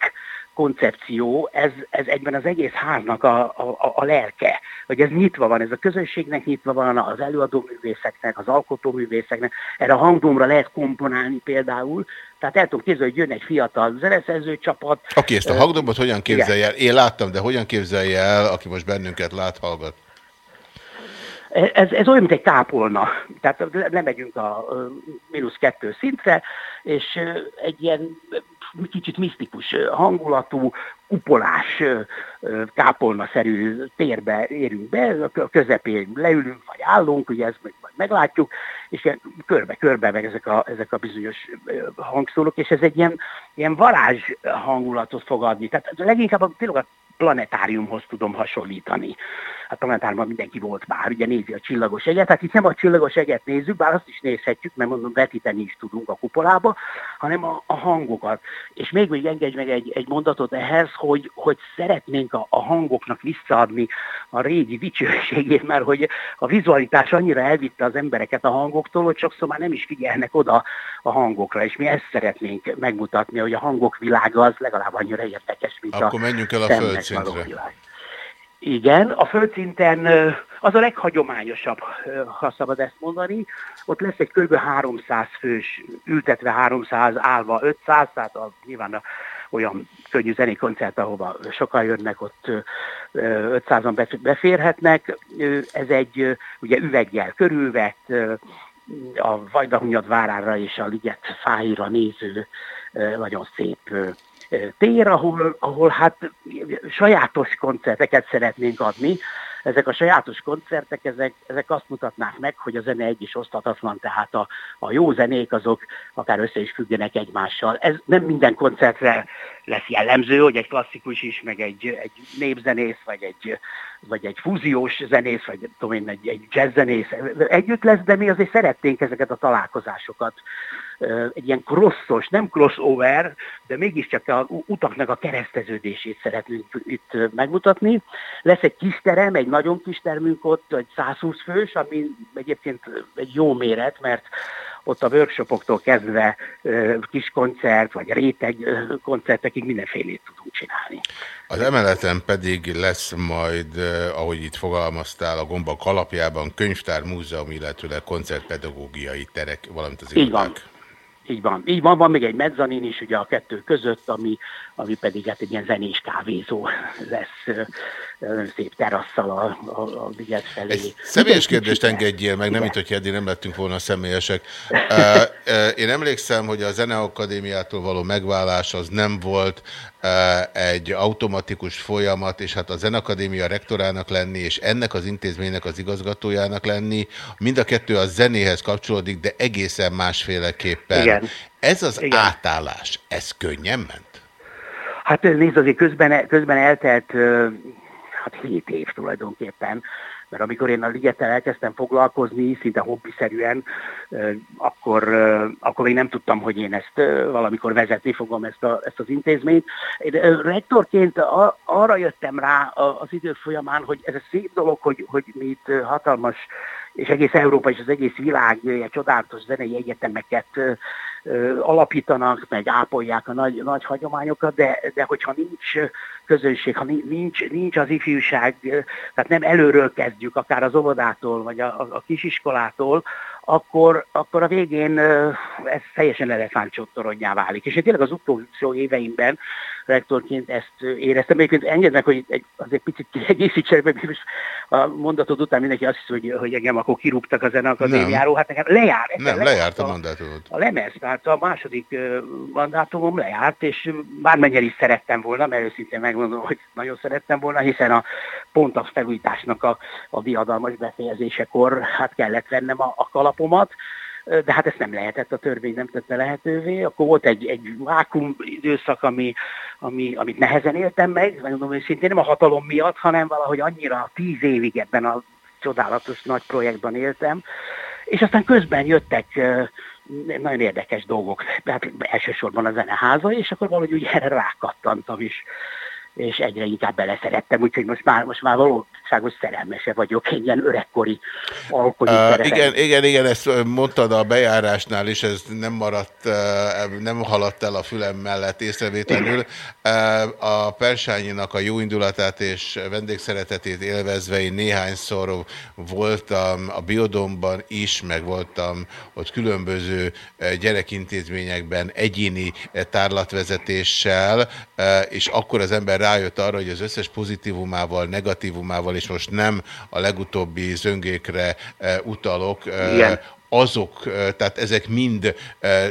koncepció, ez, ez egyben az egész háznak a, a, a lelke, hogy ez nyitva van, ez a közönségnek nyitva van, az előadóművészeknek, az alkotóművészeknek, erre a hangdomra lehet komponálni például, tehát el tudom képzelni, hogy jön egy fiatal zeneszerző csapat. Aki ezt a Ö, hangdomot hogyan képzelje el? Én láttam, de hogyan képzelje el, aki most bennünket lát, hallgat? Ez, ez olyan, mint egy kápolna. Tehát lemegyünk a mínusz kettő szintre, és egy ilyen kicsit misztikus hangulatú, kupolás, ö, kápolnaszerű térbe érünk be, a kö- közepén leülünk, vagy állunk, ugye ezt meg, majd meglátjuk, és ilyen körbe-körbe meg ezek a, ezek a bizonyos ö, hangszórok, és ez egy ilyen, ilyen varázs hangulatot fog adni. Tehát leginkább tényleg a planetáriumhoz tudom hasonlítani. A planetáriumban mindenki volt már, ugye nézi a csillagos eget, tehát itt nem a csillagos eget nézzük, bár azt is nézhetjük, mert mondom, vetíteni is tudunk a kupolába, hanem a, a hangokat. És még még engedj meg egy, egy mondatot ehhez, hogy, hogy szeretnénk a, a hangoknak visszaadni a régi dicsőségét, mert hogy a vizualitás annyira elvitte az embereket a hangoktól, hogy sokszor már nem is figyelnek oda a hangokra, és mi ezt szeretnénk megmutatni, hogy a hangok világa az legalább annyira érdekes, mint Akkor a menjünk el a világ. Igen, a földszinten az a leghagyományosabb, ha szabad ezt mondani. Ott lesz egy kb. 300 fős, ültetve 300, állva 500, tehát a, nyilván a, olyan könnyű zenékoncert, ahova sokan jönnek, ott ö, ö, 500-an bef- beférhetnek. Ez egy ugye üveggel körülvett, a Vajdahunyad várára és a Liget fáira néző nagyon szép tér, ahol, ahol hát sajátos koncerteket szeretnénk adni. Ezek a sajátos koncertek, ezek, ezek azt mutatnák meg, hogy a zene egy is osztatatlan, tehát a, a jó zenék azok akár össze is függenek egymással. Ez nem minden koncertre lesz jellemző, hogy egy klasszikus is, meg egy, egy népzenész, vagy egy, vagy egy fúziós zenész, vagy tudom én, egy, egy jazzzenész együtt lesz, de mi azért szeretnénk ezeket a találkozásokat egy ilyen crossos, nem crossover, de mégiscsak a utaknak a kereszteződését szeretnénk itt megmutatni. Lesz egy kis terem, egy nagyon kis termünk ott, egy 120 fős, ami egyébként egy jó méret, mert ott a workshopoktól kezdve kis koncert, vagy réteg koncertekig mindenfélét tudunk csinálni. Az emeleten pedig lesz majd, ahogy itt fogalmaztál, a gombak alapjában könyvtár, múzeum, illetőleg koncertpedagógiai terek, valamint az Így van. Így van. Így van, van még egy mezzanin is ugye a kettő között, ami, ami pedig hát egy ilyen zenés kávézó lesz, szép terasszal a, a, a liget felé. Egy személyes kérdést engedjél meg, nem itt, hogy eddig nem lettünk volna személyesek. Én emlékszem, hogy a Zeneakadémiától való megválás az nem volt egy automatikus folyamat, és hát a Zeneakadémia rektorának lenni, és ennek az intézménynek az igazgatójának lenni, mind a kettő a zenéhez kapcsolódik, de egészen másféleképpen. Igen. Ez az Igen. átállás, ez könnyen ment? Hát nézd, azért közben, közben eltelt hát 7 év tulajdonképpen, mert amikor én a ligettel elkezdtem foglalkozni, szinte hobbiszerűen, akkor, akkor még nem tudtam, hogy én ezt valamikor vezetni fogom, ezt, a, ezt az intézményt. Én rektorként a, arra jöttem rá a- az idők folyamán, hogy ez egy szép dolog, hogy, hogy mi itt hatalmas és egész Európa és az egész világ ilyen csodálatos zenei egyetemeket ö, ö, alapítanak, meg ápolják a nagy, nagy hagyományokat, de, de hogyha nincs közönség, ha ni- nincs, nincs az ifjúság, tehát nem előről kezdjük, akár az óvodától, vagy a, a kisiskolától, akkor, akkor a végén ez teljesen elefántcsottoronyá válik. És én tényleg az utolsó éveimben rektorként ezt éreztem. Egyébként engedd meg, hogy egy, egy, azért picit kiegészítsek, mert most a mondatod után mindenki azt hiszi, hogy, hogy engem akkor kirúgtak a zeneakadémiáról. Hát nekem lejár. Nem, lejárt a mandátumod. A lemez, tehát a második mandátumom lejárt, és bármennyire is szerettem volna, mert őszintén megmondom, hogy nagyon szerettem volna, hiszen a pont a felújításnak a, a diadalmas befejezésekor hát kellett vennem a, a kalapomat. de hát ezt nem lehetett, a törvény nem tette lehetővé. Akkor volt egy, egy vákum időszak, ami, ami, amit nehezen éltem meg, megmondom őszintén, nem a hatalom miatt, hanem valahogy annyira tíz évig ebben a csodálatos nagy projektben éltem, és aztán közben jöttek nagyon érdekes dolgok, hát elsősorban a zeneháza, és akkor valahogy úgy erre rákattantam is és egyre inkább beleszerettem, úgyhogy most már, most már valóságos szerelmese vagyok egy ilyen öregkori alkohol. Uh, igen, igen, igen, ezt mondtad a bejárásnál is, ez nem maradt, nem haladt el a fülem mellett észrevétlenül. A Persányinak a jó indulatát és vendégszeretetét élvezve én néhányszor voltam a Biodomban is, meg voltam ott különböző gyerekintézményekben egyéni tárlatvezetéssel, és akkor az ember rájött arra, hogy az összes pozitívumával, negatívumával, és most nem a legutóbbi zöngékre utalok, Igen azok, tehát ezek mind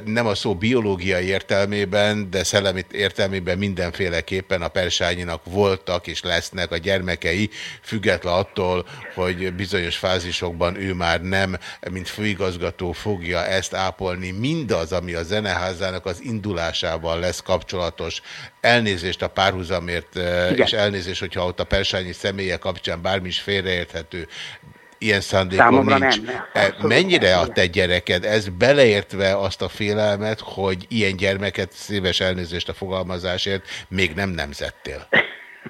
nem a szó biológiai értelmében, de szellemi értelmében mindenféleképpen a persányinak voltak és lesznek a gyermekei, független attól, hogy bizonyos fázisokban ő már nem, mint főigazgató fogja ezt ápolni. Mindaz, ami a zeneházának az indulásával lesz kapcsolatos, elnézést a párhuzamért, Igen. és elnézést, hogyha ott a persányi személye kapcsán bármi is félreérthető, ilyen szándékom nincs. Nem, nem. Mennyire a te gyereked, ez beleértve azt a félelmet, hogy ilyen gyermeket, szíves elnézést a fogalmazásért, még nem nemzettél?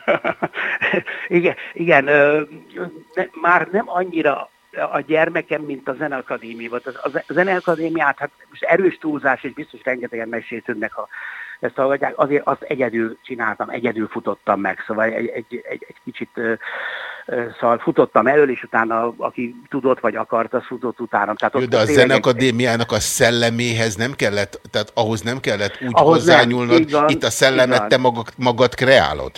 igen, igen ne, már nem annyira a gyermekem, mint a Zeneakadémia volt. A Zeneakadémiát, hát most erős túlzás, és biztos rengetegen mesét tudnak, ha ezt hallgatják, azért azt egyedül csináltam, egyedül futottam meg, szóval egy, egy, egy, egy kicsit Szóval futottam elől, és utána aki tudott vagy akart, az futott utána. Tehát Jó, de a Zenakadémiának a szelleméhez nem kellett, tehát ahhoz nem kellett úgy ahhoz hozzányúlnod, nem, itt a szellemet te magad, magad kreálod.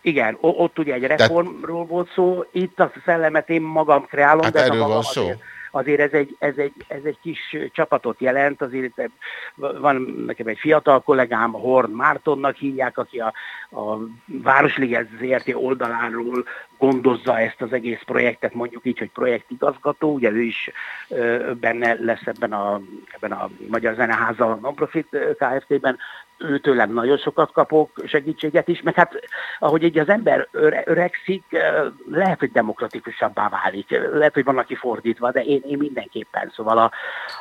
Igen, ott ugye egy reformról volt szó, itt a szellemet én magam kreálom. Hát de erről van szó. Azért, azért ez egy, ez, egy, ez egy kis csapatot jelent, azért van nekem egy fiatal kollégám, Horn Mártonnak hívják, aki a, a Városliget ZRT. oldaláról gondozza ezt az egész projektet, mondjuk így, hogy projektigazgató, ugye ő is benne lesz ebben a, ebben a Magyar Zeneháza Nonprofit Kft-ben, őtőlem nagyon sokat kapok segítséget is, meg hát ahogy egy az ember öregszik, lehet, hogy demokratikusabbá válik, lehet, hogy van, aki fordítva, de én, én mindenképpen, szóval a,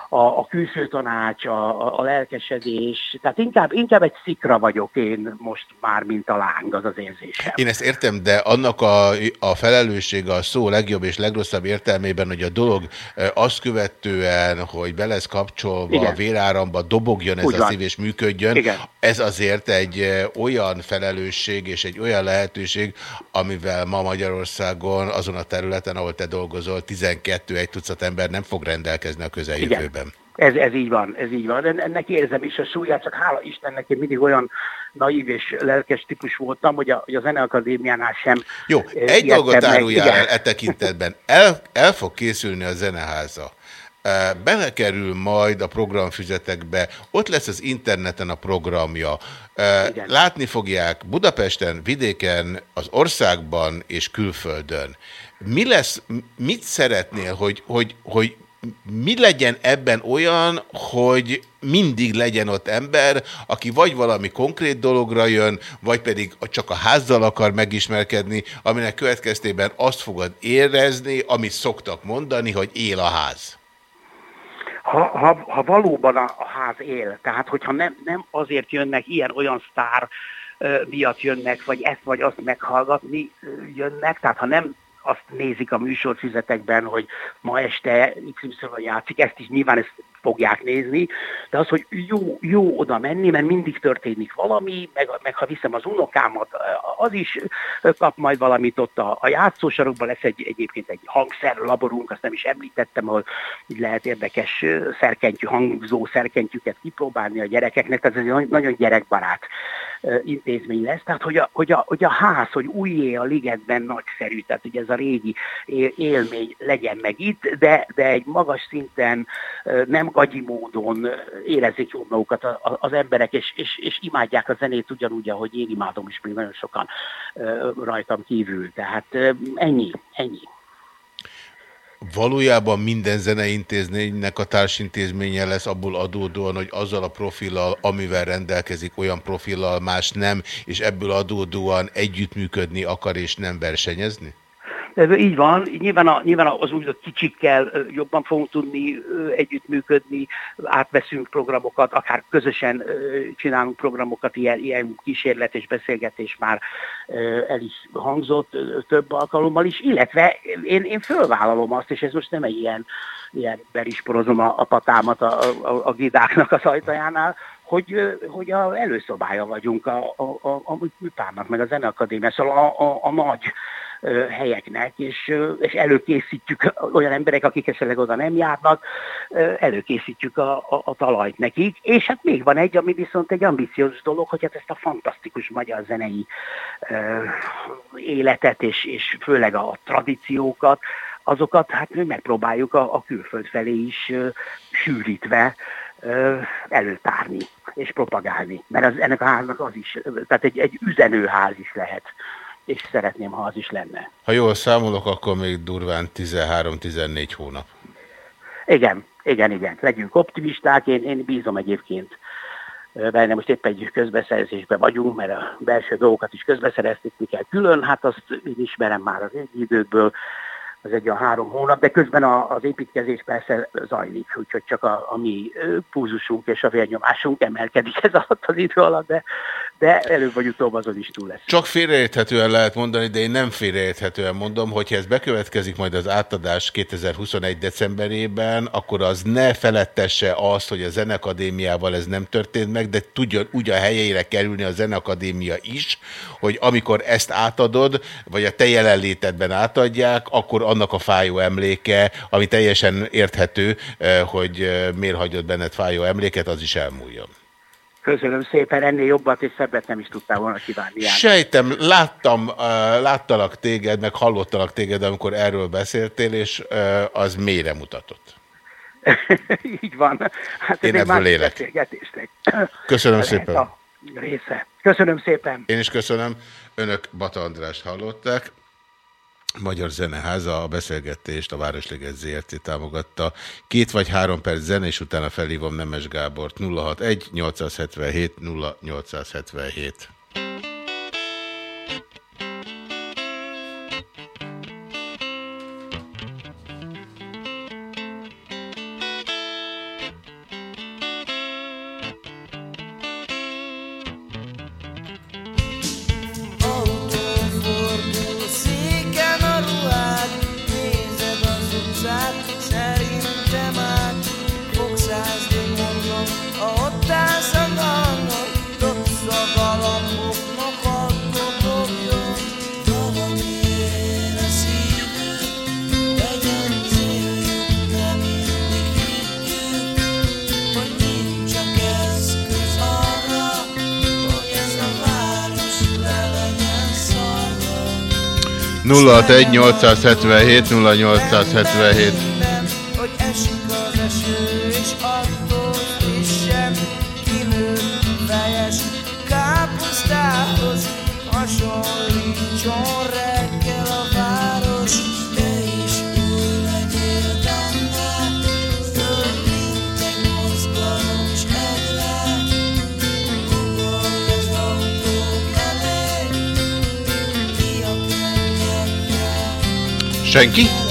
a, a külső tanács, a, a lelkesedés, tehát inkább, inkább egy szikra vagyok én most már, mint a láng, az az érzésem. Én ezt értem, de annak a, a felelőssége a szó legjobb és legrosszabb értelmében, hogy a dolog azt követően, hogy be lesz kapcsolva Igen. a véráramba, dobogjon ez Úgy a van. szív és működjön, Igen ez azért egy olyan felelősség és egy olyan lehetőség, amivel ma Magyarországon azon a területen, ahol te dolgozol, 12 egy tucat ember nem fog rendelkezni a közeljövőben. Ez, ez így van, ez így van. Ennek érzem is a súlyát, csak hála Istennek én mindig olyan naív és lelkes típus voltam, hogy a, hogy a Zeneakadémiánál sem... Jó, egy dolgot áruljál el e tekintetben. El, el fog készülni a zeneháza belekerül majd a programfüzetekbe, ott lesz az interneten a programja. Igen. Látni fogják Budapesten, vidéken, az országban és külföldön. Mi lesz, mit szeretnél, hogy, hogy, hogy mi legyen ebben olyan, hogy mindig legyen ott ember, aki vagy valami konkrét dologra jön, vagy pedig csak a házzal akar megismerkedni, aminek következtében azt fogod érezni, amit szoktak mondani, hogy él a ház ha, ha, ha valóban a, ház él, tehát hogyha nem, nem azért jönnek ilyen-olyan sztár miatt jönnek, vagy ezt vagy azt meghallgatni jönnek, tehát ha nem azt nézik a műsorfüzetekben, hogy ma este XY játszik, ezt is nyilván ezt fogják nézni, de az, hogy jó, jó oda menni, mert mindig történik valami, meg, meg ha viszem az unokámat, az is kap majd valamit ott a, a játszósarokban, lesz egy, egyébként egy hangszer laborunk, azt nem is említettem, ahol így lehet érdekes szerkentyű, hangzó szerkentyűket kipróbálni a gyerekeknek, tehát ez egy nagyon gyerekbarát intézmény lesz, tehát hogy a, hogy a, hogy a ház, hogy újjé a ligetben nagyszerű, tehát hogy ez a régi élmény legyen meg itt, de, de egy magas szinten nem gagyi módon érezzék jól magukat az emberek, és, és, és imádják a zenét ugyanúgy, ahogy én imádom is még nagyon sokan rajtam kívül. Tehát ennyi, ennyi. Valójában minden zeneintézménynek a társintézménye lesz abból adódóan, hogy azzal a profillal, amivel rendelkezik, olyan profillal más nem, és ebből adódóan együttműködni akar és nem versenyezni? Így van, nyilván, a, nyilván az úgynevezett kicsikkel jobban fogunk tudni együttműködni, átveszünk programokat, akár közösen csinálunk programokat, ilyen, ilyen kísérlet és beszélgetés már el is hangzott több alkalommal is, illetve én, én fölvállalom azt, és ez most nem egy ilyen, ilyen berisporozom a, a patámat a, a, a gidáknak az ajtajánál, hogy, hogy a előszobája vagyunk a, a, a, a műpárnak, meg a Zeneakadémia, szóval a, a, a nagy helyeknek, és, és előkészítjük olyan emberek, akik esetleg oda nem járnak, előkészítjük a, a, a talajt nekik, és hát még van egy, ami viszont egy ambiciózus dolog, hogy hát ezt a fantasztikus magyar zenei életet, és, és főleg a tradíciókat, azokat hát mi megpróbáljuk a, a külföld felé is ö, sűrítve ö, előtárni és propagálni. Mert az, ennek a háznak az is, tehát egy, egy üzenőház is lehet és szeretném, ha az is lenne. Ha jól számolok, akkor még durván 13-14 hónap. Igen, igen, igen. Legyünk optimisták, én, én bízom egyébként benne most éppen egy közbeszerzésben vagyunk, mert a belső dolgokat is közbeszerezték, mi kell külön, hát azt én ismerem már az régi időkből, az egy a három hónap, de közben a, az építkezés persze zajlik, úgyhogy csak a, a mi púzusunk és a vérnyomásunk emelkedik ez alatt az idő alatt, de, de előbb vagy utóbb azon is túl lesz. Csak félreérthetően lehet mondani, de én nem félreérthetően mondom, hogyha ez bekövetkezik majd az átadás 2021. decemberében, akkor az ne felettesse azt, hogy a Zenekadémiával ez nem történt meg, de tudja úgy a helyére kerülni a Zenekadémia is, hogy amikor ezt átadod, vagy a te jelenlétedben átadják, akkor annak a fájó emléke, ami teljesen érthető, hogy miért hagyott benned fájó emléket, az is elmúljon. Köszönöm szépen, ennél jobbat és szebbet nem is tudtál volna kívánni. János. Sejtem, láttam, láttalak téged, meg hallottalak téged, amikor erről beszéltél, és az mélyre mutatott. Így van. Hát Én ebből élek. Köszönöm Ez szépen. A része. Köszönöm szépen. Én is köszönöm. Önök Bata Andrást hallották. Magyar Zeneháza a beszélgetést a Városliget ZRT támogatta. Két vagy három perc zene, és utána felhívom Nemes Gábort 061 877 0877. 061 877 0877. Senki?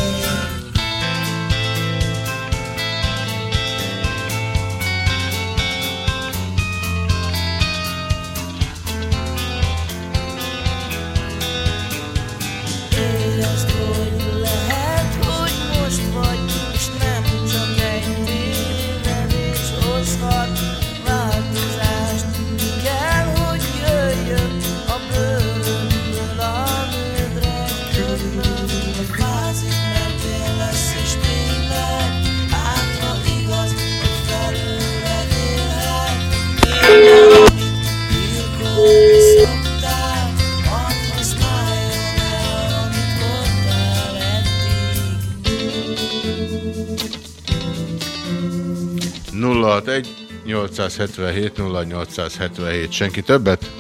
877 0877. Senki többet?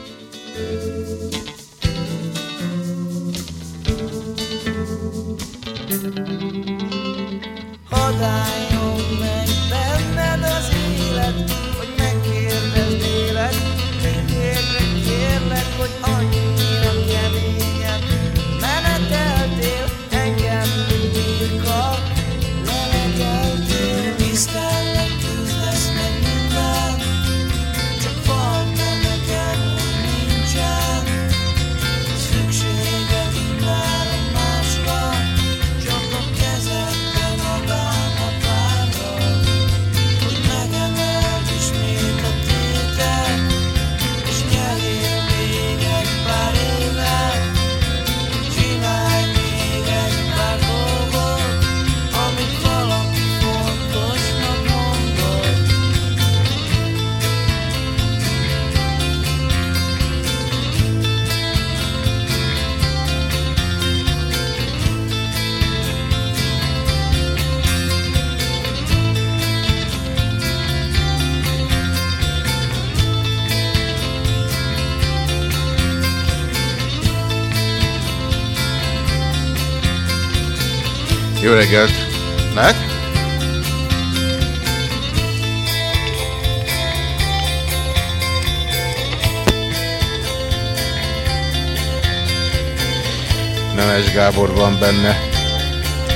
Benne.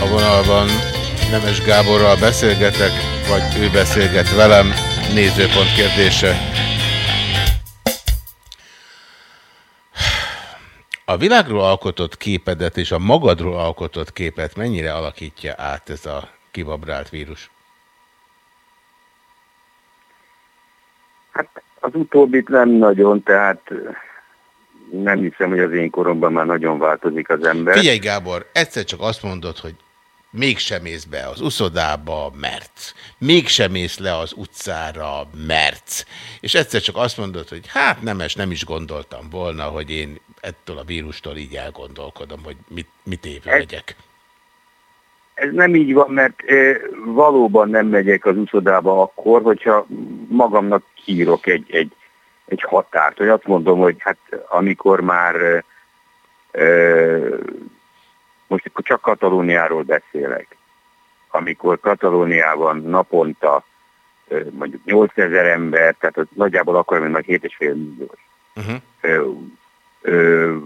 A vonalban Nemes Gáborral beszélgetek, vagy ő beszélget velem. Nézőpont kérdése. A világról alkotott képedet és a magadról alkotott képet mennyire alakítja át ez a kibabrált vírus? Az utóbbit nem nagyon, tehát nem hiszem, hogy az én koromban már nagyon változik az ember. Figyelj Gábor, egyszer csak azt mondod, hogy mégsem mész be az uszodába, mert mégsem mész le az utcára, mert és egyszer csak azt mondod, hogy hát nemes, nem is gondoltam volna, hogy én ettől a vírustól így elgondolkodom, hogy mit, mit évő legyek. Ez nem így van, mert eh, valóban nem megyek az uszodába akkor, hogyha magamnak írok egy, egy, egy határt, hogy azt mondom, hogy hát amikor már most akkor csak Katalóniáról beszélek. Amikor Katalóniában naponta mondjuk 8000 ember, tehát az nagyjából akkor még nagy 7,5 milliós Uh-huh. ö, ö,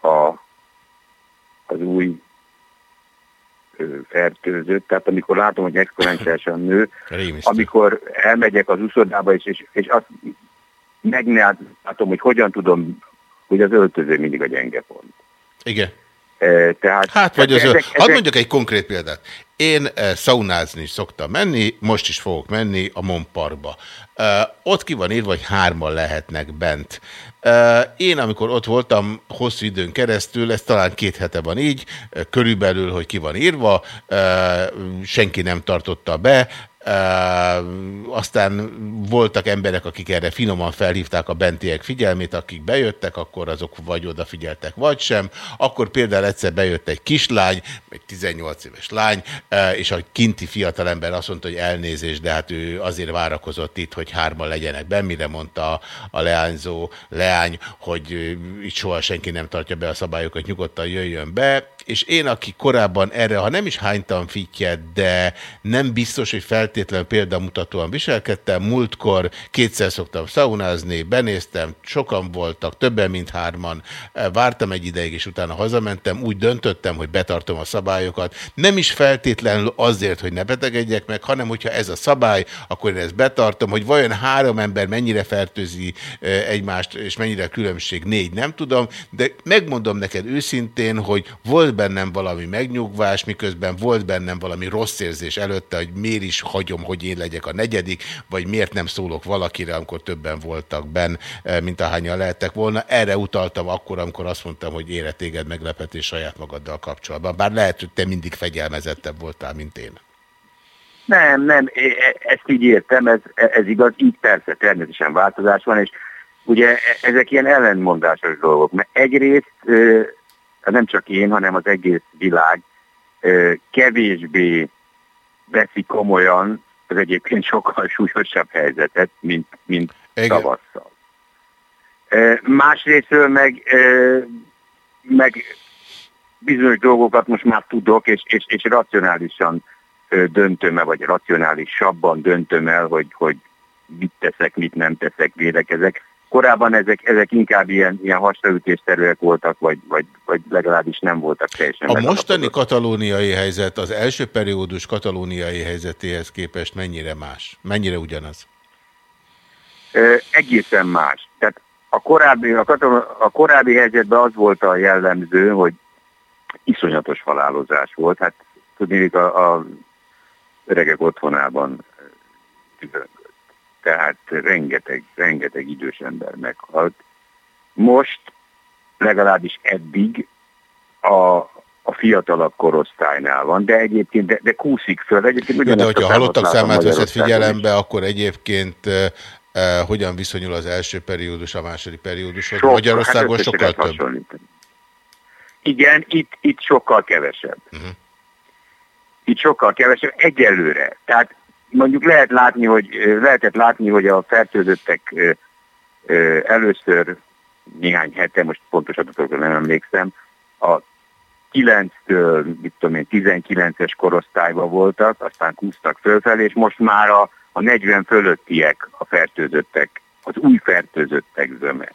a, az új ö, fertőzött, tehát amikor látom, hogy exponenciálisan nő, amikor elmegyek az uszodába, és, és, és azt meglátom, hogy hogyan tudom, hogy az öltöző mindig a gyenge pont. Igen. E, tehát, Hát vagy az, tehát ezek, hadd mondjak egy konkrét példát. Én eh, szaunázni szoktam menni, most is fogok menni a Monparkba. Eh, ott ki van írva, hogy hárman lehetnek bent. Én, amikor ott voltam hosszú időn keresztül, ez talán két hete van így, körülbelül, hogy ki van írva, senki nem tartotta be, aztán voltak emberek, akik erre finoman felhívták a bentiek figyelmét, akik bejöttek, akkor azok vagy odafigyeltek, vagy sem. Akkor például egyszer bejött egy kislány, egy 18 éves lány, és a kinti fiatalember azt mondta, hogy elnézés, de hát ő azért várakozott itt, hogy hárman legyenek benn, mire mondta a, leányzó leány, hogy itt soha senki nem tartja be a szabályokat, nyugodtan jöjjön be, és én, aki korábban erre, ha nem is hánytam fittyet, de nem biztos, hogy feltétlenül példamutatóan viselkedtem, múltkor kétszer szoktam szaunázni, benéztem, sokan voltak, többen, mint hárman, eh, vártam egy ideig, és utána hazamentem, úgy döntöttem, hogy betartom a szabályokat, nem is feltétlenül azért, hogy ne betegedjek meg, hanem hogyha ez a szabály, akkor én ezt betartom, hogy vajon három ember mennyire fertőzi eh, egymást, és mennyire különbség négy, nem tudom, de megmondom neked őszintén, hogy volt bennem valami megnyugvás, miközben volt bennem valami rossz érzés előtte, hogy miért is hagyom, hogy én legyek a negyedik, vagy miért nem szólok valakire, amikor többen voltak benn, eh, mint ahányan lehettek volna. Erre utaltam akkor, amikor azt mondtam, hogy ére téged meglepetés saját magaddal kapcsolatban. Bár lehet, hogy te mindig fegyelmezettebb voltál, mint én. Nem, nem, ezt így értem, ez, ez igaz, így persze természetesen változás van, és ugye ezek ilyen ellentmondásos dolgok, mert egyrészt nem csak én, hanem az egész világ kevésbé veszi komolyan az egyébként sokkal súlyosabb helyzetet, mint, mint tavasszal. Ö, Másrésztről meg, meg bizonyos dolgokat most már tudok, és, és, és racionálisan döntöm el, vagy racionálisabban döntöm el, hogy, hogy mit teszek, mit nem teszek, védekezek. Korábban ezek, ezek inkább ilyen, ilyen hasraütésterőek voltak, vagy, vagy, vagy legalábbis nem voltak teljesen A mostani katalóniai helyzet az első periódus katalóniai helyzetéhez képest mennyire más? Mennyire ugyanaz? Ö, egészen más. Tehát a korábbi, a, a korábbi helyzetben az volt a jellemző, hogy iszonyatos halálozás volt. Hát tudnék a, a öregek otthonában tüzöngött. Tehát rengeteg, rengeteg idős ember meghalt. Most legalábbis eddig a, a fiatalabb korosztálynál van, de egyébként de, de kúszik föl. Egyébként de a hogyha számot halottak számát veszed Magyarországon is. figyelembe, akkor egyébként eh, hogyan viszonyul az első periódus a második periódushoz? Sok- Magyarországon hát sokkal több. Igen, itt, itt sokkal kevesebb. Uh-huh. Itt sokkal kevesebb egyelőre. Tehát mondjuk lehet látni, hogy lehetett látni, hogy a fertőzöttek először néhány hete, most pontos adatokra nem emlékszem, a 9-től, mit tudom én, 19-es korosztályban voltak, aztán kúztak fölfelé, és most már a, a 40 fölöttiek a fertőzöttek, az új fertőzöttek zöme.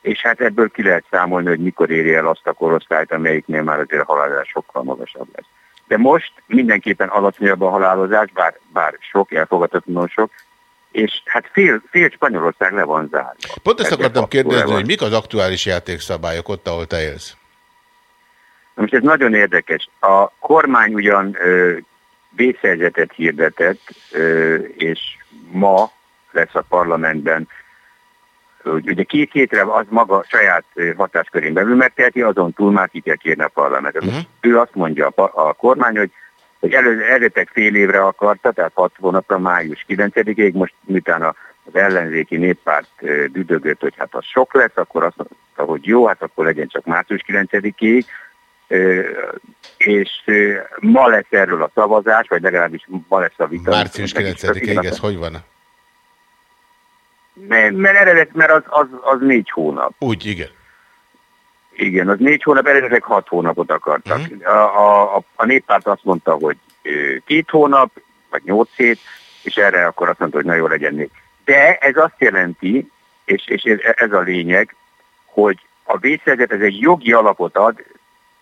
És hát ebből ki lehet számolni, hogy mikor éri el azt a korosztályt, amelyiknél már azért a halálozás sokkal magasabb lesz. De most mindenképpen alacsonyabb a halálozás, bár, bár sok, elfogadhatatlanul sok, és hát fél, fél Spanyolország le van zárva. Pont ezt akartam kérdezni, hogy mik az aktuális játékszabályok ott, ahol te élsz? Na Most ez nagyon érdekes. A kormány ugyan ö, vészhelyzetet hirdetett, ö, és ma lesz a parlamentben, hogy ugye két hétre az maga saját hatáskörén belül megteheti, azon túl már ki kell kérni a parlamentet. Uh-huh. Ő azt mondja a, a kormány, hogy hogy elő, eredetek fél évre akarta, tehát 6 hónapra, május 9-ig, most miután az ellenzéki néppárt düdögött, hogy hát az sok lesz, akkor azt mondta, hogy jó, hát akkor legyen csak március 9-ig, Ö, és ma lesz erről a szavazás, vagy legalábbis ma lesz a vita. Március 9-ig, ez hogy van? Mert, mert eredet, mert az, az, az négy hónap. Úgy, igen. Igen, az négy hónap, eredetileg hat hónapot akartak. Mhm. Uh-huh. A, a, a néppárt azt mondta, hogy két hónap, vagy nyolc hét, és erre akkor azt mondta, hogy na jó legyen négy. De ez azt jelenti, és, és ez, ez a lényeg, hogy a vészhelyzet ez egy jogi alapot ad,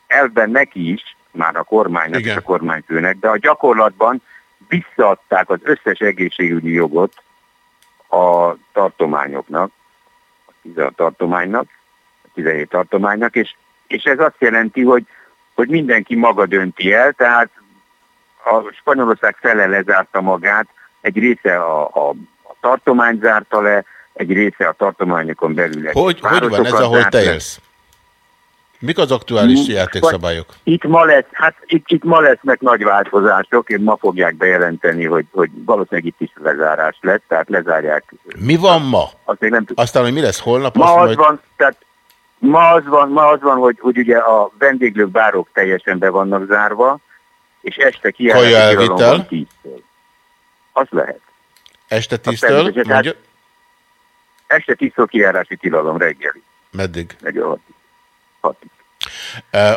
elben neki is, már a kormánynak Igen. és a kormányfőnek, de a gyakorlatban visszaadták az összes egészségügyi jogot a tartományoknak, a 16 tartománynak, a 17 tartománynak, és, és ez azt jelenti, hogy, hogy mindenki maga dönti el, tehát a Spanyolország fele lezárta magát, egy része a, a, a tartomány zárta le, egy része a tartományokon belül. Hogy, hogy van ez, ahol te élsz? Mik az aktuális játékszabályok? Itt ma, lesz, hát itt, itt ma lesznek nagy változások, én ma fogják bejelenteni, hogy, hogy valószínűleg itt is lezárás lesz, tehát lezárják. Mi van ma? Azt még nem tudom. Aztán, hogy mi lesz holnap, Ma az majd... van, tehát ma az van, ma az van hogy, hogy ugye a vendéglők, bárok teljesen be vannak zárva, és este elvitel? van 10-től. Az lehet. Este Az tíztől? természetesen, Mondja, tehát Este 10-től kijárási tilalom reggeli. meddig? Reggel Uh,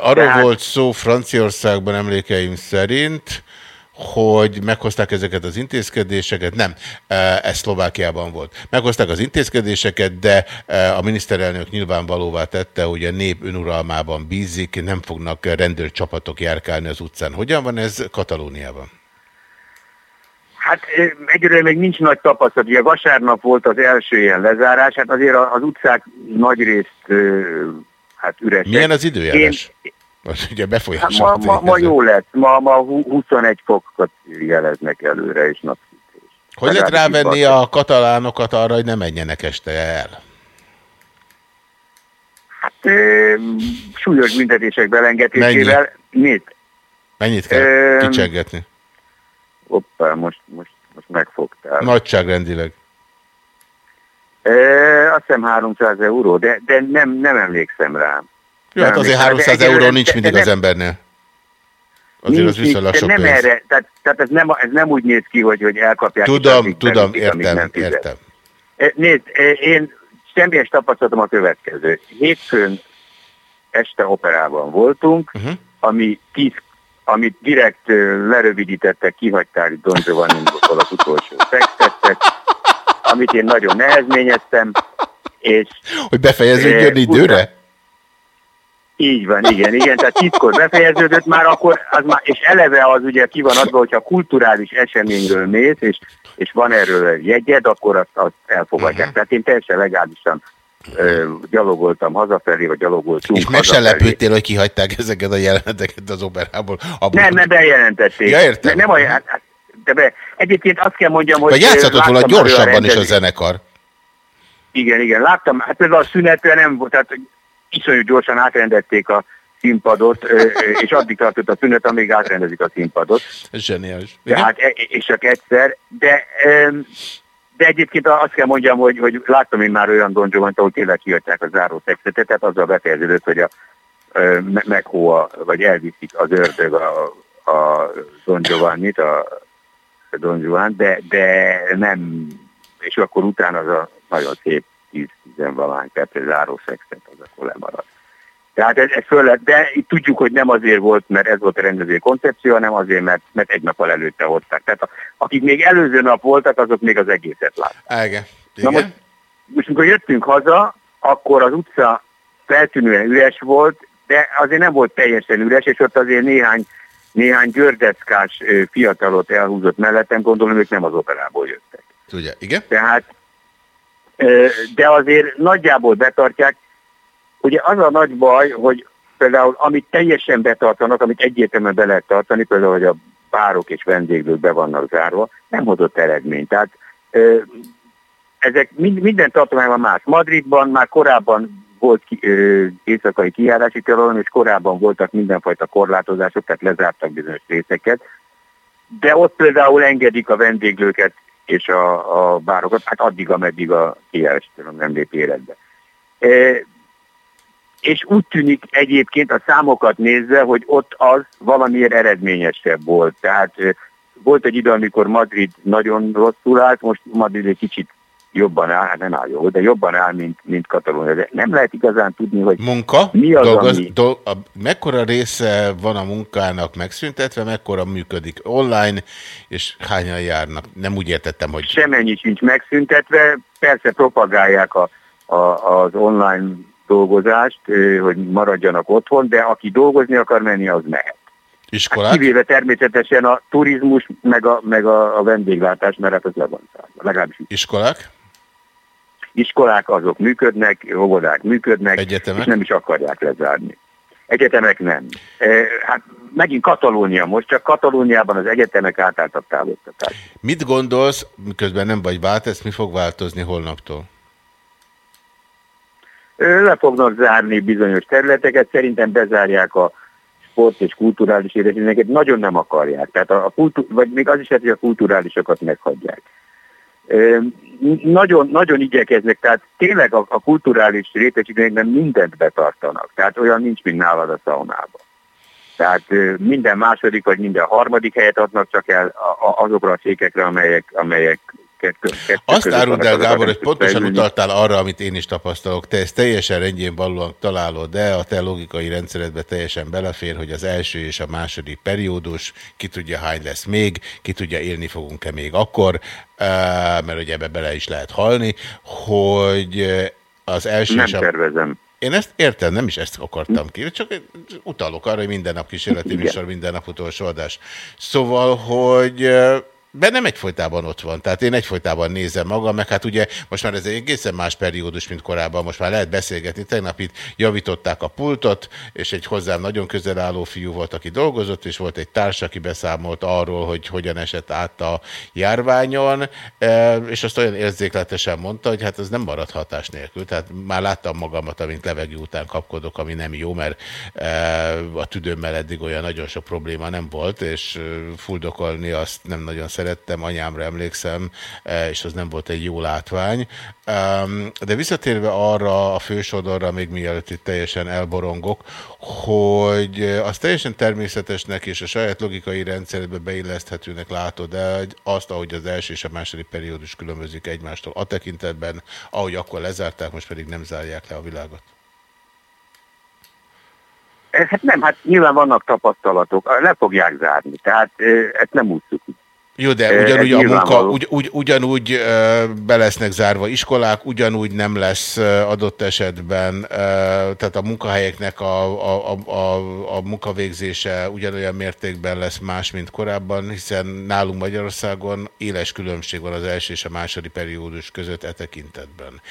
arról Tehát- volt szó Franciaországban emlékeim szerint, hogy meghozták ezeket az intézkedéseket, nem, ez Szlovákiában volt. Meghozták az intézkedéseket, de a miniszterelnök nyilvánvalóvá tette, hogy a nép önuralmában bízik, nem fognak rendőrcsapatok járkálni az utcán. Hogyan van ez Katalóniában? Hát egyelőre még nincs nagy tapasztalat. Ugye vasárnap volt az első ilyen lezárás, hát azért az utcák nagy részt hát üresek. Milyen az időjárás? Az ugye Hát befolyásol. ma, ma, ma jó lesz, ma, ma hu- 21 fokokat jeleznek előre, és nap. Hogy lehet rávenni a katalánokat arra, hogy ne menjenek este el? Hát ö, súlyos büntetések belengetésével. Nézd, Mennyit kell Öm, kicsengetni? hoppá, most, most, most megfogtál. Nagyságrendileg. Ö, azt hiszem 300 euró, de, de nem, nem emlékszem rá. Jó, hát Nem azért emlékszem rá, 300 de euró nincs mindig de az embernél. Azért az Nincs, viszonylag de sok nem pénz. erre, tehát, tehát ez, nem, ez nem úgy néz ki, hogy, hogy elkapják. Tudom, addig tudom, amíg értem, nem fizet. értem. Nézd, én személyes tapasztalatom a következő. Hétfőn este operában voltunk, Mhm. uh-huh. ami tíz, amit direkt lerövidítettek, kihagyták Don Giovanni-ból az utolsó textet, amit én nagyon nehezményeztem, és Hogy befejeződjön Eh, időre? így van, igen, igen, tehát tízkor befejeződött már akkor, az már, és eleve az ugye ki van adva, hogyha kulturális eseményről mész, és, és van erről jegyed, akkor azt, azt elfogadják. Mhm. Uh-huh. Tehát én teljesen legálisan ö, gyalogoltam hazafelé, vagy gyalogoltunk És meg se hazafelé. lepődtél, hogy kihagyták ezeket a jeleneteket az operából. Abból, Nem, nem bejelentették. Ja, értem. Nem, nem olyan, hát- de be, egyébként azt kell mondjam, hogy... Vagy játszhatott volna gyorsabban is a zenekar. Igen, igen, láttam, hát például a szünetre nem volt, tehát iszonyú gyorsan átrendették a színpadot, és addig tartott a szünet, amíg átrendezik a színpadot. Ez zseniális. Tehát, e- és csak egyszer, de, de egyébként azt kell mondjam, hogy, hogy láttam én már olyan Don Giovanni, ahol tényleg kiadták a záró szexetet, tehát azzal befejeződött, hogy a meghóa, vagy elviszik az ördög a, a Don Giovanni-t, a, a Don Juan, de, de nem, és akkor utána az a nagyon szép 10-10 valány perc záró szexet, az akkor lemarad. Tehát ez, ez föl lett, de itt tudjuk, hogy nem azért volt, mert ez volt a rendező koncepció, hanem azért, mert, mert egy nappal előtte hozták. Tehát a, akik még előző nap voltak, azok még az egészet látták. Igen. Na most, most, amikor jöttünk haza, akkor az utca feltűnően üres volt, de azért nem volt teljesen üres, és ott azért néhány, néhány györdeckás ö, fiatalot elhúzott mellettem, gondolom ők nem az operából jöttek. Tudja, igen? Tehát, de azért nagyjából betartják. Ugye az a nagy baj, hogy például amit teljesen betartanak, amit egyértelműen be lehet tartani, például, hogy a bárok és vendéglők be vannak zárva, nem hozott eredményt. Tehát ezek mind, minden tartományban más. Madridban már korábban volt ki, ö, éjszakai kijárási tilalom, és korábban voltak mindenfajta korlátozások, tehát lezártak bizonyos részeket. De ott például engedik a vendéglőket és a, a bárokat, hát addig, ameddig a kijárási tilalom nem lép életbe. E, és úgy tűnik egyébként a számokat nézve, hogy ott az valamiért eredményesebb volt. Tehát volt egy idő, amikor Madrid nagyon rosszul állt, most Madrid egy kicsit jobban áll, hát nem áll jó, de jobban áll, mint, mint Katalónia. De nem lehet igazán tudni, hogy Munka? mi az, Dolgoz, ami... dol, a, mekkora része van a munkának megszüntetve, mekkora működik online, és hányan járnak? Nem úgy értettem, hogy... Semennyi sincs megszüntetve, persze propagálják a, a, az online dolgozást, hogy maradjanak otthon, de aki dolgozni akar menni, az mehet. Iskolák? Hát kivéve természetesen a turizmus, meg a, meg a, a vendéglátás, mert hát az le van. Legalábbis Iskolák? Iskolák azok működnek, óvodák működnek, Egyetemek? és nem is akarják lezárni. Egyetemek nem. E, hát megint Katalónia most, csak Katalóniában az egyetemek átálltak távoktatást. Mit gondolsz, miközben nem vagy vált, ez mi fog változni holnaptól? Le fognak zárni bizonyos területeket, szerintem bezárják a sport és kulturális érettségeket, nagyon nem akarják. Tehát a, a kultú, vagy még az is lehet, hogy a kulturálisokat meghagyják. Nagyon, nagyon igyekeznek, tehát tényleg a, a kulturális rétegségekben mindent betartanak. Tehát olyan nincs, mint nálad a szaunában. Tehát minden második vagy minden harmadik helyet adnak csak el azokra a cégekre, amelyek, amelyek kettő, kettő Azt áruld el, Gábor, hogy pontosan fejlődni. utaltál arra, amit én is tapasztalok. Te ezt teljesen rendjén valóan találod, de a te logikai rendszeredbe teljesen belefér, hogy az első és a második periódus, ki tudja hány lesz még, ki tudja élni fogunk-e még akkor, eh, mert ugye ebbe bele is lehet halni, hogy eh, az első Nem és a... tervezem. Én ezt értem, nem is ezt akartam ki, csak utalok arra, hogy minden nap kísérleti műsor, minden nap utolsó adás. Szóval, hogy eh, bennem egyfolytában ott van, tehát én egyfolytában nézem magam, meg hát ugye most már ez egy egészen más periódus, mint korábban, most már lehet beszélgetni. Tegnap itt javították a pultot, és egy hozzám nagyon közel álló fiú volt, aki dolgozott, és volt egy társ, aki beszámolt arról, hogy hogyan esett át a járványon, eh, és azt olyan érzékletesen mondta, hogy hát ez nem marad hatás nélkül. Tehát már láttam magamat, amint levegő után kapkodok, ami nem jó, mert eh, a tüdőmmel eddig olyan nagyon sok probléma nem volt, és eh, fuldokolni azt nem nagyon szerettem, anyámra emlékszem, eh, és az nem volt egy jó látvány. De visszatérve arra a fősodorra, még mielőtt itt teljesen elborongok, hogy eh, az teljesen természetesnek és a saját logikai rendszerbe beilleszthetőnek látod de azt, ahogy az első és a második periódus különbözik egymástól a tekintetben, ahogy akkor lezárták, most pedig nem zárják le a világot. Eh, Hát nem, hát nyilván vannak tapasztalatok, le fogják zárni, tehát ö, ezt nem ússzuk. Jó, de Eh, ugyanúgy a munka, ugy, ugy, ugyanúgy ö, be lesznek zárva iskolák, ugyanúgy nem lesz ö, adott esetben, tehát a munkahelyeknek a, a, a, a, a munkavégzése ugyanolyan mértékben lesz más, mint korábban, hiszen nálunk Magyarországon éles különbség van az első és a második periódus között e tekintetben.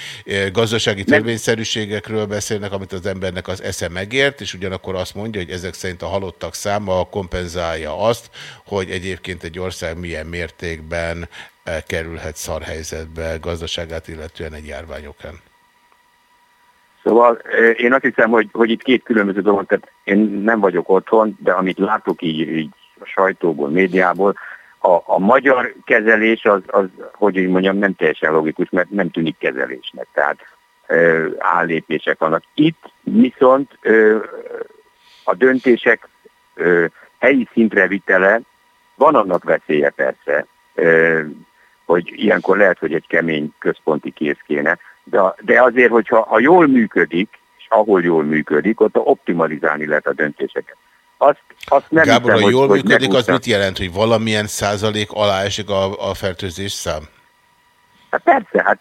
Gazdasági törvényszerűségekről beszélnek, amit az embernek az esze megért, és ugyanakkor azt mondja, hogy ezek szerint a halottak száma kompenzálja azt, hogy egyébként egy ország milyen mértékben eh, kerülhet szarhelyzetbe gazdaságát illetően egy járvány okán. Szóval ö, én azt hiszem, hogy, hogy itt két különböző dolog, tehát én nem vagyok otthon, de amit látok így, így a sajtóból, médiából, a, a magyar kezelés az, az, hogy úgy mondjam, nem teljesen logikus, mert nem tűnik kezelésnek. Tehát ö, állépések vannak. Itt viszont ö, a döntések ö, helyi szintre vitele, van annak veszélye persze, hogy ilyenkor lehet, hogy egy kemény központi kész kéne, de, de azért, hogyha ha jól működik, és ahol jól működik, ott optimalizálni lehet a döntéseket. Azt, azt nem Gábor, hiszem, ha hogy, jól hogy működik, az megúszta- mit jelent, hogy valamilyen százalék alá esik a, a fertőzés szám? Hát persze, hát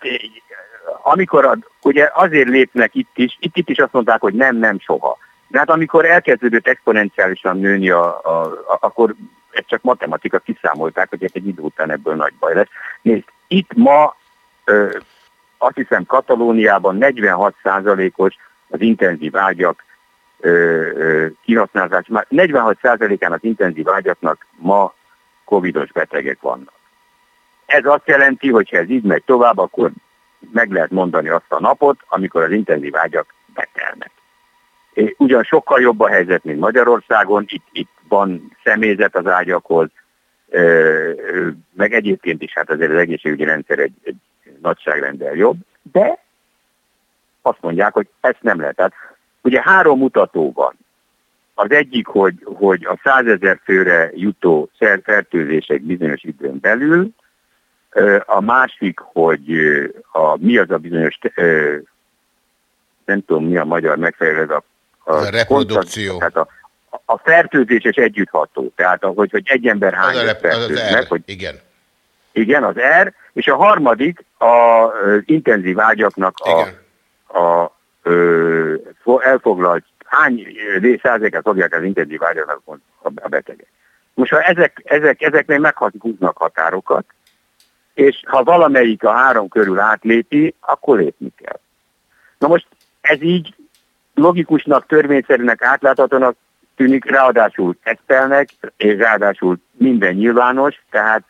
amikor a, ugye azért lépnek itt is, itt, itt is azt mondták, hogy nem, nem soha. De hát amikor elkezdődött exponenciálisan nőni, a, a, a, akkor ez csak matematika, kiszámolták, hogy egy idő után ebből nagy baj lesz. Nézd, itt ma ö, azt hiszem Katalóniában 46%-os az intenzív ágyak ö, kihasználás. Már 46%-án az intenzív ágyaknak ma covidos betegek vannak. Ez azt jelenti, hogy ha ez így megy tovább, akkor meg lehet mondani azt a napot, amikor az intenzív ágyak betelnek. Ugyan sokkal jobb a helyzet, mint Magyarországon, itt, itt van személyzet az ágyakhoz, meg egyébként is hát azért az egészségügyi rendszer egy, egy nagyságrendel jobb, de azt mondják, hogy ezt nem lehet. Tehát ugye három mutató van. Az egyik, hogy, hogy a százezer főre jutó szer- fertőzések bizonyos időn belül, a másik, hogy a, mi az a bizonyos, nem tudom mi a magyar megfelelő, ez a, A reprodukció. Tehát a, a fertőzéses együttható, tehát hogy, hogy egy ember hány Az a rep- az az fertőznek, R, hogy igen. igen, az R, és a harmadik a ö, intenzív ágyaknak a, a ö, fo- elfoglalt, hány ö, százalékát fogják az intenzív ágyaknak a, a betegek. Most ha ezek, ezek, ezeknél meghúznak határokat, és ha valamelyik a három körül átlépi, akkor lépni kell. Na most ez így logikusnak, törvényszerűnek, átláthatónak tűnik, ráadásul tesztelnek, és ráadásul minden nyilvános, tehát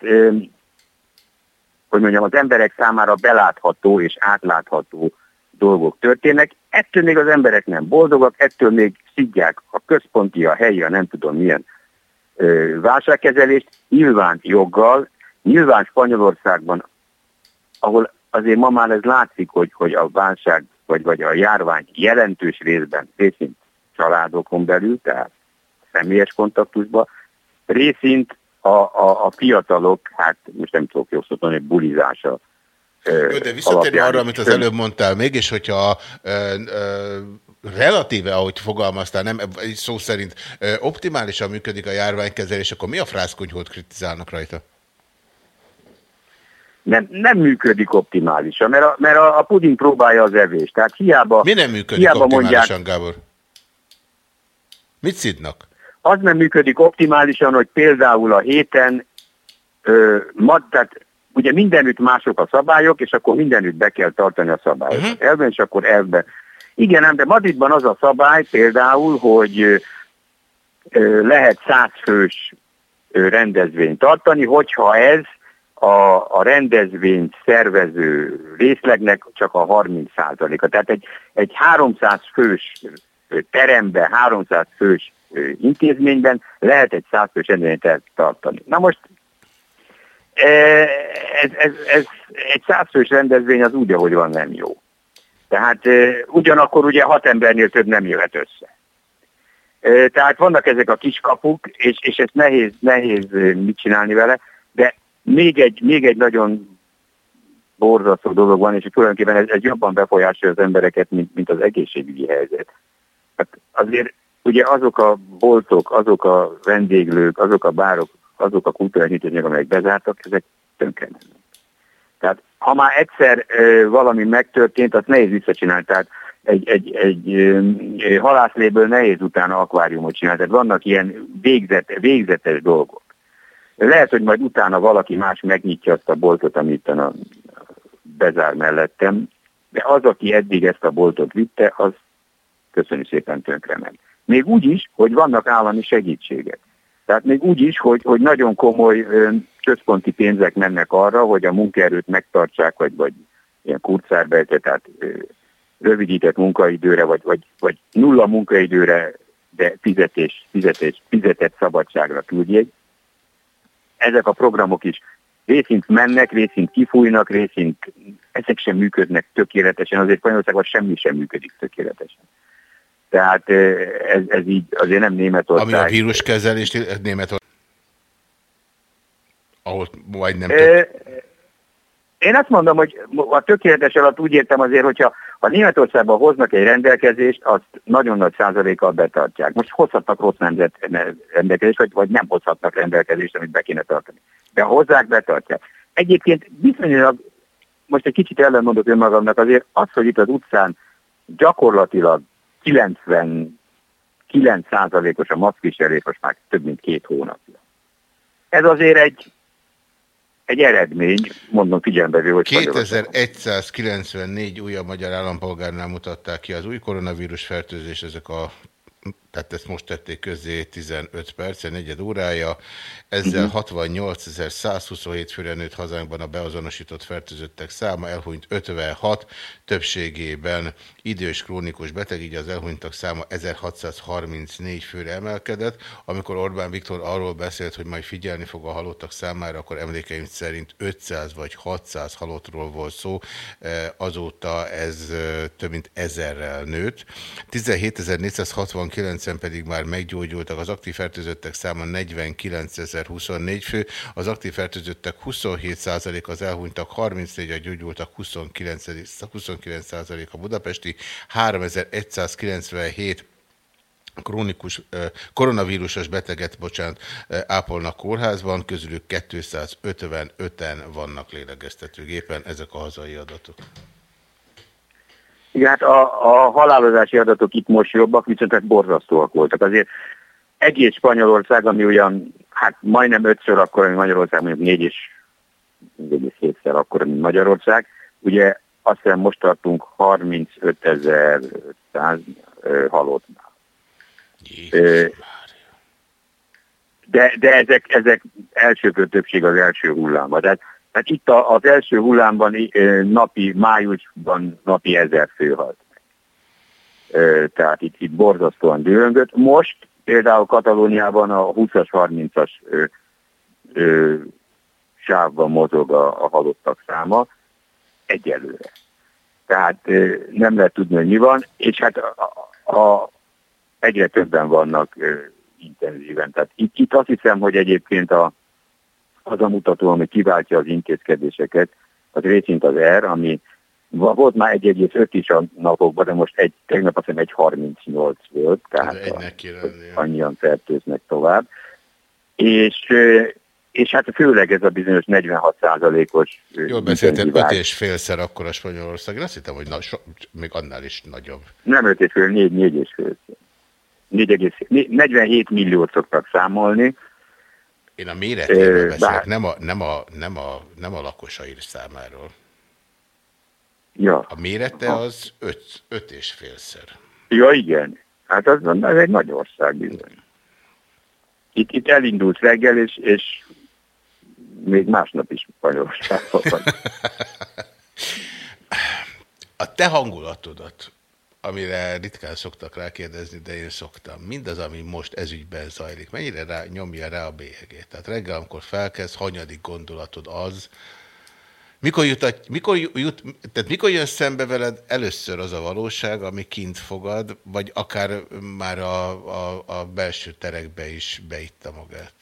hogy mondjam, az emberek számára belátható és átlátható dolgok történnek. Ettől még az emberek nem boldogak, ettől még szidják a központi, a helyi, a nem tudom milyen ö, válságkezelést, nyilván joggal, nyilván Spanyolországban, ahol azért ma már ez látszik, hogy, hogy a válság vagy, vagy a járvány jelentős részben, részint családokon belül, tehát személyes kontaktusban, részint a, a, a fiatalok, hát most nem tudok jó szót mondani, bulizása. Jó, de visszatérni arra, amit az előbb mondtál még, és hogyha ö, ö, relatíve, ahogy fogalmaztál, nem szó szerint ö, optimálisan működik a járványkezelés, akkor mi a frászkunyhót kritizálnak rajta? Nem, nem működik optimálisan, mert a, mert a, a puding próbálja az evést. Tehát hiába, Mi nem működik hiába optimálisan, mondják, Gábor? Mit szidnak? Az nem működik optimálisan, hogy például a héten, ö, mad, tehát ugye mindenütt mások a szabályok, és akkor mindenütt be kell tartani a szabályokat. Uh-huh. Elben, és akkor elben. Igen, ám, de Madridban az a szabály például, hogy ö, lehet százfős rendezvényt tartani, hogyha ez a, a rendezvényt szervező részlegnek csak a 30%-a. Tehát egy, egy 300 fős ö, teremben, 300 fős intézményben lehet egy 100 fős rendezvényt tartani. Na most e, ez, ez, ez egy 100 fős rendezvény az úgy, ahogy van, nem jó. Tehát ugyanakkor ugye hat embernél több nem jöhet össze. Tehát vannak ezek a kiskapuk, és, és ezt nehéz, nehéz mit csinálni vele, de még egy, még egy nagyon borzasztó dolog van, és tulajdonképpen ez, ez jobban befolyásolja az embereket, mint, mint az egészségügyi helyzet. Hát azért ugye azok a boltok, azok a vendéglők, azok a bárok, azok a kulturális intézmények, amelyek bezártak, ezek tönkre. Tehát ha már egyszer ö, valami megtörtént, azt nehéz visszacsinálni. Tehát egy, egy, egy ö, halászléből nehéz utána akváriumot csinálni. Tehát vannak ilyen végzet, végzetes dolgok. Lehet, hogy majd utána valaki más megnyitja azt a boltot, amit a bezár mellettem, de az, aki eddig ezt a boltot vitte, az köszönjük szépen tönkre meg. Még úgy is, hogy vannak állami segítségek. Tehát még úgy is, hogy, hogy nagyon komoly központi pénzek mennek arra, hogy a munkaerőt megtartsák, vagy, vagy ilyen kurcárbejte, tehát rövidített munkaidőre, vagy, vagy, vagy nulla munkaidőre, de fizetés, fizetés, fizetett szabadságra küldjék. Ezek a programok is részint mennek, részint kifújnak, részint ezek sem működnek tökéletesen, azért Spanyolországban semmi sem működik tökéletesen. Tehát ez, ez így azért nem Németország. Ami a víruskezelést, Németország, ahol majd nem Ö, Én azt mondom, hogy a tökéletes alatt úgy értem azért, hogyha Ha Németországban hoznak egy rendelkezést, azt nagyon nagy százalékkal betartják. Most hozhatnak rossz nemzet rendelkezést, vagy, vagy nem hozhatnak rendelkezést, amit be kéne tartani. De hozzák, betartják. Egyébként viszonylag, most egy kicsit ellenmondok önmagamnak, azért az, hogy itt az utcán gyakorlatilag 99 százalékos a maszkviselés most már több mint két hónapja. Ez azért egy egy eredmény, mondom figyelembe hogy 2194 újabb magyar állampolgárnál mutatták ki az új koronavírus fertőzés, ezek a tehát ezt most tették közzé 15 perc, negyed órája. Ezzel 68.127 főre nőtt hazánkban a beazonosított fertőzöttek száma, elhunyt 56, többségében idős krónikus beteg, így az elhunytak száma 1634 főre emelkedett. Amikor Orbán Viktor arról beszélt, hogy majd figyelni fog a halottak számára, akkor emlékeim szerint 500 vagy 600 halottról volt szó, azóta ez több mint ezerrel nőtt. 17.469 en pedig már meggyógyultak, az aktív fertőzöttek száma 49.024 fő, az aktív fertőzöttek 27% az elhunytak, 34 a gyógyultak, 29, 29 a budapesti, 3197 krónikus koronavírusos beteget, bocsánat, ápolnak kórházban, közülük 255-en vannak lélegeztetőgépen, ezek a hazai adatok. Igen, hát a, a halálozási adatok itt most jobbak, viszont hát borzasztóak voltak. Azért egész Spanyolország, ami ugyan, hát majdnem ötször akkor, mint Magyarország, mondjuk négy és egész hétszer akkor, mint Magyarország, ugye azt hiszem most tartunk 35 ezer halottnál. De, de ezek, ezek elsőkör többség az első hullámban. Tehát tehát itt az első hullámban napi, májusban napi ezer fő halt Tehát itt, itt borzasztóan dőlöngött. Most például Katalóniában a 20-as, 30-as sávban mozog a, a halottak száma egyelőre. Tehát ö, nem lehet tudni, hogy mi van, és hát a, a, egyre többen vannak ö, intenzíven. Tehát itt, itt azt hiszem, hogy egyébként a, az a mutató, ami kiváltja az intézkedéseket, az részint az R, ami volt már 1,5 is a napokban, de most egy, tegnap azt hiszem 1,38 volt, tehát a, annyian fertőznek tovább. És, és hát főleg ez a bizonyos 46 százalékos... Jól beszéltem, 5 és félszer akkor a Spanyolország. Azt hittem, hogy na, so, még annál is nagyobb. Nem 5 és fél, 4, 4 és fél. 47 milliót szoktak számolni, én a méretéről beszélek, nem a, nem, a, nem, a, nem a lakosai számáról. Ja. A mérete az öt, öt és félszer. Ja, igen. Hát az, az egy nagy ország bizony. Itt, itt elindult reggel, és, és még másnap is Spanyolországban van. A te hangulatodat amire ritkán szoktak rákérdezni, de én szoktam. Mindaz, ami most ezügyben zajlik, mennyire rá, nyomja rá a bélyegét? Tehát reggel, amikor felkezd, hanyadik gondolatod az, mikor, jut, mikor, jut, tehát mikor jön szembe veled először az a valóság, ami kint fogad, vagy akár már a, a, a belső terekbe is beitta magát?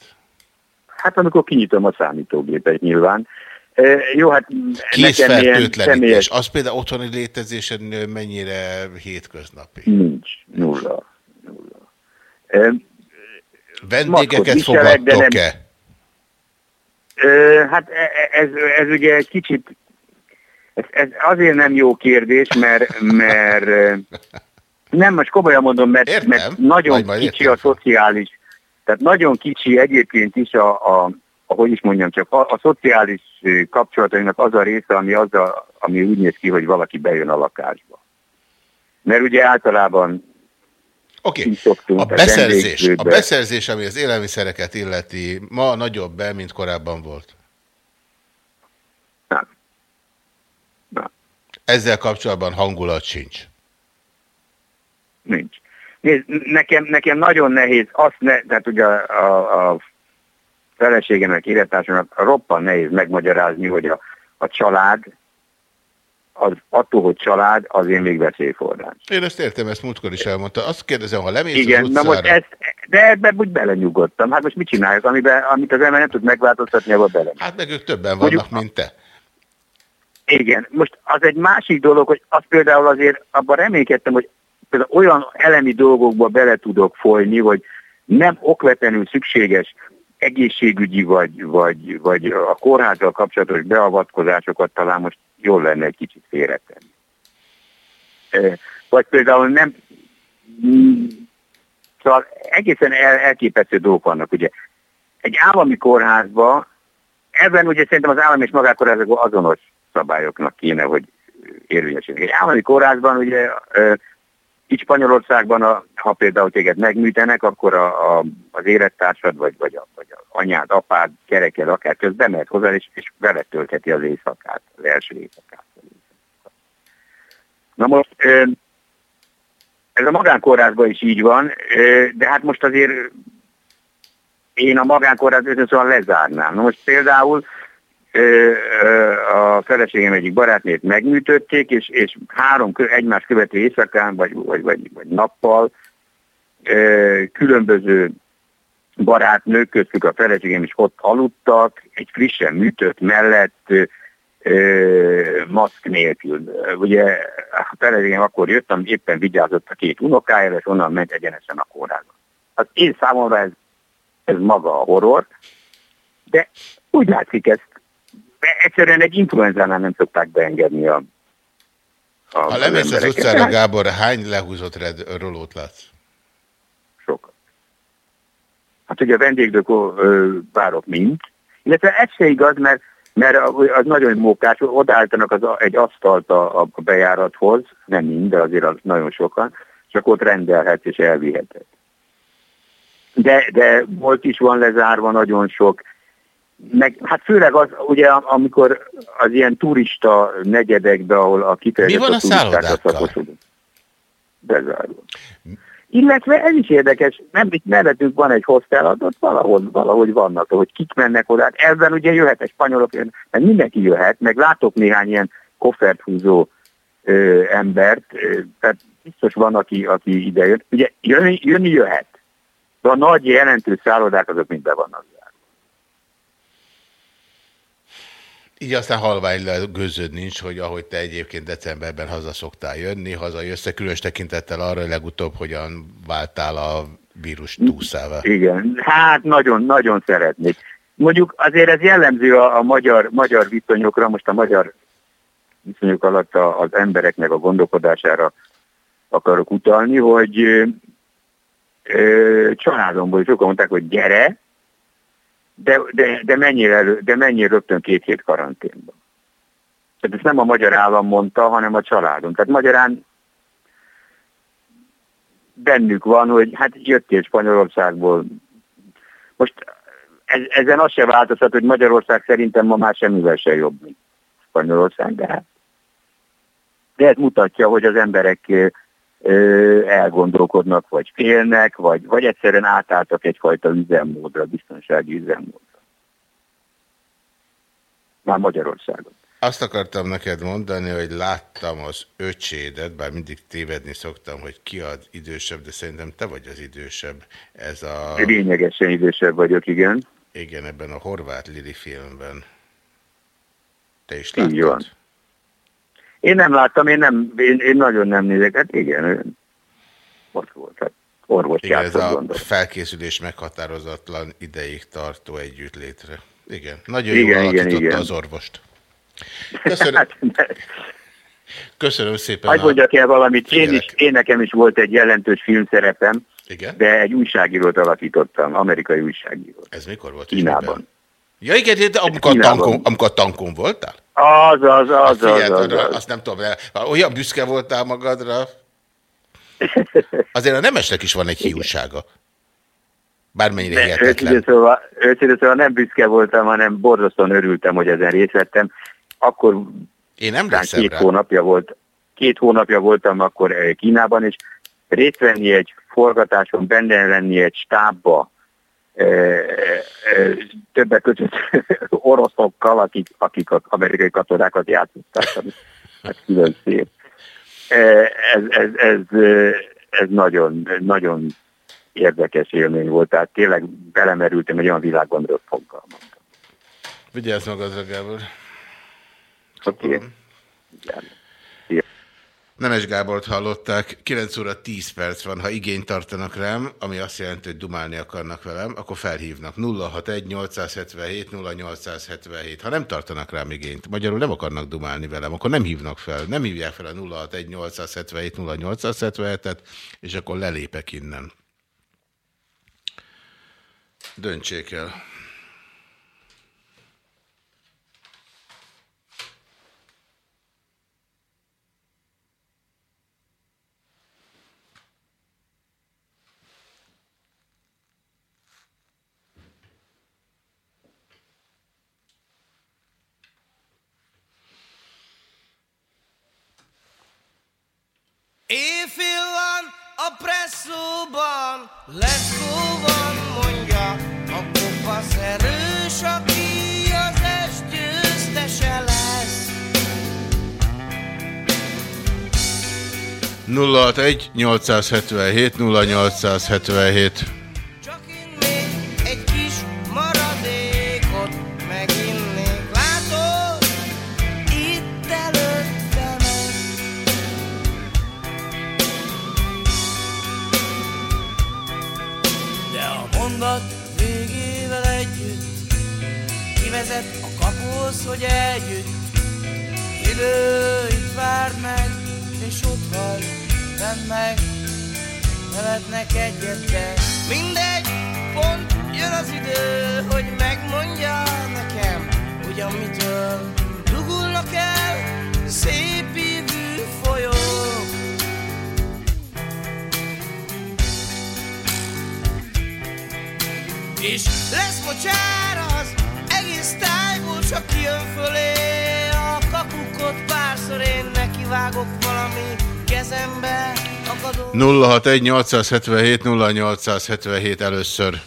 Hát amikor kinyitom a számítógépet nyilván, jó, hát nekem személyes... Az például otthoni létezésen mennyire hétköznapi? Nincs, nulla. nulla. Vendégeket fogadtok-e? Hát e, e, ez, ez ugye egy kicsit, ez, ez azért nem jó kérdés, mert, mert nem, most komolyan mondom, mert, mert nagyon majd, kicsi a szociális, tehát nagyon kicsi egyébként is a, a ahogy is mondjam, csak a, a szociális kapcsolatainak az a része, ami, az a, ami úgy néz ki, hogy valaki bejön a lakásba. Mert ugye általában Oké, okay. a beszerzés, a beszerzés, ami az élelmiszereket illeti, ma nagyobb be, mint korábban volt? Nem. Nem. Ezzel kapcsolatban hangulat sincs? Nincs. Nézd, nekem, nekem nagyon nehéz azt, ne, tehát ugye a, a, a feleségemnek, élettársamnak roppan nehéz megmagyarázni, hogy a, a család, az attól, hogy család, az én még veszélyforrás. Én ezt értem, ezt múltkor is elmondta. Azt kérdezem, ha lemész Igen, az utcára... na most ezt, de ebben úgy belenyugodtam. Hát most mit csináljuk? Amiben, amit az ember nem tud megváltoztatni, abban bele. Hát meg ők többen vannak, hogy, mint te. Igen, most az egy másik dolog, hogy az például azért abban reménykedtem, hogy például olyan elemi dolgokba bele tudok folyni, hogy nem okvetlenül szükséges egészségügyi vagy, vagy, vagy a kórházzal kapcsolatos beavatkozásokat talán most jól lenne egy kicsit félretenni. Vagy például nem... Szóval egészen el, elképesztő dolgok vannak, ugye. Egy állami kórházba, ebben ugye szerintem az állami és magánkórházak azonos szabályoknak kéne, hogy érvényesülnek. Egy állami kórházban ugye itt Spanyolországban, a, ha például téged megműtenek, akkor a, a, az élettársad, vagy, vagy, a, vagy a anyád, apád, kereked, akár közben mehet hozzá, és, és vele töltheti az éjszakát, az első éjszakát. Na most ez a magánkórházban is így van, de hát most azért én a magánkórházat szóval lezárnám. Na most például a feleségem egyik barátnét megműtötték, és, és három egymás követő éjszakán, vagy, vagy, vagy, vagy nappal különböző barátnők, köztük a feleségem is ott aludtak, egy frissen műtött mellett maszk nélkül. Ugye a feleségem akkor jött, ami éppen vigyázott a két unokájára, és onnan ment egyenesen a kórházba. Az én számomra ez, ez maga a horror, de úgy látszik ezt, egyszerűen egy influenzánál nem szokták beengedni a, a Ha lemész az utcára, Gábor, hány lehúzott red, rolót látsz? Hát ugye a vendégdökó várok mind, illetve ez se igaz, mert, mert az nagyon mókás, odaállítanak az, egy asztalt a, a bejárathoz, nem mind, de azért az nagyon sokan, csak ott rendelhetsz és elviheted. De, de volt is van lezárva nagyon sok, meg, hát főleg az, ugye amikor az ilyen turista negyedekbe, ahol a van a turistákra szakosodott. Bezárva. Illetve ez is érdekes, nem itt mellettünk van egy hostel, valahol, valahogy vannak, hogy kik mennek oda. Hát Ebben ugye jöhet egy spanyolok, meg mindenki jöhet, meg látok néhány ilyen koffert húzó ö, embert, ö, tehát biztos van, aki, aki ide jön. Ugye jönni, jönni jöhet, de a nagy jelentős szállodák azok mind be vannak. Így aztán halvány gőzöd nincs, hogy ahogy te egyébként decemberben haza szoktál jönni, hazajössz, különös tekintettel arra, hogy legutóbb hogyan váltál a vírus túszával. Igen, hát nagyon-nagyon szeretnék. Mondjuk azért ez jellemző a, a magyar, magyar viszonyokra, most a magyar viszonyok alatt a, az embereknek a gondolkodására akarok utalni, hogy családomból sokan mondták, hogy gyere, de, de, de, mennyire, elő- de mennyire rögtön két hét karanténban. Tehát ezt nem a magyar állam mondta, hanem a családom. Tehát magyarán bennük van, hogy hát jöttél Spanyolországból. Most ez, ezen az se változtat, hogy Magyarország szerintem ma már semmivel se jobb, mint Spanyolország, de hát de ez mutatja, hogy az emberek elgondolkodnak, vagy félnek, vagy, vagy egyszerűen átálltak egyfajta üzemmódra, biztonsági üzemmódra. Már Magyarországon. Azt akartam neked mondani, hogy láttam az öcsédet, bár mindig tévedni szoktam, hogy ki az idősebb, de szerintem te vagy az idősebb. Ez a... Lényegesen idősebb vagyok, igen. Igen, ebben a horvát Lili filmben. Te is Így láttad? van. Én nem láttam, én, nem, én, én nagyon nem nézek. Hát igen, ott volt. Hát orvos Igen, ez a gondolom. felkészülés meghatározatlan ideig tartó együttlétre. Igen, nagyon Igen, jól igen, alakította igen. az orvost. Köszönöm, köszönöm szépen. Hagy a- mondjak el valamit, én, is, én nekem is volt egy jelentős filmszerepem, Igen? de egy újságírót alakítottam, amerikai újságírót. Ez mikor volt? Kínában. Ja igen, de amikor Kínában. tankon, amikor tankon voltál? Az, az, az, az, Figyeld, az, arra, az. azt nem tudom, olyan büszke voltál magadra. Azért a nemesnek is van egy hiúsága. Bármennyire hihetetlen. őszintén szóval, őszintén szóval nem büszke voltam, hanem borzasztóan örültem, hogy ezen részt vettem. Akkor Én emlékszem két rá. hónapja volt, két hónapja voltam akkor eh, Kínában, és részt venni egy forgatáson, benne lenni egy stábba, többek között oroszokkal, akik, akik az amerikai katonákat játszották, ami hát külön szép. Ez, ez, ez, ez nagyon, nagyon érdekes élmény volt, tehát tényleg belemerültem egy olyan világban, amiről fogalmam. Vigyázz magadra, Gábor. Oké. Okay. Nemes Gábort hallották, 9 óra 10 perc van, ha igényt tartanak rám, ami azt jelenti, hogy dumálni akarnak velem, akkor felhívnak 061 877 0877. Ha nem tartanak rám igényt, magyarul nem akarnak dumálni velem, akkor nem hívnak fel, nem hívják fel a 061 877 0877-et, és akkor lelépek innen. Döntsék el. Éjfél van a presszóban, go van, mondja a kopasz erős, aki az est győztese lesz. 061 877 0877 kapuhoz, hogy együtt Idő itt vár meg, és ott hagy Fenn meg, nevetnek egyet, de mindegy Pont jön az idő, hogy megmondja nekem Ugyan mitől dugulnak el szép ívű folyók. És lesz mocsár az egész tájból, csak kijön fölé a kakukot párszor én nekivágok valami kezembe akadó 061 877 0877 először.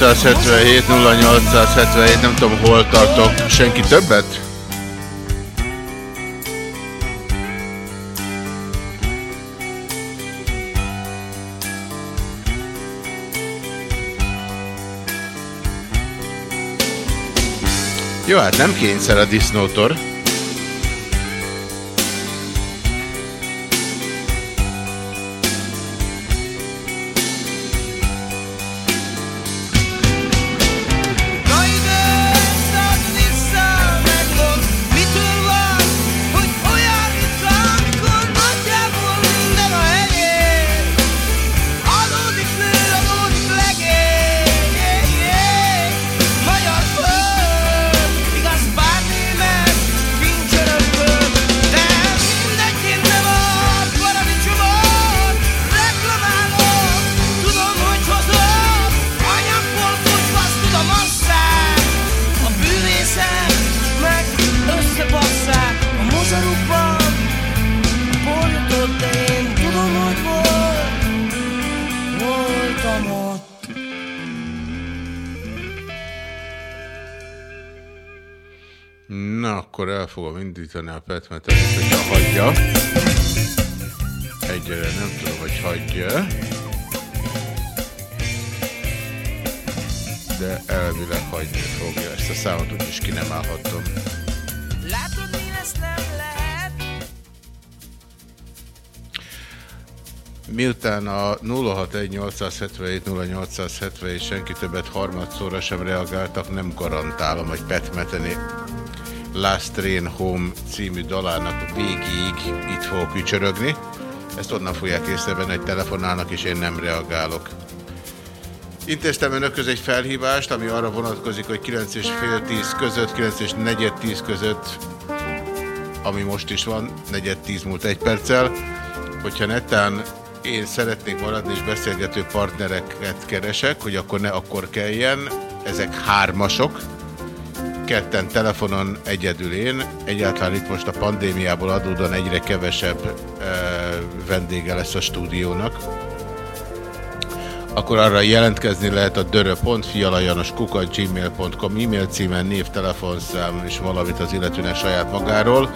061 877 0877 nem tudom hol tartok. Senki többet? Jó, hát nem kényszer a disznótor. Indítani a petmetet, hogyha hagyja. Egyre nem tudom, hogy hagyja. De elvileg hagyni fogja ezt a számot, úgyis ki nem állhatom. Látod, mi lesz nem lehet Miután a 061-877-0870 és senki többet harmadszorra sem reagáltak, nem garantálom, hogy Pet Metheny Last Train Home című dalának végig itt fogok ücsörögni. Ezt onnan fogják észrevenni, hogy telefonálnak, és én nem reagálok. Intéztem önökhöz egy felhívást, ami arra vonatkozik, hogy 9 és fél 10 között, 9 és negyed 10 között, ami most is van, negyed 10 múlt egy perccel, hogyha netán én szeretnék maradni és beszélgető partnereket keresek, hogy akkor ne akkor kelljen, ezek hármasok, ketten telefonon egyedül én, egyáltalán itt most a pandémiából adódóan egyre kevesebb e, vendége lesz a stúdiónak, akkor arra jelentkezni lehet a dörö.fialajanoskukat.gmail.com e-mail címen, név, telefonszám és valamit az illetőnek saját magáról.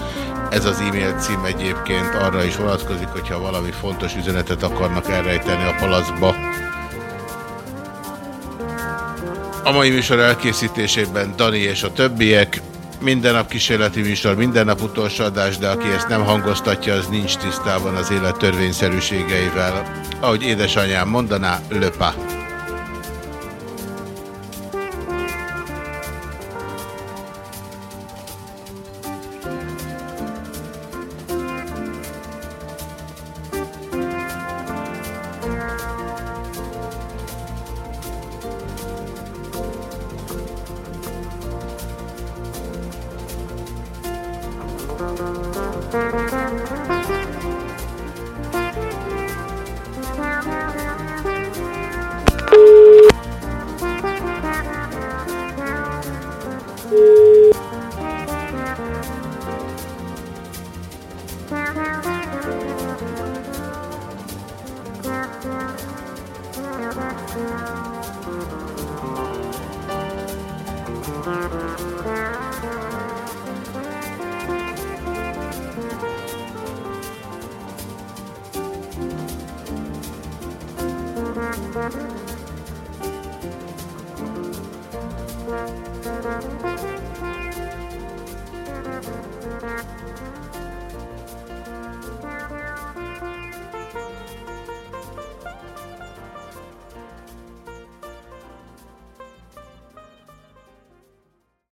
Ez az e-mail cím egyébként arra is vonatkozik, hogyha valami fontos üzenetet akarnak elrejteni a palaszba. A mai műsor elkészítésében Dani és a többiek. Minden nap kísérleti műsor, minden nap utolsó adás, de aki ezt nem hangoztatja, az nincs tisztában az élet törvényszerűségeivel. Ahogy édesanyám mondaná, löpa.